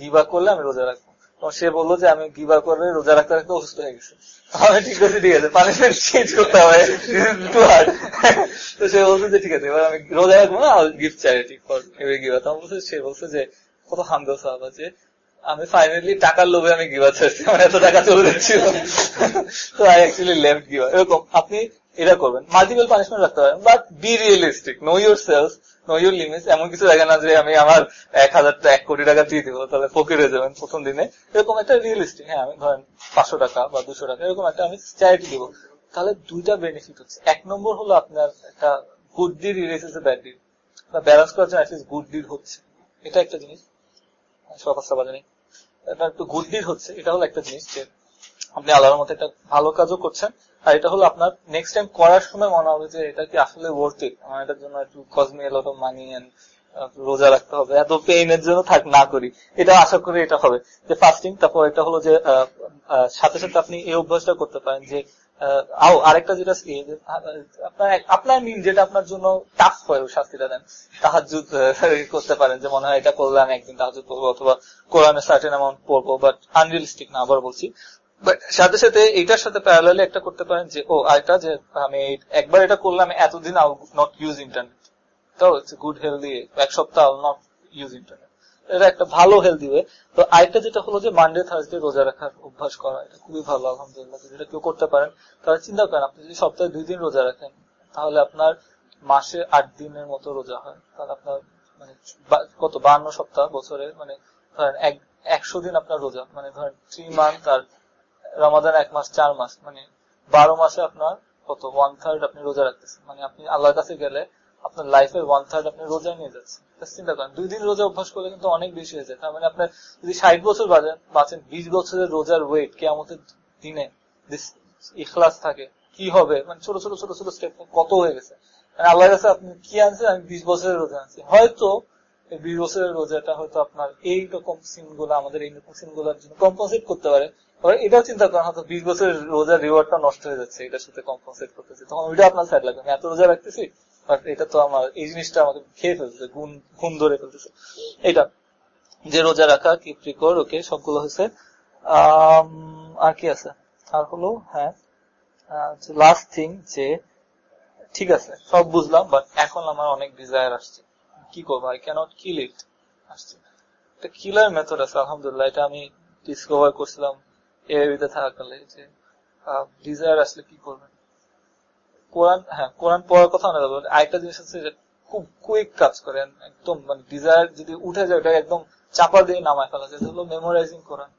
গিবা করলে আমি রোজা রাখব। তখন সে বলল যে আমি গিবা করলে রোজা রাখতে রাখতে অসুস্থ হয়ে গেছে। আমি ঠিক করছি, ঠিক আছে পানিশমেন্ট চেঞ্জ করতে হবে। তো সে বলছে যে ঠিক আছে, এবার আমি রোজা রাখব না গিফট চ্যারিটি ফর এভাবে গিবা তখন বলছে, সে বলছে যে কত হামদ সাহাবা যে আমি ফাইনালি টাকার লোভে আমি গিবা ছাড়ছি। আমার এত টাকা চলে যাচ্ছিল। তো আই অ্যাকচুয়ালি লেফট গিবা এরকম, আপনি এটা করবেন। মাল্টিপল পানিশমেন্ট রাখতে পারেন। But be realistic know your sales know your limits এমন কিছু দেখে না যে আমি আমার এক হাজার এক কোটি টাকা দিয়ে দিব, তাহলে ফকির হয়ে যাবেন প্রথম দিনে। এরকম একটা রিয়েলিস্টিক হ্যাঁ আমি ধরেন পাঁচশো টাকা বা দুশো টাকা, এরকম একটা আমি চ্যারিটি দিব। তাহলে দুইটা বেনিফিট হচ্ছে। এক নম্বর হলো আপনার একটা good deed releases bad deed বা ব্যালেন্স করার জন্য গুড ডিড হচ্ছে। এটা একটা জিনিস। সকাস্তা বাজারে এটা একটু গুড হচ্ছে এটা হলো একটা জিনিস যে আপনি আল্লাহর মতো একটা ভালো কাজও করছেন। আর এটা হলো আপনার নেক্সট টাইম করার সময় মনে হবে যে এটা কি আসলে ওয়ার্থ আমার এটার জন্য একটু কজমি এলো অফ মানি রোজা রাখতে হবে। এত পেইনের জন্য থাক, না করি। এটা আশা করি এটা হবে। যে ফাস্টিং তারপর এটা হলো যে সাথে সাথে আপনি এই অভ্যাসটা করতে পারেন যে আও আরেকটা যেটা আপনার যেটা আপনার জন্য টাফ হয় শাস্তিটা দেন। করতে পারেন, যে মনে হয় এটা একদিন করব, অথবা সার্টেন অ্যামাউন্ট পড়ব বাট আনরিয়ালিস্টিক না, আবার বলছি। বাট সাথে সাথে এইটার সাথে প্যারালালি একটা করতে পারেন, যে, ও আরেকটা যে, আমি একবার এটা করলে আমি এতদিন আই নট ইউজ ইন্টারনেট তো গুড হেলদি এক সপ্তাহ নট ইউজ ইন্টারনেট এটা একটা ভালো হেলদি ওয়ে তো আরেকটা যেটা হলো যে মানডে থার্সডে রোজা রাখার অভ্যাস করা, এটা খুবই ভালো, আলহামদুলিল্লাহ। যদি এটা কেউ করতে পারেন, তাহলে চিন্তা করেন, আপনি যদি সপ্তাহে দুই দিন রোজা রাখেন, তাহলে আপনার মাসে আট দিনের মতো রোজা হয়। তাহলে আপনার মানে কত, বান্ন সপ্তাহ, বছরে মানে ধরেন এক, একশো দিন আপনার রোজা মানে ধরেন থ্রি মান্থ আর রমাদান এক মাস, চার মাস মানে বারো মাসে আপনার কত ওয়ান থার্ড আপনি রোজা রাখতেছেন। মানে আপনি আল্লাহর কাছে গেলে আপনার লাইফের ওয়ান থার্ড আপনি রোজা নিয়ে যাচ্ছেন। চিন্তা করেন, দুই দিন রোজা অভ্যাস করলে কিন্তু অনেক বেশি হয়ে যায়। তার মানে আপনার যদি ষাট বছর বাজেন বাঁচেন, বিশ বছরের রোজার ওয়েট কেমতের দিনে ইখলাস থাকে, কি হবে? মানে ছোট ছোট ছোট ছোট স্টেপ কত হয়ে গেছে? মানে আল্লাহর কাছে আপনি কি আনছেন? আমি বিশ বছরের রোজা আনছি। হয়তো এই বিশ বছরের রোজাটা হয়তো আপনার এইরকম সিনগুলো আমাদের এইরকম সিনগুলোর জন্য কম্পনসেট করতে পারে। এটাও চিন্তা করেন, হয়তো বিশ বছরের রোজার রিওয়ার্ডটা নষ্ট হয়ে যাচ্ছে, এটার সাথে কম্পনসেট করতেছে। তখন ওইটা আপনার সাইড লাগবে। আমি এত রোজা রাখতেছি এটা তো আমার, এই জিনিসটা আমাকে খেয়ে ফেলতেছে গুণ গুণ ধরে ফেলতেছে। এটা, যে রোজা রাখা কি প্রিকর ওকে, সবগুলো হয়েছে। আর কি আছে? আর হলো হ্যাঁ লাস্ট থিং যে, ঠিক আছে, সব বুঝলাম বাট এখন আমার অনেক ডিজায়ার আসছে। কি করব? আই ক্যানট কিল ইট আসছে। একটা কিলার মেথড আছে, আলহামদুলিল্লাহ, এটা আমি ডিসকভার করছিলাম এভিতে থাকাকালে, যে ডিজায়ার আসলে কি করবেন? কোরআন হ্যাঁ কোরআন পড়ার কথা অনেক আরেকটা জিনিস আছে যে খুব কুইক কাজ করেন একদম মানে ডিজায়ার যদি উঠে যায় ওটা একদম চাপা দিয়ে নামায় ফেলা যায়। হলো মেমোরাইজিং কোরআন।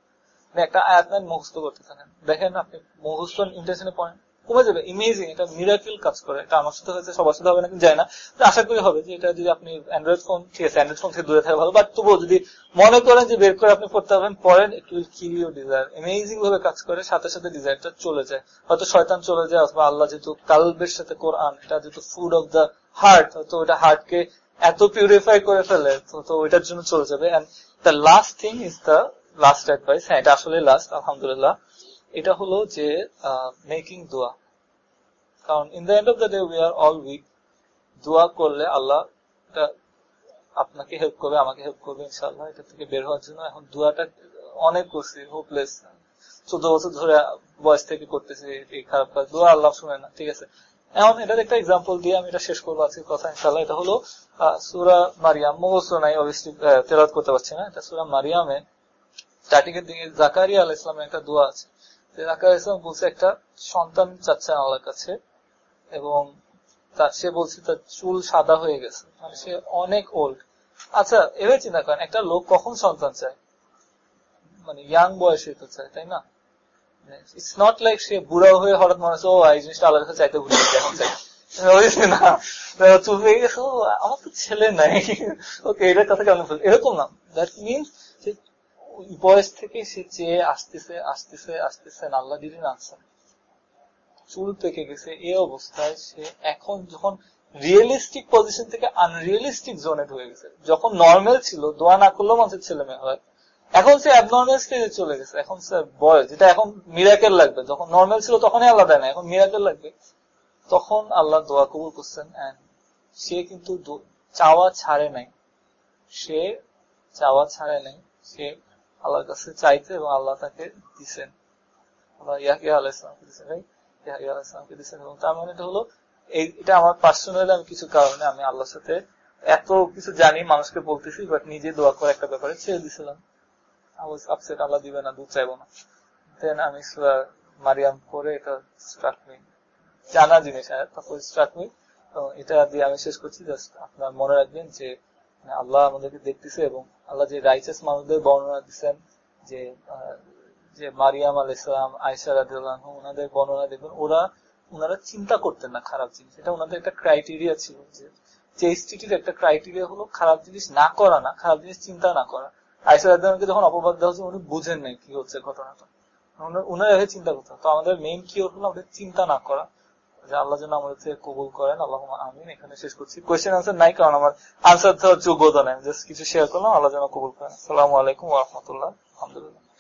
মানে একটা আয়াত নেন মুখস্থ করতে থাকেন। দেখেন আপনি, মুখস্থ ইন্টেনশনে পড়েন। কমে যাবে। ইমেজিং এটা মিরাকিল কাজ করে। এটা আমার সাথে হয়েছে, সবার সাথে হবে না যায় না। আশা করি হবে যে এটা যদি আপনি অ্যান্ড্রয়েড ফোন ঠিক আছে অ্যান্ড্রয়েড ফোন থেকে দূরে থাকে ভালো। বাট তবুও যদি মনে করেন যে বের করে আপনি পড়তে পারবেন, পড়েন একটু কিল ইউর ডিজায়ার ইমেজিং ভাবে কাজ করে, সাথে সাথে ডিজায়ারটা চলে যায়। হয়তো শয়তান চলে যায়, অথবা আল্লাহ যেহেতু কালবের সাথে কোরআন, এটা যেহেতু ফুড অফ দ্য হার্ট হয়তো ওইটা হার্টকে এত পিউরিফাই করে ফেলে তো ওইটার জন্য চলে যাবে। And the last thing is the last advice হ্যাঁ এটা আসলে লাস্ট আলহামদুলিল্লাহ। এটা হলো যে মেকিং দোয়া কারণ in the end of the day we are all weak দোয়া করলে আল্লাহ আপনাকে হেল্প করবে, আমাকে হেল্প করবে ইনশাল্লাহ এটা থেকে বের হওয়ার জন্য এখন দোয়াটা অনেক করছি হোপলেস চোদ্দ বছর ধরে বয়স থেকে করতেছি এই খারাপ কাজ। দোয়া আল্লাহ শুনে না, ঠিক আছে? এখন এটার একটা এক্সাম্পল দিয়ে আমি এটা শেষ করব আজকের কথা ইনশাল্লাহ এটা হলো সুরা মারিয়াম। মুখস্থ নাই অবভিয়াসলি তেলাত করতে পারছি না। এটা সুরা মারিয়ামে স্টার্টিং এর দিকে জাকারিয়া আল ইসলামের একটা দোয়া আছে। জাকারিয়া ইসলাম বলছে একটা সন্তান চাচ্ছে আল্লাহর কাছে, এবং তার সে বলছে তার চুল সাদা হয়ে গেছে। মানে সে অনেক ওল্ড আচ্ছা এবার চিন্তা করেন, একটা লোক কখন সন্তান চায়? মানে ইয়াং বয়সে তো চায়, তাই না? ইটস নট লাইক সে বুড়া হয়ে হঠাৎ মনে হচ্ছে, ও এই জিনিসটা আল্লাহর কাছে চাইতে ভুলে এখন চাই। না চুল আমার তো ছেলে নাই। ওকে এটার কথা কেমন এরকম না। দ্যাট মিনস বয়স থেকে সে চেয়ে আসতেছে আসতেছে আসতেছে আল্লাহ দিদিন আনসার চুল পেকে গেছে এই অবস্থায় সে এখন যখন রিয়েলিস্টিক পজিশন থেকে আনরিয়েলিস্টিক জোনে ঢুকে গেছে, যখন নর্মাল ছিল, দোয়া না করলেও মানুষের ছেলে মেয়ে হয়, এখন সে অ্যাবনর্মাল স্টেজে চলে গেছে। এখন সে বয়স, যেটা এখন মিরাকেল লাগবে। যখন নর্মাল ছিল তখনই আল্লাহ দেয় না, এখন মিরাকেল লাগবে। তখন আল্লাহ দোয়া কবুল করছেন সে কিন্তু চাওয়া ছাড়ে নাই। সে চাওয়া ছাড়ে নাই, সে আল্লাহর কাছে চাইতে এবং আল্লাহ তাকে দিচ্ছেন মানে এটা আমার আমি সাথে এত কিছু জানি, মানুষকে বলতেছি নিজে দোয়া করে একটা ব্যাপারে ছেড়ে আল্লাহ দিবে না চাইব না। দেন আমি মারিয়াম করে এটা জানা জিনিস মি এটা দিয়ে আমি শেষ করছি জাস্ট আপনার মনে রাখবেন যে আল্লাহ আমাদেরকে দেখতেছে এবং আল্লাহ যে রাইচাস মানুষদের বর্ণনা দিচ্ছেন যে যে মারিয়াম আল ইসলাম আয়সা রাদিউল্লাহ ওনাদের বর্ণনা দেখবেন, ওরা ওনারা চিন্তা করতেন না খারাপ জিনিস। এটা ওনাদের একটা ক্রাইটেরিয়া ছিল যে চেস্টিটির একটা ক্রাইটেরিয়া হলো খারাপ জিনিস না করা না, খারাপ জিনিস চিন্তা না করা। আয়সা রাদিউল্লাহকে যখন অপবাদ দেওয়া হচ্ছে উনি বুঝেন নাই কি হচ্ছে ঘটনাটা। ওনারা এভাবে চিন্তা করতেন। তো আমাদের মেইন কি হলো আমাদের চিন্তা না করা। যে আল্লাহ যেন আমাদের থেকে কবুল করেন আল্লাহ আমিন। এখানে শেষ করছি। কোয়েশ্চেন আনসার নাই, কারণ আমার আনসার তো যোগ্যতা নেই জাস্ট কিছু শেয়ার করলাম, আল্লাহ যেন কবুল করেন। আসসালামু আলাইকুম রহমতুল্লাহ। আলহামদুলিল্লাহ।